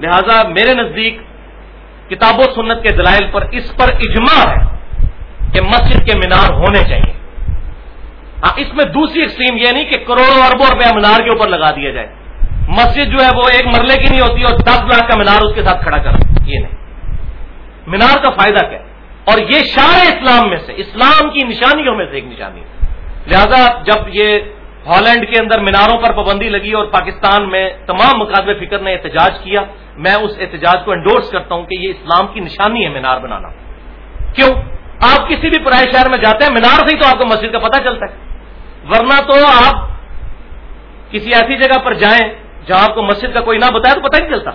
لہذا میرے نزدیک کتاب و سنت کے دلائل پر اس پر اجماع ہے کہ مسجد کے مینار ہونے چاہیے۔ ہاں اس میں دوسری ایکسٹریم یہ نہیں کہ کروڑوں اربوں روپیہ مینار کے اوپر لگا دیا جائے۔ مسجد جو ہے وہ ایک مرلے کی نہیں ہوتی اور دس لاکھ کا مینار اس کے ساتھ کھڑا کر یہ نہیں۔ مینار کا فائدہ کیا؟ ہے اور یہ شار اسلام میں سے، اسلام کی نشانیوں میں سے ایک نشانی لہذا جب یہ ہالینڈ کے اندر میناروں پر پابندی لگی اور پاکستان میں تمام مقابلے فکر نے احتجاج کیا، میں اس احتجاج کو انڈورس کرتا ہوں کہ یہ اسلام کی نشانی ہے مینار بنانا۔ کیوں؟ آپ کسی بھی پرائے شہر میں جاتے ہیں، مینار سے ہی تو آپ کو مسجد کا پتہ چلتا ہے۔ ورنہ تو آپ کسی ایسی جگہ پر جائیں جہاں آپ کو مسجد کا کوئی نہ بتایا تو پتہ نہیں چلتا۔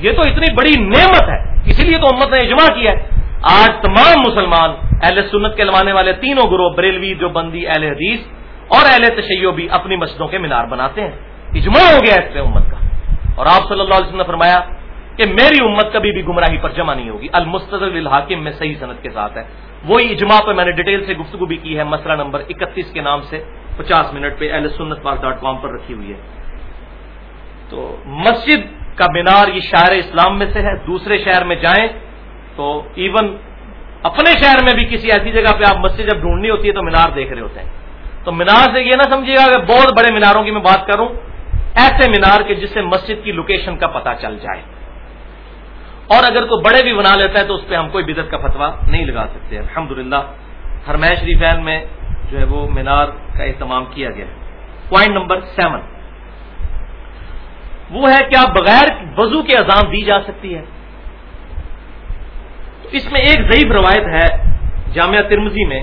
یہ تو اتنی بڑی نعمت ہے، اسی لیے تو امت نے اجماع کیا ہے۔ آج تمام مسلمان اہل سنت کے لوانے والے تینوں گروہ بریلوی جو بندی اہل حدیث اور اہل تشیع بھی اپنی مسجدوں کے مینار بناتے ہیں۔ اجماع ہو گیا اس پہ امت کا۔ اور آپ صلی اللہ علیہ وسلم نے فرمایا کہ میری امت کبھی بھی گمراہی پر جمع نہیں ہوگی۔ المستل الحاکم میں صحیح صنعت کے ساتھ ہے۔ وہی اجماع پہ میں نے ڈیٹیل سے گفتگو بھی کی ہے۔ مسئلہ نمبر اکتیس کے نام سے پچاس منٹ پہ اہل سنت پاک ڈاٹ کام پر رکھی ہوئی ہے۔ تو مسجد کا مینار یہ شہر اسلام میں سے ہے۔ دوسرے شہر میں جائیں تو ایون اپنے شہر میں بھی کسی ایسی جگہ پہ آپ مسجد جب ڈھونڈنی ہوتی ہے تو مینار دیکھ رہے ہوتے ہیں۔ تو مینار سے یہ نہ سمجھیے گا کہ بہت بڑے میناروں کی میں بات کروں، ایسے مینار کے جس سے مسجد کی لوکیشن کا پتہ چل جائے۔ اور اگر کوئی بڑے بھی بنا لیتا ہے تو اس پہ ہم کوئی بدت کا فتوا نہیں لگا سکتے۔ الحمد للہ ہرمے شریفین میں جو ہے وہ مینار کا اہتمام کیا گیا۔ پوائنٹ نمبر سیون وہ ہے کیا بغیر وضو کے اذان دی جا سکتی ہے؟ اس میں ایک ضعیف روایت ہے جامعہ ترمزی میں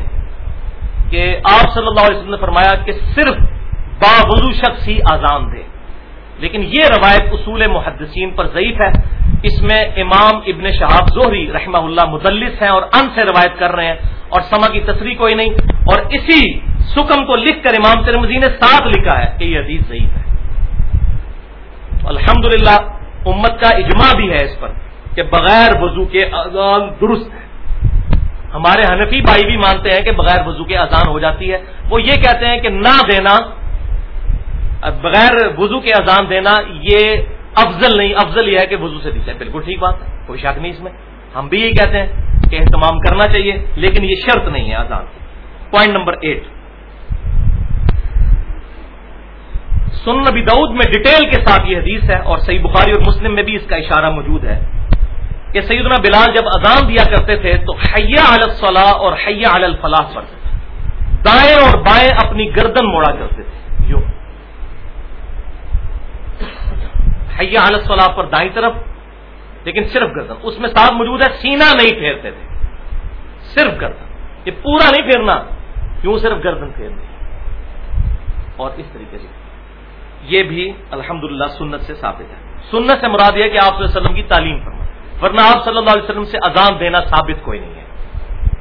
کہ آپ صلی اللہ علیہ وسلم نے فرمایا کہ صرف باوضو شخص ہی آزان دے۔ لیکن یہ روایت اصول محدثین پر ضعیف ہے۔ اس میں امام ابن شہاب زہری رحمہ اللہ مدلس ہیں اور ان سے روایت کر رہے ہیں اور سما کی تصریح کوئی نہیں۔ اور اسی سکم کو لکھ کر امام ترمزی نے ساتھ لکھا ہے کہ یہ حدیث ضعیف ہے۔ الحمد امت کا اجماع بھی ہے اس پر۔ کہ بغیر وضو کے اذان درست ہے۔ ہمارے حنفی بھائی بھی مانتے ہیں کہ بغیر وضو کے اذان ہو جاتی ہے۔ وہ یہ کہتے ہیں کہ نہ دینا، بغیر وضو کے اذان دینا یہ افضل نہیں، افضل یہ ہے کہ وضو سے دی جائے بالکل ٹھیک بات ہے، کوئی شک نہیں اس میں۔ ہم بھی یہی کہتے ہیں کہ اہتمام کرنا چاہیے، لیکن یہ شرط نہیں ہے اذان پوائنٹ نمبر ایٹ سن نبی دعود میں ڈیٹیل کے ساتھ یہ حدیث ہے اور صحیح بخاری اور مسلم میں بھی اس کا اشارہ موجود ہے۔ کہ سیدنا بلال جب اذان دیا کرتے تھے تو حیا الصلاح اور حیا الفلاح پڑھتے تھے دائیں اور بائیں اپنی گردن موڑا کرتے تھے۔ یوں حیا الصلاح پر دائیں طرف، لیکن صرف گردن۔ اس میں ساتھ موجود ہے سینا نہیں پھیرتے تھے۔ صرف گردن۔ یہ پورا نہیں پھیرنا کیوں صرف گردن پھیرنی۔ اور اس طریقے سے۔ یہ بھی الحمد سنت سے ثابت ہے۔ سنت سے مراد یہ کہ آپ صلی اللہ علیہ وسلم کی تعلیم فرما ورنہ آپ صلی اللہ علیہ وسلم سے اذان دینا ثابت کوئی نہیں ہے۔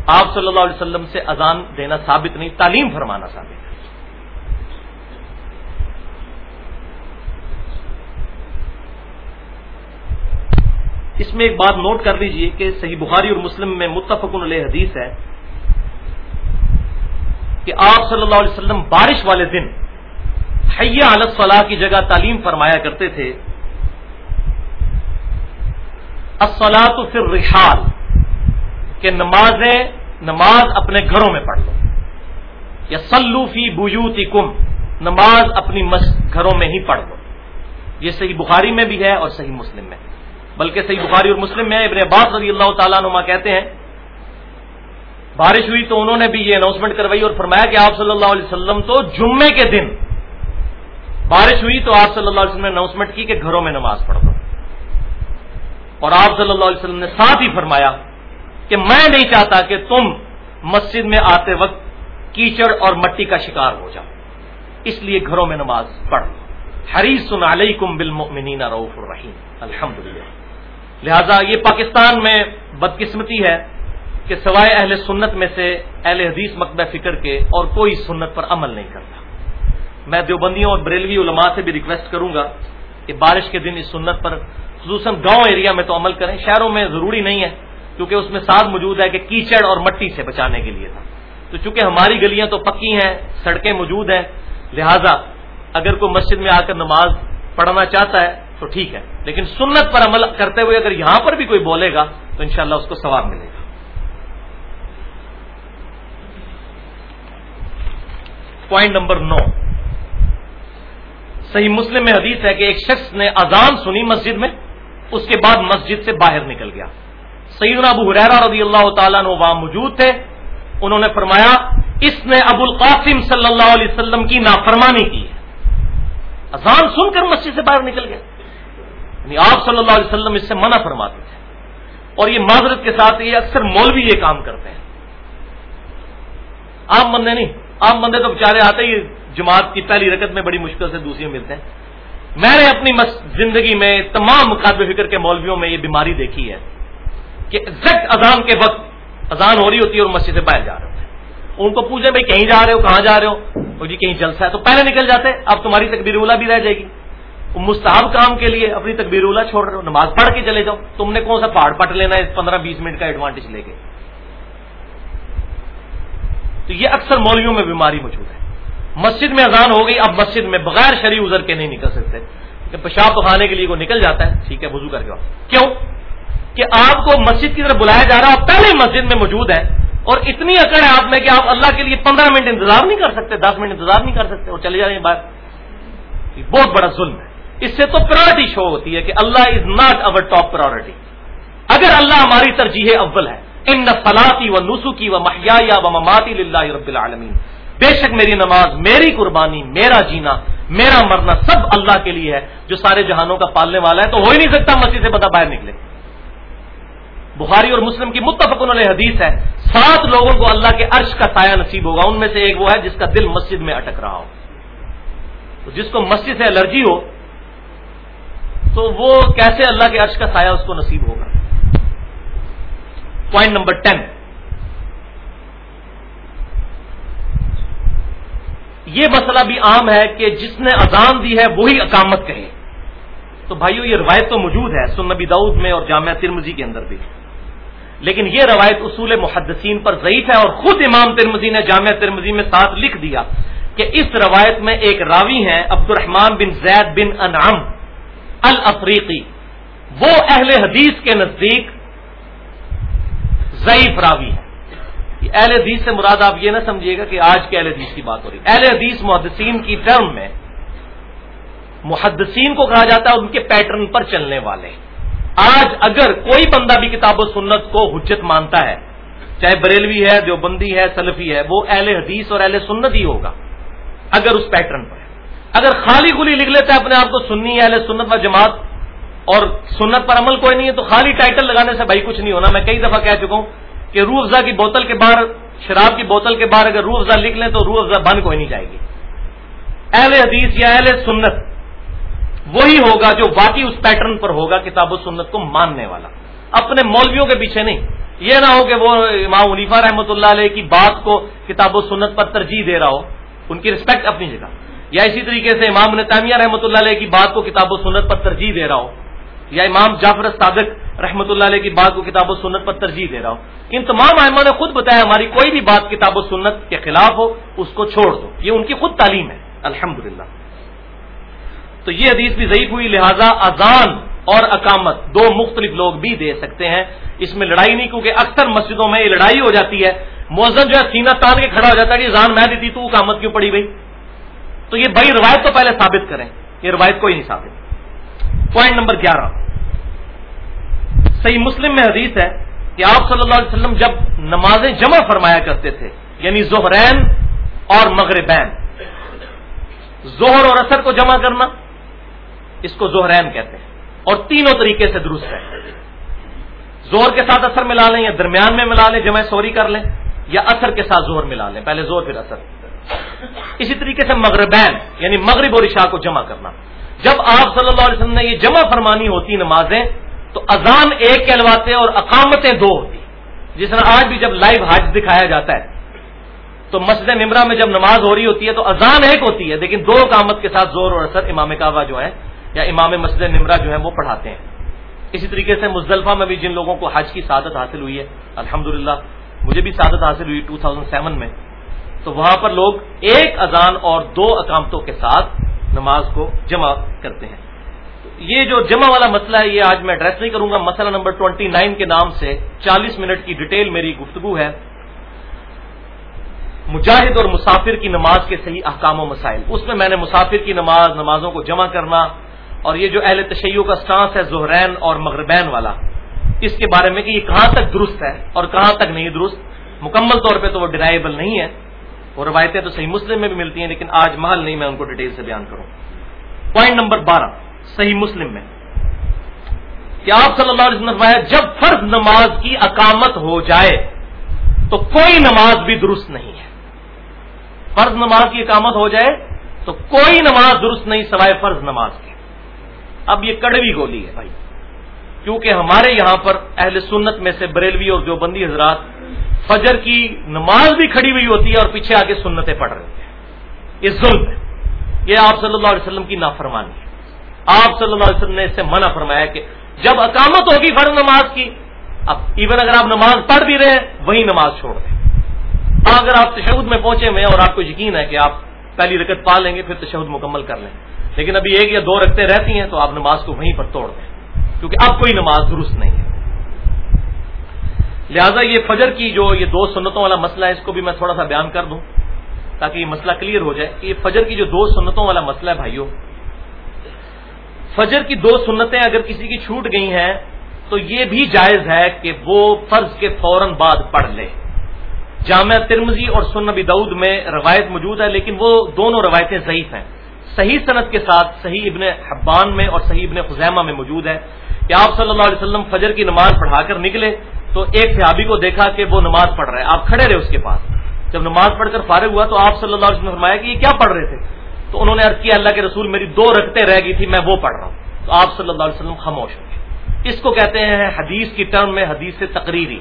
آپ صلی اللہ علیہ وسلم سے اذان دینا ثابت نہیں، تعلیم فرمانا ثابت ہے۔ اس میں ایک بات نوٹ کر لیجیے کہ صحیح بخاری اور مسلم میں متفق علیہ حدیث ہے کہ آپ صلی اللہ علیہ وسلم بارش والے دن حیا عالت فلاح کی جگہ تعلیم فرمایا کرتے تھے۔ اسلا تو پھر رحال کہ نمازیں نماز اپنے گھروں میں پڑھ لو۔ یا سلو فی بوتی کم نماز اپنی گھروں میں ہی پڑھ لو۔ یہ صحیح بخاری میں بھی ہے اور صحیح مسلم میں۔ بلکہ صحیح بخاری اور مسلم میں ابن عباس رضی اللہ تعالیٰ نما کہتے ہیں، بارش ہوئی تو انہوں نے بھی یہ اناؤنسمنٹ کروائی اور فرمایا کہ آپ صلی اللہ علیہ وسلم تو جمعے کے دن بارش ہوئی تو آپ صلی اللہ علیہ وسلم نے اناؤنسمنٹ کی کہ گھروں میں نماز پڑھ دو اور آپ صلی اللہ علیہ وسلم نے ساتھ ہی فرمایا کہ میں نہیں چاہتا کہ تم مسجد میں آتے وقت کیچڑ اور مٹی کا شکار ہو جاؤ۔ اس لیے گھروں میں نماز پڑھ ہری علیکم بالمؤمنین رعوف الرحیم۔ الحمد لہذا یہ پاکستان میں بدقسمتی ہے کہ سوائے اہل سنت میں سے اہل حدیث مکبہ فکر کے اور کوئی سنت پر عمل نہیں کرتا۔ میں دیوبندیوں اور بریلوی علماء سے بھی ریکویسٹ کروں گا کہ بارش کے دن اس سنت پر خصوصاً گاؤں ایریا میں تو عمل کریں، شہروں میں ضروری نہیں ہے، کیونکہ اس میں ساتھ موجود ہے کہ کیچڑ اور مٹی سے بچانے کے لیے تھا۔ تو چونکہ ہماری گلیاں تو پکی ہیں، سڑکیں موجود ہیں، لہذا اگر کوئی مسجد میں آ کر نماز پڑھنا چاہتا ہے تو ٹھیک ہے، لیکن سنت پر عمل کرتے ہوئے اگر یہاں پر بھی کوئی بولے گا تو انشاءاللہ اس کو ثواب ملے گا۔ پوائنٹ نمبر نو۔ صحیح مسلم میں حدیث ہے کہ ایک شخص نے اذان سنی مسجد میں اس کے بعد مسجد سے باہر نکل گیا۔ سیدنا ابو حریرا رضی اللہ تعالیٰ نے وہاں موجود تھے۔ انہوں نے فرمایا، اس نے ابو القاسم صلی اللہ علیہ وسلم کی نافرمانی کی ہے۔ اذان سن کر مسجد سے باہر نکل گیا یعنی آپ صلی اللہ علیہ وسلم اس سے منع فرماتے تھے۔ اور یہ معذرت کے ساتھ یہ اکثر مولوی یہ کام کرتے ہیں۔ عام بندے نہیں، عام بندے تو بےچارے آتے ہی جماعت کی پہلی رکت میں بڑی مشکل سے دوسری ملتے ہیں۔ میں نے اپنی زندگی میں تمام مقابل فکر کے مولویوں میں یہ بیماری دیکھی ہے کہ ایگزیکٹ اذان کے وقت اذان ہو رہی ہوتی ہے اور مسجد سے باہر جا رہے ہوتے ہیں۔ ان کو پوچھیں بھائی کہیں جا رہے ہو، کہاں جا رہے ہو؟ جی کہیں جلسہ ہے تو پہلے نکل جاتے اب تمہاری تکبیر اولا بھی رہ جائے گی۔ مستحب کام کے لیے اپنی تکبیر اللہ چھوڑ رہے ہو، نماز پڑھ کے چلے جاؤ۔ تم نے کون سا پہاڑ پٹ لینا ہے پندرہ بیس منٹ کا ایڈوانٹیج لے کے؟ تو یہ اکثر مولویوں میں بیماری موجود ہے۔ مسجد میں اذان ہو گئی اب مسجد میں بغیر شریع ازر کے نہیں نکل سکتے۔ کہ پیشاب پخانے کے لیے وہ نکل جاتا ہے، ٹھیک ہے، وضو کر کے کیوں؟ کہ آپ کو مسجد کی طرف بلایا جا رہا ہے پہلے مسجد میں موجود ہے اور اتنی اکڑ ہے آپ میں کہ آپ اللہ کے لیے پندرہ منٹ انتظار نہیں کر سکتے، دس منٹ انتظار نہیں کر سکتے اور چلے جا رہے ہیں باہر۔ بہت بڑا ظلم ہے۔ اس سے تو پرائرٹی شو ہوتی ہے کہ اللہ is not over top priority اگر اللہ ہماری ترجیح اول ہے، ان فلاطی و نسو کی و محیا و مماتی اللہ رب العالمین۔ بے شک میری نماز، میری قربانی، میرا جینا، میرا مرنا سب اللہ کے لیے ہے، جو سارے جہانوں کا پالنے والا ہے، تو ہو ہی نہیں سکتا مسجد سے بتا باہر نکلے۔ بخاری اور مسلم کی متفق علیہ حدیث ہے، سات لوگوں کو اللہ کے عرش کا سایہ نصیب ہوگا، ان میں سے ایک وہ ہے جس کا دل مسجد میں اٹک رہا ہو۔ تو جس کو مسجد سے الرجی ہو، تو وہ کیسے اللہ کے عرش کا سایہ اس کو نصیب ہوگا؟ پوائنٹ نمبر ٹین یہ مسئلہ بھی عام ہے کہ جس نے اذان دی ہے وہی اقامت کہے۔ تو بھائیو، یہ روایت تو موجود ہے سن نبی دعود میں اور جامعہ ترمزی کے اندر بھی۔ لیکن یہ روایت اصول محدثین پر ضعیف ہے اور خود امام ترمزی نے جامعہ ترمزی میں ساتھ لکھ دیا کہ اس روایت میں ایک راوی ہیں عبد الرحمان بن زید بن انعام الافریقی۔ وہ اہل حدیث کے نزدیک ضعیف راوی ہے اہل حدیث سے مراد آپ یہ نہ سمجھیے گا کہ آج کے اہل حدیث کی بات ہو رہی اہل حدیث محدثین کی ٹرم میں محدثین کو کہا جاتا ہے ان کے پیٹرن پر چلنے والے۔ آج اگر کوئی بندہ بھی کتاب و سنت کو حجت مانتا ہے، چاہے بریلوی ہے، دیوبندی ہے، سلفی ہے، وہ اہل حدیث اور اہل سنت ہی ہوگا۔ اگر اس پیٹرن پر۔ اگر خالی گلی لکھ لیتا ہے اپنے آپ کو سننی اہل سنت و جماعت اور سنت پر عمل کوئی نہیں ہے، تو خالی ٹائٹل لگانے سے بھائی کچھ نہیں ہونا۔ میں کئی دفعہ کہہ چکا ہوں کہ روح افزا کی بوتل کے باہر، شراب کی بوتل کے باہر اگر روح افزا لکھ لیں تو روح افزا بند کوئی نہیں جائے گی۔ اہل حدیث یا اہل سنت، وہی ہوگا جو باقی اس پیٹرن پر ہوگا کتاب و سنت کو ماننے والا۔ اپنے مولویوں کے پیچھے نہیں۔ یہ نہ ہو کہ وہ امام عنیفا رحمۃ اللہ علیہ کی بات کو کتاب و سنت پر ترجیح دے رہا ہو، ان کی رسپیکٹ اپنی جگہ۔ یا اسی طریقے سے امام نتامیہ رحمۃ اللہ علیہ کی بات کو کتاب و سنت پر ترجیح دے رہا ہو، یا امام جعفر صادق رحمۃ اللہ علیہ کی بات کو کتاب و سنت پر ترجیح دے رہا ہو ان تمام احمد نے خود بتایا ہماری کوئی بھی بات کتاب و سنت کے خلاف ہو، اس کو چھوڑ دو۔ یہ ان کی خود تعلیم ہے۔ الحمد تو یہ حدیث بھی ضعیف ہوئی، لہذا اذان اور اقامت دو مختلف لوگ بھی دے سکتے ہیں۔ اس میں لڑائی نہیں، کیونکہ اکثر مسجدوں میں یہ لڑائی ہو جاتی ہے۔ موزن جو ہے، سینہ تان کے کھڑا ہو جاتا ہے کہ اذان میں دیتی تو اقامت کیوں پڑی گئی تو یہ بھائی روایت تو پہلے ثابت کریں۔ یہ روایت کوئی نہیں ثابت۔ پوائنٹ نمبر گیارہ۔ صحیح مسلم میں حدیث ہے کہ آپ صلی اللہ علیہ وسلم جب نمازیں جمع فرمایا کرتے تھے یعنی زہرین اور مغربین زہر اور اثر کو جمع کرنا، اس کو زہرین کہتے ہیں، اور تینوں طریقے سے درست ہے۔ زہر کے ساتھ اثر ملا لیں یا درمیان میں ملا لیں، جمع سوری کر لیں، یا اثر کے ساتھ زہر ملا لیں، پہلے زور پھر اثر اسی طریقے سے مغربین یعنی مغرب اور عشاء کو جمع کرنا۔ جب آپ صلی اللہ علیہ وسلم نے یہ جمع فرمانی ہوتی نمازیں تو اذان ایک کہلواتے اور اقامتیں دو ہوتی جس طرح آج بھی جب لائیو حج دکھایا جاتا ہے، تو مسجد نمرہ میں جب نماز ہو رہی ہوتی ہے تو اذان ایک ہوتی ہے، لیکن دو اقامت کے ساتھ زور اور اثر امام کعبہ جو ہے یا امام مسجد نمرہ جو ہے وہ پڑھاتے ہیں۔ اسی طریقے سے مزدلفہ میں بھی جن لوگوں کو حج کی سعادت حاصل ہوئی ہے الحمد مجھے بھی سعادت حاصل ہوئی ٹو میں۔ تو وہاں پر لوگ ایک اذان اور دو اقامتوں کے ساتھ نماز کو جمع کرتے ہیں۔ یہ جو جمع والا مسئلہ ہے، یہ آج میں ایڈریس نہیں کروں گا۔ مسئلہ نمبر ٹوئنٹی نائن کے نام سے چالیس منٹ کی ڈیٹیل میری گفتگو ہے۔ مجاہد اور مسافر کی نماز کے صحیح احکام و مسائل۔ اس میں میں نے مسافر کی نماز، نمازوں کو جمع کرنا اور یہ جو اہل تشیعوں کا سٹانس ہے، زہرین اور مغربین والا، اس کے بارے میں کہ یہ کہاں تک درست ہے اور کہاں تک نہیں درست۔ مکمل طور پہ تو وہ ڈینائبل نہیں ہے۔ وہ روایتیں تو صحیح مسلم میں بھی ملتی ہیں، لیکن آج محل نہیں میں ان کو ڈیٹیل سے بیان کروں۔ پوائنٹ نمبر بارہ صحیح مسلم میں کہ آپ صلی اللہ علیہ وسلم جب فرض نماز کی اقامت ہو جائے تو کوئی نماز بھی درست نہیں ہے۔ فرض نماز کی اقامت ہو جائے تو کوئی نماز درست نہیں سوائے فرض نماز کے اب یہ کڑوی گولی ہے بھائی۔ کیونکہ ہمارے یہاں پر اہل سنت میں سے بریلوی اور جو بندی حضرات فجر کی نماز بھی کھڑی ہوئی ہوتی ہے اور پیچھے آ کے سنتیں پڑھ رہے ہیں۔ یہ ظلم ہے۔ یہ آپ صلی اللہ علیہ وسلم کی نافرمانی ہے۔ آپ صلی اللہ علیہ وسلم نے اس سے منع فرمایا کہ جب اقامت ہوگی فرض نماز کی، اب ایون اگر آپ نماز پڑھ بھی رہے ہیں، وہی نماز چھوڑ دیں۔ اگر آپ تشہد میں پہنچے ہوئے اور آپ کو یقین ہے کہ آپ پہلی رکت پا لیں گے، پھر تشہد مکمل کر لیں۔ لیکن ابھی ایک یا دو رکھتے رہتی ہیں تو آپ نماز کو وہیں پر توڑ دیں۔ کیونکہ اب کوئی نماز درست نہیں ہے۔ لہذا یہ فجر کی جو یہ دو سنتوں والا مسئلہ ہے، اس کو بھی میں تھوڑا سا بیان کر دوں تاکہ یہ مسئلہ کلیئر ہو جائے۔ کہ یہ فجر کی جو دو سنتوں والا مسئلہ ہے بھائیوں فجر کی دو سنتیں اگر کسی کی چھوٹ گئی ہیں، تو یہ بھی جائز ہے کہ وہ فرض کے فوراً بعد پڑھ لے۔ جامعہ ترمزی اور سنبی دعود میں روایت موجود ہے، لیکن وہ دونوں روایتیں ضعیف ہیں۔ صحیح صنعت کے ساتھ صحیح ابن حبان میں اور صحیح ابن خزیمہ میں موجود ہے کہ آپ صلی اللہ علیہ وسلم فجر کی نماز پڑھا کر نکلے تو ایک صحابی کو دیکھا کہ وہ نماز پڑھ رہا ہے۔ آپ کھڑے رہے اس کے پاس۔ جب نماز پڑھ کر فارغ ہوا تو آپ صلی اللہ علیہ وسلم فرمایا کہ یہ کیا پڑھ رہے تھے؟ تو انہوں نے عرض کیا، اللہ کے رسول میری دو رکھتے رہ گئی تھی میں وہ پڑھ رہا ہوں۔ تو آپ صلی اللہ علیہ وسلم خاموش ہو گئے اس کو کہتے ہیں حدیث کی ٹرم میں حدیث سے تقریری،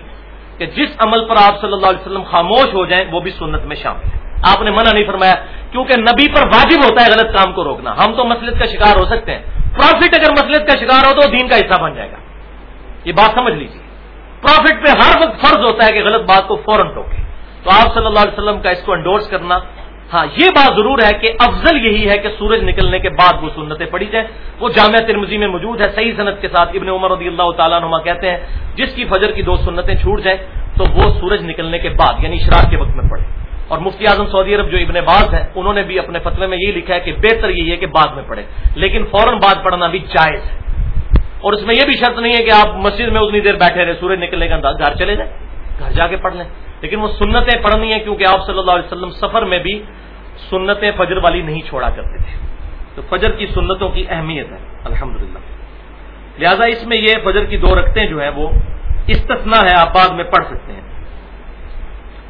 کہ جس عمل پر آپ صلی اللہ علیہ وسلم خاموش ہو جائیں، وہ بھی سنت میں شامل ہے آپ نے منع نہیں فرمایا، کیونکہ نبی پر واجب ہوتا ہے غلط کام کو روکنا۔ ہم تو مسلط کا شکار ہو سکتے ہیں۔ پروفٹ اگر مسلط کا شکار ہو تو دین کا حصہ بن جائے گا۔ یہ بات سمجھ لیجیے پروفٹ پہ ہر وقت فرض ہوتا ہے کہ غلط بات کو فوراً روکے تو آپ صلی اللہ علیہ وسلم کا اس کو انڈورس کرنا ہاں یہ بات ضرور ہے کہ افضل یہی ہے کہ سورج نکلنے کے بعد وہ سنتیں پڑھی جائیں۔ وہ جامعہ ترمزی میں موجود ہے، صحیح صنعت کے ساتھ ابن عمر رضی اللہ تعالیٰ نما کہتے ہیں، جس کی فجر کی دو سنتیں چھوٹ جائیں تو وہ سورج نکلنے کے بعد یعنی شراک کے وقت میں پڑھے اور مفتی اعظم سعودی عرب جو ابن باز ہے انہوں نے بھی اپنے فتوے میں یہی لکھا ہے کہ بہتر یہی ہے کہ بعد میں پڑھے لیکن فوراً بعد پڑھنا بھی جائز ہے۔ اور اس میں یہ بھی شرط نہیں ہے کہ آپ مسجد میں اتنی دیر بیٹھے رہے سورج نکلنے کا انداز گھر چلے جائیں، گھر جا کے پڑھ لیں۔ لیکن وہ سنتیں پڑھنی ہیں کیونکہ آپ صلی اللہ علیہ وسلم سفر میں بھی سنتیں فجر والی نہیں چھوڑا کرتے تھے۔ تو فجر کی سنتوں کی اہمیت ہے الحمد لہذا اس میں یہ فجر کی دو رکھتے جو ہیں وہ استثنا ہے، آپ بعد میں پڑھ سکتے ہیں۔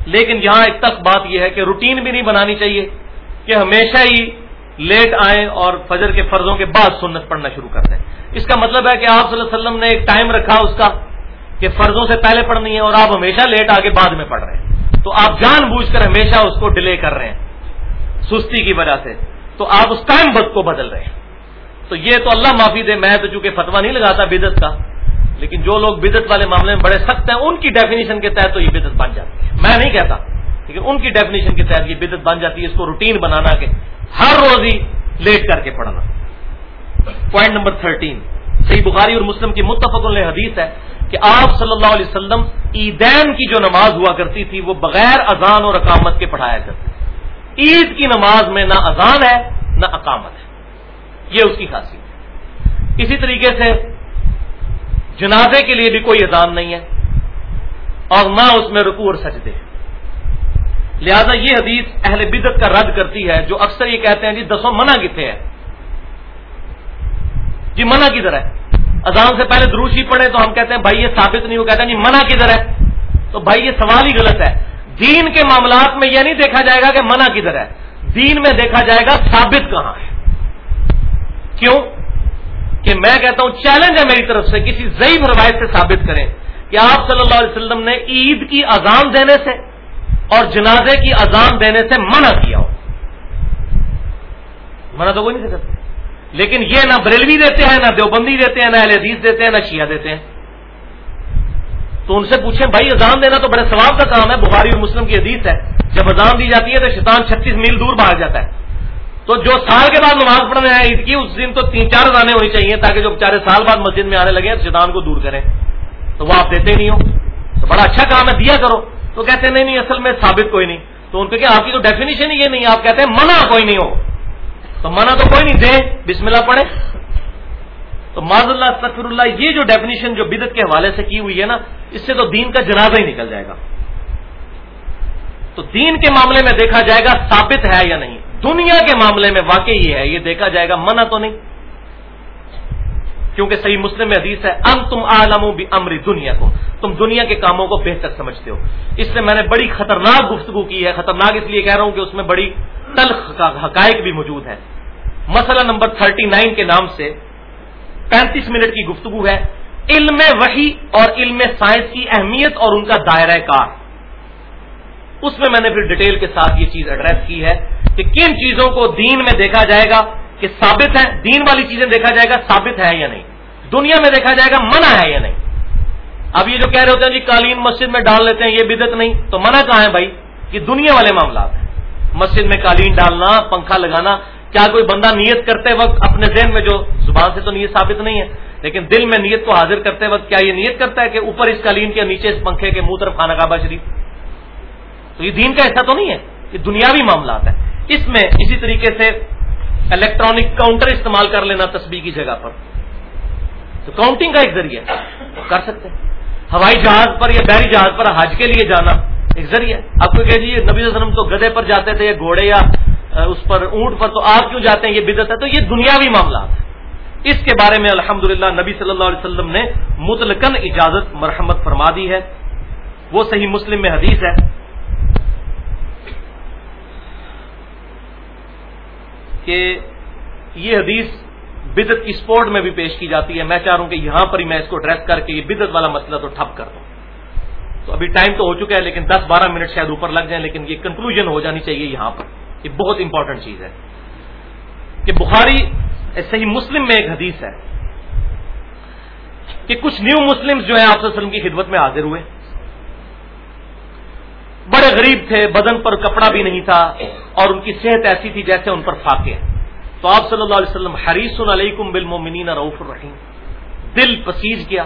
لیکن یہاں ایک تک بات یہ ہے کہ روٹین بھی نہیں بنانی چاہیے کہ ہمیشہ ہی لیٹ آئیں اور فجر کے فرضوں کے بعد سنت پڑھنا شروع کر دیں۔ اس کا مطلب ہے کہ آپ صلی اللہ علیہ وسلم نے ایک ٹائم رکھا اس کا کہ فرضوں سے پہلے پڑھنی ہے اور آپ ہمیشہ لیٹ آگے بعد میں پڑھ رہے ہیں۔ تو آپ جان بوجھ کر ہمیشہ اس کو ڈیلے کر رہے ہیں۔ سستی کی وجہ سے۔ تو آپ اس ٹائم بد کو بدل رہے ہیں۔ تو یہ تو اللہ معافی دے، میں تو چونکہ فتوا نہیں لگاتا بدت کا، لیکن جو لوگ بدت والے معاملے میں بڑے سخت ہیں، ان کی ڈیفینیشن کے تحت تو یہ بدت بن جاتی ہے۔ میں نہیں کہتا، لیکن ان کی ڈیفینیشن کے تحت یہ بدت بن جاتی ہے، اس کو روٹین بنانا کہ ہر روز ہی لیٹ کر کے پڑھنا۔ پوائنٹ نمبر تھرٹین صحیح بخاری اور مسلم کی متفق علیہ حدیث ہے۔ کہ آپ صلی اللہ علیہ وسلم عیدین کی جو نماز ہوا کرتی تھی، وہ بغیر اذان اور اقامت کے پڑھایا کرتے عید کی نماز میں نہ اذان ہے، نہ اقامت ہے۔ یہ اس کی خاصیت ہے۔ اسی طریقے سے جنازے کے لیے بھی کوئی اذان نہیں ہے اور نہ اس میں رکو اور سجدے لہذا یہ حدیث اہل بدت کا رد کرتی ہے، جو اکثر یہ کہتے ہیں جی دسوں منع کتنے ہیں؟ جی منع کدھر ہے؟ اذان سے پہلے دروشی پڑھے تو ہم کہتے ہیں، بھائی یہ ثابت نہیں، وہ کہتے ہیں جی، منع کدھر ہے؟ تو بھائی یہ سوال ہی غلط ہے۔ دین کے معاملات میں یہ نہیں دیکھا جائے گا کہ منع کدھر ہے۔ دین میں دیکھا جائے گا ثابت کہاں ہے۔ کیوں؟ کہ میں کہتا ہوں، چیلنج ہے میری طرف سے کسی ضعیف روایت سے ثابت کریں کہ آپ صلی اللہ علیہ وسلم نے عید کی اذان دینے سے اور جنازے کی اذان دینے سے منع کیا ہو۔ منع تو کوئی نہیں سکتا۔ لیکن یہ نہ بریلوی دیتے ہیں، نہ دیوبندی دیتے ہیں، نہ اہل حدیث دیتے ہیں، نہ شیعہ دیتے ہیں۔ تو ان سے پوچھیں، بھائی اذان دینا تو بڑے ثواب کا کام ہے، بخاری اور مسلم کی حدیث ہے۔ جب اذان دی جاتی ہے تو شیطان چھتیس میل دور بھاگ جاتا ہے۔ تو جو سال کے بعد نماز پڑھنے آئے عید کی، اس دن تو تین چار ازانیں ہونی چاہیے تاکہ جو چارے سال بعد مسجد میں آنے لگے تو شیطان کو دور کریں۔ تو وہ آپ دیتے نہیں ہو۔ تو بڑا اچھا کام ہے، دیا کرو۔ تو کہتے ہیں، نہیں نہیں، اصل میں ثابت کوئی نہیں۔ تو ان کو آپ کی تو ڈیفینیشن ہی یہ نہیں، آپ کہتے ہیں، منع کوئی نہیں ہو۔ تو منع تو کوئی نہیں دے بسم اللہ پڑھے تو معذ اللہ تفر اللہ، یہ جو ڈیفینیشن جو بدت کے حوالے سے کی ہوئی ہے نا، اس سے تو دین کا جنازہ ہی نکل جائے گا۔ تو دین کے معاملے میں دیکھا جائے گا ثابت ہے یا نہیں۔ دنیا کے معاملے میں واقعی یہ ہے، یہ دیکھا جائے گا، منع تو نہیں۔ کیونکہ صحیح مسلم میں حدیث ہے ام تم عالم بھی امری دنیا کو تم دنیا کے کاموں کو بہتر سمجھتے ہو۔ اس سے میں نے بڑی خطرناک گفتگو کی ہے۔ خطرناک اس لیے کہہ رہا ہوں کہ اس میں بڑی تلخ کا حقائق بھی موجود ہے مسئلہ نمبر تھرٹی نائن کے نام سے پینتیس منٹ کی گفتگو ہے۔ علم وحی اور علم سائنس کی اہمیت اور ان کا دائرہ کار۔ اس میں میں نے پھر ڈیٹیل کے ساتھ یہ چیز ایڈریس کی ہے کہ کن چیزوں کو دین میں دیکھا جائے گا کہ ثابت ہے دین والی چیزیں دیکھا جائے گا ثابت ہے یا نہیں۔ دنیا میں دیکھا جائے گا منع ہے یا نہیں۔ اب یہ جو کہہ رہے ہوتے ہیں جی قالین مسجد میں ڈال لیتے ہیں، یہ بدت نہیں۔ تو منع کہاں ہے بھائی؟ یہ دنیا والے معاملات ہیں۔ مسجد میں قالین ڈالنا، پنکھا لگانا کیا کوئی بندہ نیت کرتے وقت اپنے ذہن میں جو زبان سے تو نیت ثابت نہیں ہے، لیکن دل میں نیت کو حاضر کرتے وقت کیا یہ نیت کرتا ہے کہ اوپر اس قالین کے نیچے اس پنکھے کے منہ طرف خانہ کعبہ شریف؟ تو یہ دین کا ایسا تو نہیں ہے، یہ دنیاوی معاملات ہے اس میں اسی طریقے سے الیکٹرانک کاؤنٹر استعمال کر لینا تصویر کی جگہ پر۔ تو کاؤنٹنگ کا ایک ذریعہ کر سکتے ہیں۔ ہوائی جہاز پر یا بحری جہاز پر حج کے لیے جانا ایک ذریعہ آپ کو کہ جی نبی وسلم تو گدے پر جاتے تھے، یا گھوڑے یا اس پر اونٹ پر تو آپ کیوں جاتے ہیں؟ یہ بدت ہے۔ تو یہ دنیاوی معاملات اس کے بارے میں الحمد نبی صلی اللہ علیہ وسلم نے متلقن اجازت مرحمت فرما دی ہے۔ وہ صحیح مسلم میں حدیث ہے۔ کہ یہ حدیث بدت کی سپورٹ میں بھی پیش کی جاتی ہے۔ میں چاہ رہا ہوں کہ یہاں پر ہی میں اس کو ڈریس کر کے یہ بدت والا مسئلہ تو ٹھپ کر دوں۔ تو ابھی ٹائم تو ہو چکا ہے، لیکن دس بارہ منٹ شاید اوپر لگ جائیں، لیکن یہ کنکلوژن ہو جانی چاہیے یہاں پر۔ یہ بہت امپورٹنٹ چیز ہے کہ بخاری صحیح مسلم میں ایک حدیث ہے کہ کچھ نیو مسلم جو ہیں آپ وسلم کی خدمت میں حاضر ہوئے۔ بڑے غریب تھے، بدن پر کپڑا بھی نہیں تھا اور ان کی صحت ایسی تھی جیسے ان پر فاقے تو آپ صلی اللہ علیہ وسلم حریص علیکم بالمومنین رعف الرحیم۔ دل پسیج کیا۔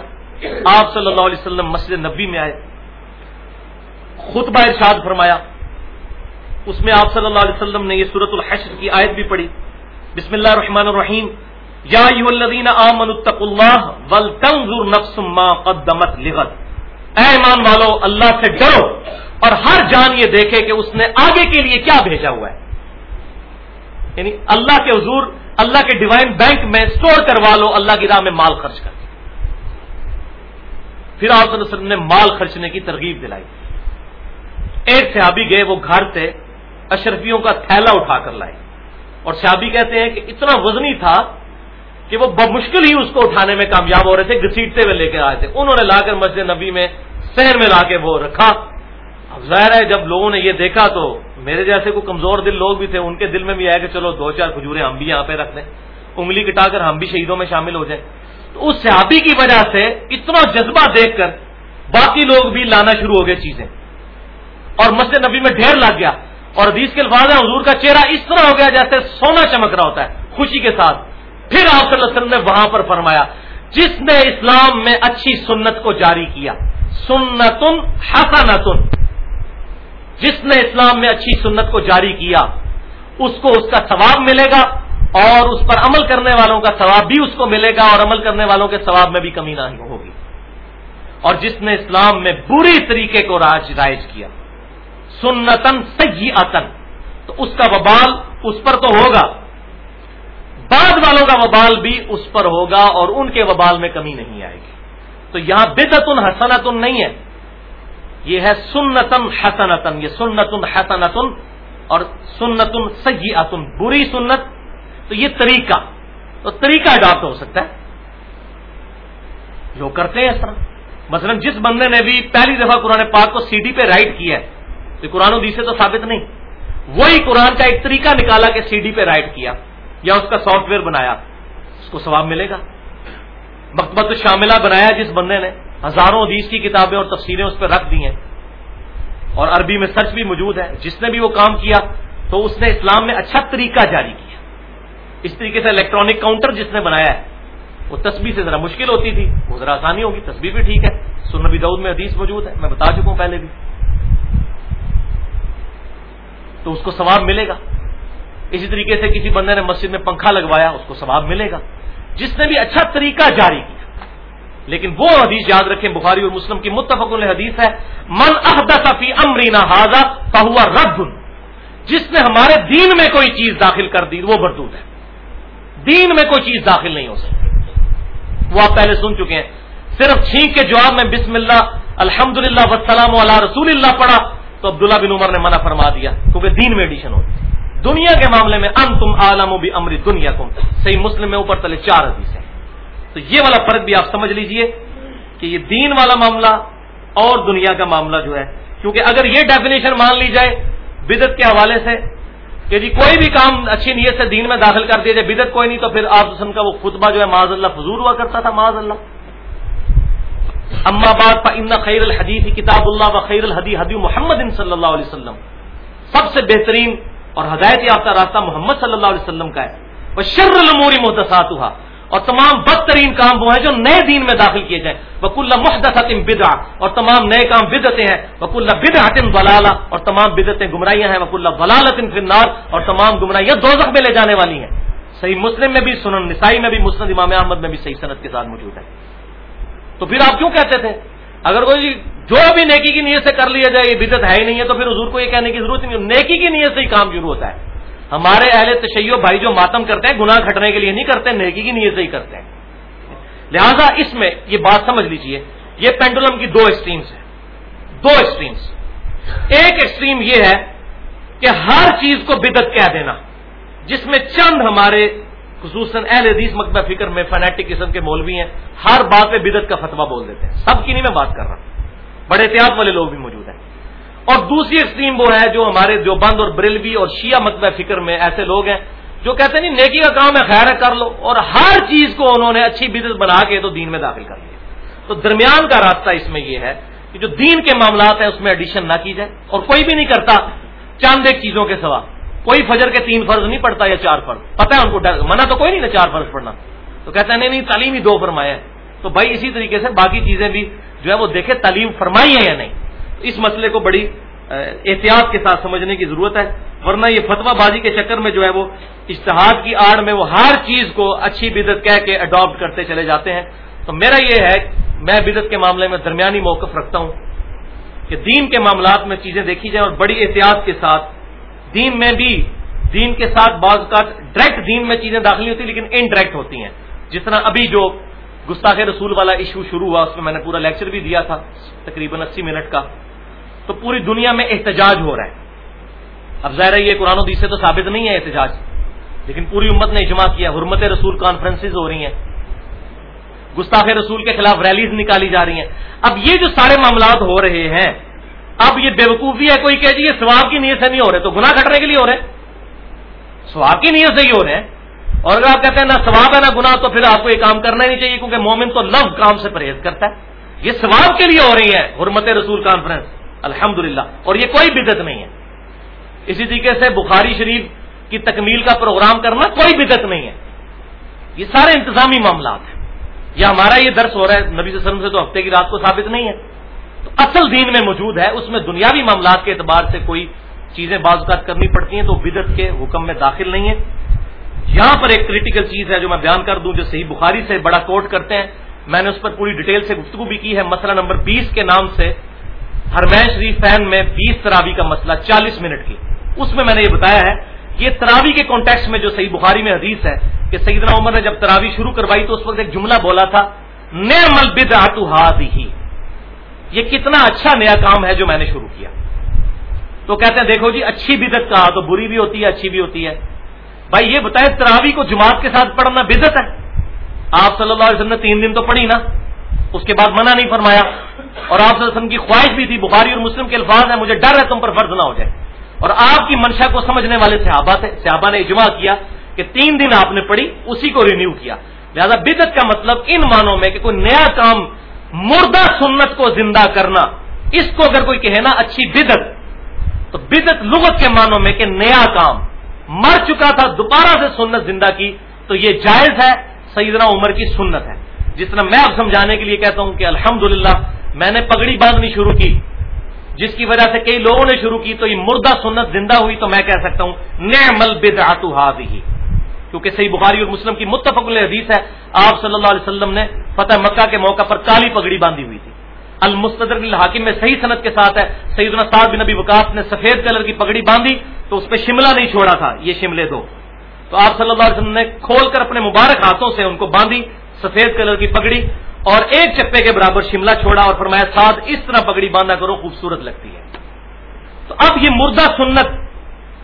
آپ صلی اللہ علیہ وسلم مسجد نبی میں آئے۔ خطبہ ارشاد فرمایا۔ اس میں آپ صلی اللہ علیہ وسلم نے یہ صورت الحشر کی آیت بھی پڑھی۔ بسم اللہ الرحمن الرحیم۔ یا آمنوا اللہ نفس ما قدمت لغد۔ اے ایمان والو، اللہ سے ڈرو اور ہر جان یہ دیکھے کہ اس نے آگے کے لیے کیا بھیجا ہوا ہے۔ یعنی اللہ کے حضور، اللہ کے ڈیوائن بینک میں سٹور کروا لو، اللہ کی راہ میں مال خرچ کر۔ پھر آپ صلی اللہ علیہ وسلم نے مال خرچنے کی ترغیب دلائی۔ ایک صحابی گئے، وہ گھر سے اشرفیوں کا تھیلا اٹھا کر لائے۔ اور صحابی کہتے ہیں کہ اتنا وزنی تھا کہ وہ بمشکل ہی اس کو اٹھانے میں کامیاب ہو رہے تھے گسیٹتے ہوئے لے کے آئے تھے۔ انہوں نے لا کر مسجد نبی میں شہر میں لا کے وہ رکھا۔ اب ظاہر ہے، جب لوگوں نے یہ دیکھا تو میرے جیسے کوئی کمزور دل لوگ بھی تھے، ان کے دل میں بھی آیا کہ چلو دو چار کھجورے ہم بھی یہاں پہ رکھ دیں انگلی کٹا کر ہم بھی شہیدوں میں شامل ہو جائیں۔ تو اس صحابی کی وجہ سے اتنا جذبہ دیکھ کر باقی لوگ بھی لانا شروع ہو گئے چیزیں۔ اور مسجد نبی میں ڈھیر لگ گیا۔ اور حدیث کے الفاظ ہے حضور کا چہرہ اس طرح ہو گیا جیسے سونا چمک رہا ہوتا ہے، خوشی کے ساتھ۔ پھر آپ صلی اللہ علیہ وسلم نے وہاں پر فرمایا، جس نے اسلام میں اچھی سنت کو جاری کیا، سنتن حسنتن۔ جس نے اسلام میں اچھی سنت کو جاری کیا، اس کو اس کا ثواب ملے گا اور اس پر عمل کرنے والوں کا ثواب بھی اس کو ملے گا اور عمل کرنے والوں کے ثواب میں بھی کمی نہ ہوگی۔ اور جس نے اسلام میں بری طریقے کو راج رائج کیا سنتن سی تو اس کا وبال اس پر تو ہوگا۔ بعد والوں کا وبال بھی اس پر ہوگا اور ان کے وبال میں کمی نہیں آئے گی۔ تو یہاں بدتن حسنتن نہیں ہے۔ یہ ہے سنتن حسنتن یہ سنتن حسنتن اور سنتن سی بری سنت، تو یہ طریقہ، تو طریقہ اڈاپٹ ہو سکتا ہے۔ لوگ کرتے ہیں اس طرح۔ مثلا جس بندے نے بھی پہلی دفعہ قرآن پاک کو سی ڈی پہ رائٹ کیا ہے تو قرآن و سے تو ثابت نہیں۔ وہی قرآن کا ایک طریقہ نکالا کہ سی ڈی پہ رائٹ کیا یا اس کا سافٹ ویئر بنایا۔ اس کو ثواب ملے گا۔ مکتبت شاملہ بنایا جس بندے نے ہزاروں حدیث کی کتابیں اور تفصیلیں اس پہ رکھ دی ہیں۔ اور عربی میں سچ بھی موجود ہے۔ جس نے بھی وہ کام کیا تو اس نے اسلام میں اچھا طریقہ جاری کیا۔ اس طریقے سے الیکٹرانک کاؤنٹر جس نے بنایا ہے، وہ تصویر سے ذرا مشکل ہوتی تھی، وہ ذرا آسانی ہوگی تصویر بھی ٹھیک ہے۔ سنبی دعود میں حدیث موجود ہے، میں بتا چکا ہوں پہلے بھی۔ تو اس کو ثواب ملے گا۔ اسی طریقے سے کسی بندے نے مسجد میں پنکھا لگوایا، اس کو ثواب ملے گا۔ جس نے بھی اچھا طریقہ جاری کیا۔ لیکن وہ حدیث یاد رکھیں، بخاری اور مسلم کی متفق حدیث ہے، من احدث فی امرینا حاضا فہوا رد. جس نے ہمارے دین میں کوئی چیز داخل کر دی، وہ بردود ہے۔ دین میں کوئی چیز داخل نہیں ہو سکتی۔ وہ آپ پہلے سن چکے ہیں۔ صرف چھینک کے جواب میں بسم اللہ الحمد للہ وسلام علیہ رسول اللہ پڑھا۔ تو عبداللہ بن عمر نے منع فرما دیا کیونکہ دین میں ایڈیشن ہوتی دنیا کے معاملے میں ان تم عالم بھی امر دنیا تم صحیح مسلم میں اوپر تلے چار حدیث ہیں۔ تو یہ والا فرق بھی آپ سمجھ لیجیے کہ یہ دین والا معاملہ اور دنیا کا معاملہ جو ہے، کیونکہ اگر یہ ڈیفینیشن مان لی جائے بدت کے حوالے سے کہ جی کوئی بھی کام اچھی نیت سے دین میں داخل کر دیا جائے بدت کوئی نہیں تو پھر آپ کا وہ خطبہ جو ہے، معاذ اللہ فضول ہوا کرتا تھا، معاذ اللہ۔ اما باد ان خیر الحدیث کتاب اللہ و خیر الحدی حدی محمد صلی اللہ علیہ وسلم. سب سے بہترین اور ہدایت یافتہ راستہ محمد صلی اللہ علیہ وسلم کا ہے. وہ شر الموری محدثات اور تمام بدترین کام وہ ہیں جو نئے دین میں داخل کیے جائیں. وک اللہ محدث بدا اور تمام نئے کام بدتے ہیں. وک اللہ بد حتم اور تمام بدتیں گمراہیاں ہیں. وک اللہ ولالت فنار اور تمام گمراہیاں دو میں لے جانے والی ہیں. صحیح مسلم میں بھی، سنن نسائی میں بھی، مسند امام احمد میں بھی صحیح صنعت کے ساتھ موجود ہے تو پھر آپ کیوں کہتے تھے؟ اگر کوئی جو بھی نیکی کی نیت سے کر لیا جائے، یہ بدت ہے ہی نہیں ہے، تو پھر حضور کو یہ کہنے کی ضرورت نہیں نیکی کی نیت سے ہی کام شروع ہوتا ہے۔ ہمارے اہل تشیع بھائی جو ماتم کرتے ہیں، گناہ کھٹنے کے لیے نہیں کرتے، نیکی کی نیت سے ہی کرتے ہیں۔ لہذا اس میں یہ بات سمجھ لیجیے، یہ پینڈولم کی دو ایکسٹریمس ہیں۔ دو ایکسٹریمس ایک ایکسٹریم یہ ہے کہ ہر چیز کو بدت کہہ دینا، جس میں چند ہمارے خصوصاً اہل حدیث مکبہ فکر میں فنیٹک قسم کے مولوی ہیں، ہر بات میں بدت کا فتوا بول دیتے ہیں۔ سب کی نہیں میں بات کر رہا بڑے احتیاط والے لوگ بھی موجود ہیں۔ اور دوسری ایکسٹریم وہ ہے جو ہمارے دیوبند اور بریلوی اور شیعہ مکبہ فکر میں ایسے لوگ ہیں جو کہتے ہیں نہیں، نیکی کا کام ہے، خیر کر لو۔ اور ہر چیز کو انہوں نے اچھی بدت بنا کے تو دین میں داخل کر لیا۔ تو درمیان کا راستہ اس میں یہ ہے کہ جو دین کے معاملات ہیں، اس میں ایڈیشن نہ کی جائے اور کوئی بھی نہیں کرتا چاند ایک چیزوں کے سوا۔ کوئی فجر کے تین فرض نہیں پڑتا یا چار فرض۔ پتہ ہے ان کو منع تو کوئی نہیں نا چار فرض پڑھنا۔ تو کہتے ہیں، نہیں نہیں، تعلیم ہی دو فرمایا ہے تو بھائی اسی طریقے سے باقی چیزیں بھی جو ہے وہ دیکھے تعلیم فرمائی ہے یا نہیں۔ اس مسئلے کو بڑی احتیاط کے ساتھ سمجھنے کی ضرورت ہے۔ ورنہ یہ فتوا بازی کے چکر میں جو ہے وہ اشتہاد کی آڑ میں وہ ہر چیز کو اچھی بدت کہہ کے اڈاپٹ کرتے چلے جاتے ہیں۔ تو میرا یہ ہے، میں بدت کے معاملے میں درمیانی موقف رکھتا ہوں کہ دین کے معاملات میں چیزیں دیکھی جائیں اور بڑی احتیاط کے ساتھ دین میں بھی دین کے ساتھ بعض کا ڈائریکٹ دین میں چیزیں داخل ہوتی لیکن انڈائریکٹ ہوتی ہیں۔ جس طرح ابھی جو گستاخ رسول والا ایشو شروع ہوا، اس میں میں نے پورا لیکچر بھی دیا تھا، تقریباً اسی منٹ کا۔ تو پوری دنیا میں احتجاج ہو رہا ہے۔ اب ظاہر ہے یہ قرآن و سے تو ثابت نہیں ہے احتجاج۔ لیکن پوری امت نے اجماع کیا، حرمت رسول کانفرنس ہو رہی ہیں۔ گستاخ رسول کے خلاف ریلیز نکالی جا رہی ہیں۔ اب یہ جو سارے معاملات ہو رہے ہیں اب یہ بیوقوفی ہے، کوئی کہ جی یہ سواب کی نیت سے نہیں ہو رہے، تو گناہ کٹنے کے لیے ہو رہے۔ سواب کی نیت سے ہی ہو رہے۔ ہیں اور اگر آپ کہتے ہیں نہ ثواب ہے نہ گناہ، تو پھر آپ کو یہ کام کرنا ہی نہیں چاہیے، کیونکہ مومن تو لو کام سے پرہیز کرتا ہے۔ یہ ثواب کے لیے ہو رہی ہے، حرمت رسول کانفرنس الحمد اور یہ کوئی بدت نہیں ہے۔ اسی طریقے سے بخاری شریف کی تکمیل کا پروگرام کرنا کوئی بدت نہیں ہے۔ یہ سارے انتظامی معاملات ہیں۔ یا ہمارا یہ درس ہو رہا ہے، نبی صلی اللہ علیہ وسلم سے تو ہفتے کی رات کو ثابت نہیں ہے۔ تو اصل دین میں موجود ہے، اس میں دنیاوی معاملات کے اعتبار سے کوئی چیزیں بعض اوقات کرنی پڑتی ہیں تو بدت کے حکم میں داخل نہیں ہے یہاں پر ایک کریٹیکل چیز ہے جو میں بیان کر دوں، جو صحیح بخاری سے بڑا کوٹ کرتے ہیں۔ میں نے اس پر پوری ڈیٹیل سے گفتگو بھی کی ہے۔ مسئلہ نمبر بیس کے نام سے ہرمین شریف فین میں بیس تراوی کا مسئلہ چالیس منٹ کی۔ اس میں میں نے یہ بتایا ہے یہ تراوی کے کانٹیکس میں جو صحیح بخاری میں حدیث ہے کہ سیدنا عمر نے جب تراوی شروع کروائی تو اس وقت ایک جملہ بولا تھا، نعمل بد ہی یہ کتنا اچھا نیا کام ہے جو میں نے شروع کیا۔ تو کہتے ہیں، دیکھو جی اچھی بدت کہا تو بری بھی ہوتی ہے، اچھی بھی ہوتی ہے۔ بھائی، یہ بتائیں تراوی کو جماعت کے ساتھ پڑھنا بدت ہے؟ آپ صلی اللہ علیہ وسلم نے تین دن تو پڑھی نا؟ اس کے بعد منع نہیں فرمایا۔ اور آپ صلی اللہ علیہ وسلم کی خواہش بھی تھی، بخاری اور مسلم کے الفاظ ہیں، مجھے ڈر ہے تم پر فرض نہ ہو جائے۔ اور آپ کی منشا کو سمجھنے والے صحابہ تھے۔ صحابہ نے اجماع کیا کہ تین دن آپ نے پڑھی، اسی کو رینیو کیا۔ لہذا بدت کا مطلب ان معنوں میں کہ کوئی نیا کام مردہ سنت کو زندہ کرنا، اس کو اگر کوئی کہنا اچھی بدت تو بدت لغت کے معنوں میں کہ نیا کام۔ مر چکا تھا، دوبارہ سے سنت زندہ کی، تو یہ جائز ہے، سیدنا عمر کی سنت ہے۔ جس طرح میں اب سمجھانے کے لیے کہتا ہوں کہ الحمدللہ، میں نے پگڑی باندھنی شروع کی۔ جس کی وجہ سے کئی لوگوں نے شروع کی، تو یہ مردہ سنت زندہ ہوئی تو میں کہہ سکتا ہوں، نعمل بدعت هذه کیونکہ صحیح بخاری اور مسلم کی متفق حدیث ہے، آپ صلی اللہ علیہ وسلم نے فتح مکہ کے موقع پر کالی پگڑی باندھی ہوئی تھی۔ المستدر الحاکم میں صحیح صنعت کے ساتھ ہے، سیدنا صاحب بن نبی وکاس نے سفید کلر کی پگڑی باندھی تو اس پہ شملہ نہیں چھوڑا تھا، یہ شملے دو۔ تو آپ صلی اللہ علیہ وسلم نے کھول کر اپنے مبارک ہاتھوں سے ان کو باندھی، سفید کلر کی پگڑی اور ایک چپے کے برابر شملہ چھوڑا اور فرمایا ساتھ اس طرح پگڑی باندھا کرو، خوبصورت لگتی ہے۔ تو اب یہ مردہ سنت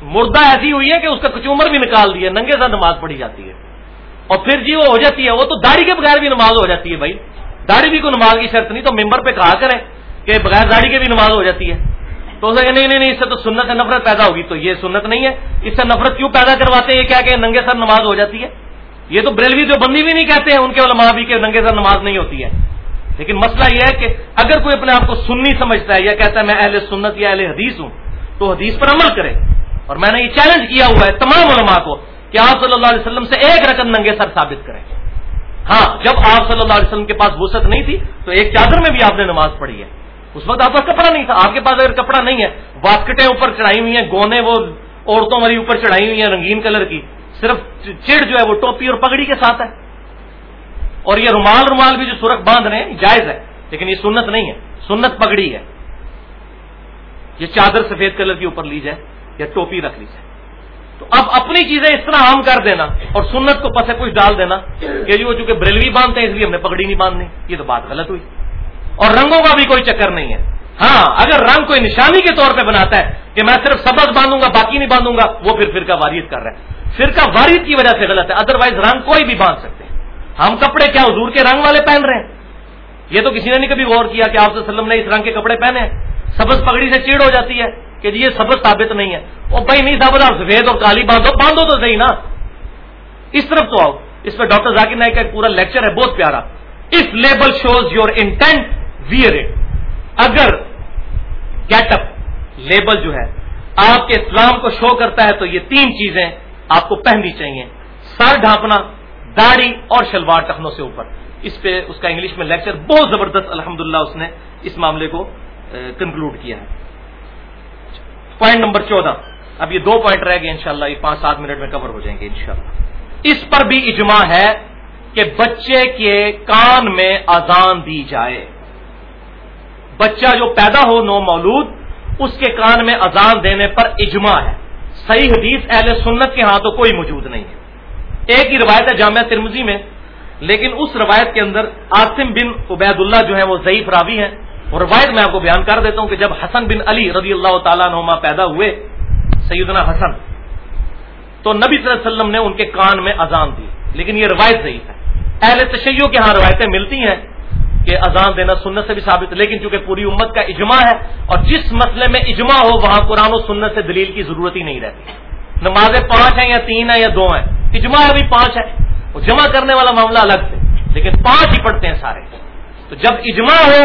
مردہ ایسی ہوئی ہے کہ اس کا کچومر بھی نکال دیا ننگے ساتھ نماز پڑھی جاتی ہے۔ اور پھر جی وہ ہو جاتی ہے، وہ تو داڑھی کے بغیر بھی نماز ہو جاتی ہے بھائی۔ داڑھی بھی کوئی نماز کی شرط نہیں، تو ممبر پہ کہا کریں کہ بغیر داڑھی کے بھی نماز ہو جاتی ہے۔ تو نہیں نہیں نہیں، اس سے تو سنت سے نفرت پیدا ہوگی۔ تو یہ سنت نہیں ہے۔ اس سے نفرت کیوں پیدا کرواتے ہیں؟ یہ کیا کہ ننگے سر نماز ہو جاتی ہے۔ یہ تو بریلوی جو بندی بھی نہیں کہتے ہیں، ان کے علماء بھی کہ ننگے سر نماز نہیں ہوتی ہے۔ لیکن مسئلہ یہ ہے کہ اگر کوئی اپنے آپ کو سننی سمجھتا ہے یا کہتا ہے، میں اہل سنت یا اہل حدیث ہوں، تو حدیث پر عمل کرے۔ اور میں نے یہ چیلنج کیا ہوا ہے تمام علماء کو کہ آپ صلی اللہ علیہ وسلم سے ایک رقم ننگے سر ثابت کریں۔ ہاں جب آپ صلی اللہ علیہ وسلم کے پاس وسط نہیں تھی، تو ایک چادر میں بھی آپ نے نماز پڑھی ہے۔ اس وقت آپ کا کپڑا نہیں تھا۔ آپ کے پاس اگر کپڑا نہیں ہے واسکٹیں اوپر چڑھائی ہوئی ہیں، گونے وہ عورتوں والی اوپر چڑھائی ہوئی ہیں رنگین کلر کی۔ صرف چڑ جو ہے وہ ٹوپی اور پگڑی کے ساتھ ہے۔ اور یہ رومال رومال بھی جو سرخ باندھ رہے ہیں جائز ہے، لیکن یہ سنت نہیں ہے۔ سنت پگڑی ہے۔ یہ چادر سفید کلر کے اوپر لی جائے۔ یا ٹوپی رکھ لی۔ جائے تو اب اپنی چیزیں اس طرح عام کر دینا اور سنت کو پسے کچھ ڈال دینا کہ جی وہ چونکہ بریلوی باندھتے ہیں اس لیے ہم نے پگڑی نہیں باندھنی۔ یہ تو بات غلط ہوئی۔ اور رنگوں کا بھی کوئی چکر نہیں ہے۔ ہاں اگر رنگ کوئی نشانی کے طور پہ بناتا ہے کہ میں صرف سبز باندھوں گا، باقی نہیں باندھوں گا، وہ پھر فرقہ واریت کر رہا ہے۔ فرقہ واریت کی وجہ سے غلط ہے۔ ادروائز رنگ کوئی بھی باندھ سکتے ہیں۔ ہم کپڑے کیا حضور کے رنگ والے پہن رہے ہیں؟ یہ تو کسی نے نہیں کبھی غور کیا کہ آپ وسلم نے اس رنگ کے کپڑے پہنے ہیں؟ سبز پگڑی سے چیڑ ہو جاتی ہے۔ کہ جی یہ سبز ثابت نہیں ہے۔ وہ بھائی نہیں ثابت، آپ سفید اور کالی باندھو باندھو تو صحیح نا۔ اس طرف تو آؤ۔ اس پہ ڈاکٹر ذاکر نائک کا ایک پورا لیکچر ہے، بہت پیارا۔ اس label shows your intent where it اگر گیٹ اپ لیبل جو ہے، آپ کے اسلام کو شو کرتا ہے تو یہ تین چیزیں آپ کو پہننی چاہیے سر ڈھانپنا، داڑھی اور شلوار ٹخنوں سے اوپر۔ اس پہ اس کا انگلش میں لیکچر بہت زبردست، الحمدللہ، اس نے اس معاملے کو کنکلوڈ کیا ہے۔ پوائنٹ نمبر چودہ۔ اب یہ دو پوائنٹ رہ گئے انشاءاللہ، یہ پانچ سات منٹ میں کور ہو جائیں گے انشاءاللہ۔ اس پر بھی اجماع ہے کہ بچے کے کان میں اذان دی جائے۔ بچہ جو پیدا ہو نو مولود اس کے کان میں اذان دینے پر اجماع ہے۔ صحیح حدیث اہل سنت کے ہاں تو کوئی موجود نہیں ہے۔ ایک ہی روایت ہے جامعہ ترمزی میں، لیکن اس روایت کے اندر آصم بن عبید اللہ جو ہے وہ ضعیف راوی ہیں۔ روایت میں آپ کو بیان کر دیتا ہوں کہ جب حسن بن علی رضی اللہ تعالیٰ نما پیدا ہوئے سیدنا حسن، تو نبی صلی اللہ علیہ وسلم نے ان کے کان میں اذان دی، لیکن یہ روایت صحیح ہے۔ اہل تشیعوں کے ہاں روایتیں ملتی ہیں کہ اذان دینا سنت سے بھی ثابت ہے لیکن چونکہ پوری امت کا اجماع ہے اور جس مسئلے میں اجماع ہو، وہاں قرآن و سنت سے دلیل کی ضرورت ہی نہیں رہتی۔ نمازیں پانچ ہیں یا تین ہیں یا دو ہیں، اجماع ابھی پانچ ہے وہ جمع کرنے والا معاملہ الگ سے، لیکن پانچ ہی پڑھتے ہیں سارے۔ تو جب اجماع ہو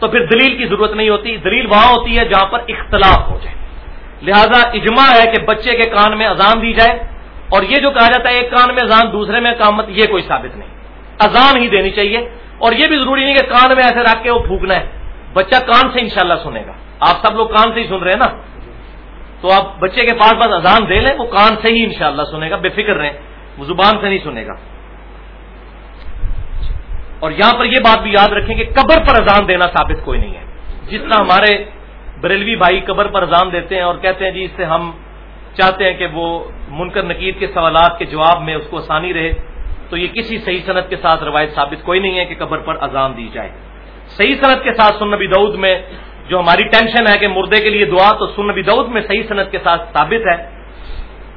تو پھر دلیل کی ضرورت نہیں ہوتی۔ دلیل وہاں ہوتی ہے جہاں پر اختلاف ہو جائے۔ لہذا اجماع ہے کہ بچے کے کان میں اذان دی جائے۔ اور یہ جو کہا جاتا ہے ایک کان میں اذان، دوسرے میں کامت یہ کوئی ثابت نہیں۔ اذان ہی دینی چاہیے۔ اور یہ بھی ضروری نہیں کہ کان میں ایسے رکھ کے وہ پھونکنا ہے۔ بچہ کان سے انشاءاللہ سنے گا۔ آپ سب لوگ کان سے ہی سن رہے ہیں نا؟ تو آپ بچے کے پاس پاس اذان دے لیں، وہ کان سے ہی انشاءاللہ سنے گا، بے فکر رہیں۔ وہ زبان سے نہیں سنے گا۔ اور یہاں پر یہ بات بھی یاد رکھیں کہ قبر پر اذان دینا ثابت کوئی نہیں ہے۔ جس طرح ہمارے بریلوی بھائی قبر پر اذان دیتے ہیں اور کہتے ہیں جی اس سے ہم چاہتے ہیں کہ وہ منکر نقید کے سوالات کے جواب میں اس کو آسانی رہے، تو یہ کسی صحیح صنعت کے ساتھ روایت ثابت کوئی نہیں ہے کہ قبر پر اذان دی جائے۔ صحیح صنعت کے ساتھ سن نبی دعود میں جو ہماری ٹینشن ہے کہ مردے کے لیے دعا، تو سن نبی دعود میں صحیح صنعت کے ساتھ ثابت ہے۔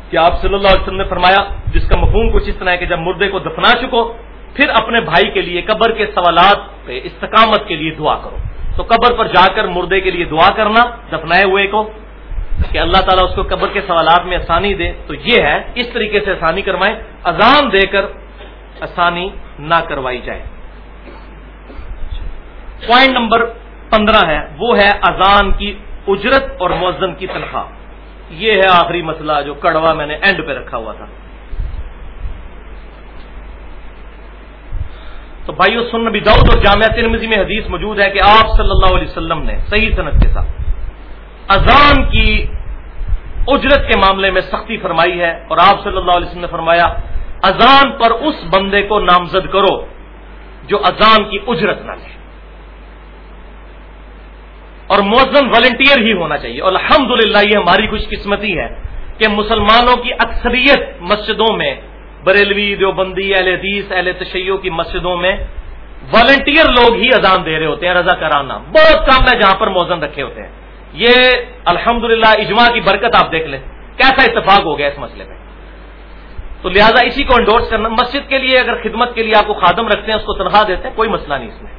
کہ آپ صلی اللہ علیہ وسلم نے فرمایا، جس کا مفہوم کچھ اس طرح ہے کہ جب مردے کو دفنا چکو پھر اپنے بھائی کے لیے قبر کے سوالات پہ استقامت کے لیے دعا کرو۔ تو قبر پر جا کر مردے کے لیے دعا کرنا، دفنائے ہوئے کو، کہ اللہ تعالیٰ اس کو قبر کے سوالات میں آسانی دے۔ تو یہ ہے، اس طریقے سے آسانی کروائیں، اذان دے کر آسانی نہ کروائی جائے۔ پوائنٹ نمبر پندرہ ہے، وہ ہے اذان کی اجرت اور موزن کی تنخواہ۔ یہ ہے آخری مسئلہ جو کڑوا میں نے اینڈ پہ رکھا ہوا تھا۔ تو بھائیو سن نبی دعود اور جامعہ ترمزی میں حدیث موجود ہے کہ آپ صلی اللہ علیہ وسلم نے صحیح صنعت کے ساتھ اذان کی اجرت کے معاملے میں سختی فرمائی ہے اور آپ صلی اللہ علیہ وسلم نے فرمایا، اذان پر اس بندے کو نامزد کرو جو اذان کی اجرت نہ لے۔ اور موزن والنٹیئر ہی ہونا چاہیے۔ اور الحمد یہ ہماری خوش قسمتی ہے کہ مسلمانوں کی اکثریت مسجدوں میں بریلوی دیوبندی، اہل حدیث، اہل تشیعوں کی مسجدوں میں والنٹیئر لوگ ہی اذان دے رہے ہوتے ہیں، رضا کرانا بہت کام ہے جہاں پر موزن رکھے ہوتے ہیں۔ یہ الحمد اجماع کی برکت آپ دیکھ لیں۔ کیسا اتفاق ہو گیا اس مسئلے میں؟ تو لہٰذا اسی کو انڈورس کرنا، مسجد کے لیے اگر خدمت کے لیے آپ کو خادم رکھتے ہیں، اس کو تنخواہ دیتے ہیں، کوئی مسئلہ نہیں اس میں۔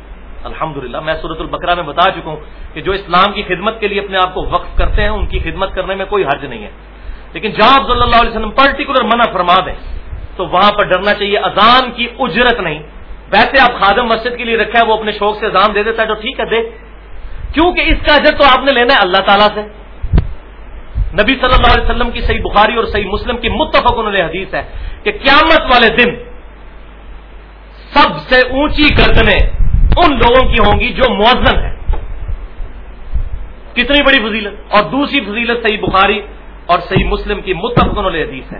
الحمد میں صورت البقرہ میں بتا چکا ہوں کہ جو اسلام کی خدمت کے لیے اپنے آپ کو وقف کرتے ہیں، ان کی خدمت کرنے میں کوئی حرج نہیں ہے۔ لیکن جہاں آپ صلی اللہ علیہ وسلم پرٹیکولر منع فرما دیں تو وہاں پر ڈرنا چاہیے، اذان کی اجرت نہیں۔ ویسے آپ خادم مسجد کے لیے رکھا ہے، وہ اپنے شوق سے اذان دے دیتا ہے تو ٹھیک ہے، دے۔ کیونکہ اس کا اجر تو آپ نے لینا ہے، اللہ تعالیٰ سے۔ نبی صلی اللہ علیہ وسلم کی صحیح بخاری اور صحیح مسلم کی متفق انہوں نے حدیث ہے کہ قیامت والے دن سب سے اونچی گردنیں ان لوگوں کی ہوں گی جو موزن ہے کتنی بڑی فضیلت؟ اور دوسری فضیلت صحیح بخاری اور صحیح مسلم کی متفق انہوں نے حدیث ہے۔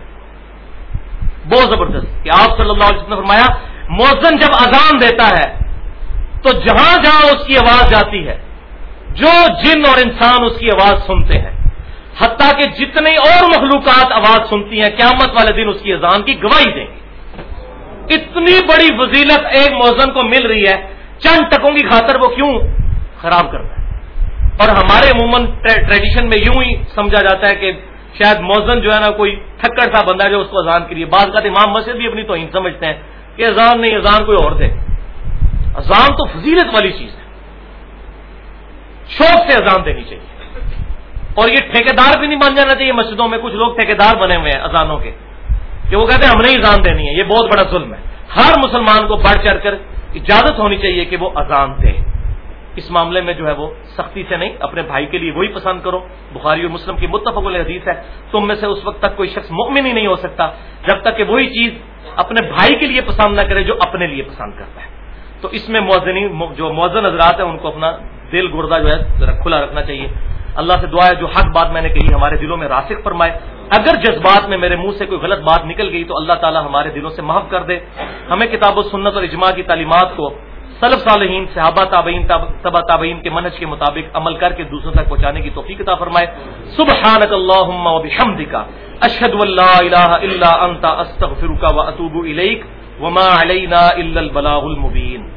بہت زبردست کہ آپ صلی اللہ علیہ وسلم نے فرمایا، موزن جب اذان دیتا ہے، تو جہاں جہاں اس کی آواز جاتی ہے، جو جن اور انسان اس کی آواز سنتے ہیں، حتیٰ کہ جتنی اور مخلوقات آواز سنتی ہیں، قیامت والے دن اس کی اذان کی گواہی دیں گے۔ اتنی بڑی فضیلت ایک موزن کو مل رہی ہے، چند ٹکوں کی خاطر وہ کیوں خراب کرتا ہے؟ اور ہمارے عموماً ٹریڈیشن میں یوں ہی سمجھا جاتا ہے کہ شاید موزن جو ہے نا کوئی تھکڑ سا بندہ جو اس کو اذان کے لیے، بعض کا امام مسجد بھی اپنی توہین سمجھتے ہیں کہ اذان نہیں، اذان کوئی اور دے۔ اذان تو فضیلت والی چیز ہے۔ شوق سے اذان دینی چاہیے۔ اور یہ ٹھیکیدار بھی نہیں بن جانا چاہیے مسجدوں میں، کچھ لوگ ٹھیکیدار بنے ہوئے ہیں اذانوں کے، کہ وہ کہتے ہیں ہم نے اذان دینی ہے۔ یہ بہت بڑا ظلم ہے۔ ہر مسلمان کو بڑھ چڑھ کر اجازت ہونی چاہیے کہ وہ اذان دے۔ اس معاملے میں جو ہے وہ سختی سے نہیں، اپنے بھائی کے لیے وہی پسند کرو۔ بخاری اور مسلم کی متفق حدیث ہے، تم میں سے اس وقت تک کوئی شخص مؤمن ہی نہیں ہو سکتا جب تک کہ وہی چیز اپنے بھائی کے لیے پسند نہ کرے جو اپنے لیے پسند کرتا ہے۔ تو اس میں موزنی جو موزن حضرات ہیں، ان کو اپنا دل گردہ جو ہے کھلا رکھنا چاہیے۔ اللہ سے دعا ہے، جو حق بات میں نے کہی ہمارے دلوں میں راسک فرمائے۔ اگر جذبات میں میرے منہ سے کوئی غلط بات نکل گئی تو اللہ تعالیٰ ہمارے دلوں سے محف کر دے۔ ہمیں کتاب و سنت اور اجماع کی تعلیمات کو سلف صالحین، صحابہ تابعین تبا تابعین کے منج کے مطابق عمل کر کے دوسروں تک پہنچانے کی توفیق عطا فرمائے۔ سبحانک اللہم و بحمدکا ان لا الہ الا انت و واتوب الیک۔ وما علینا الا البلاغ المبین۔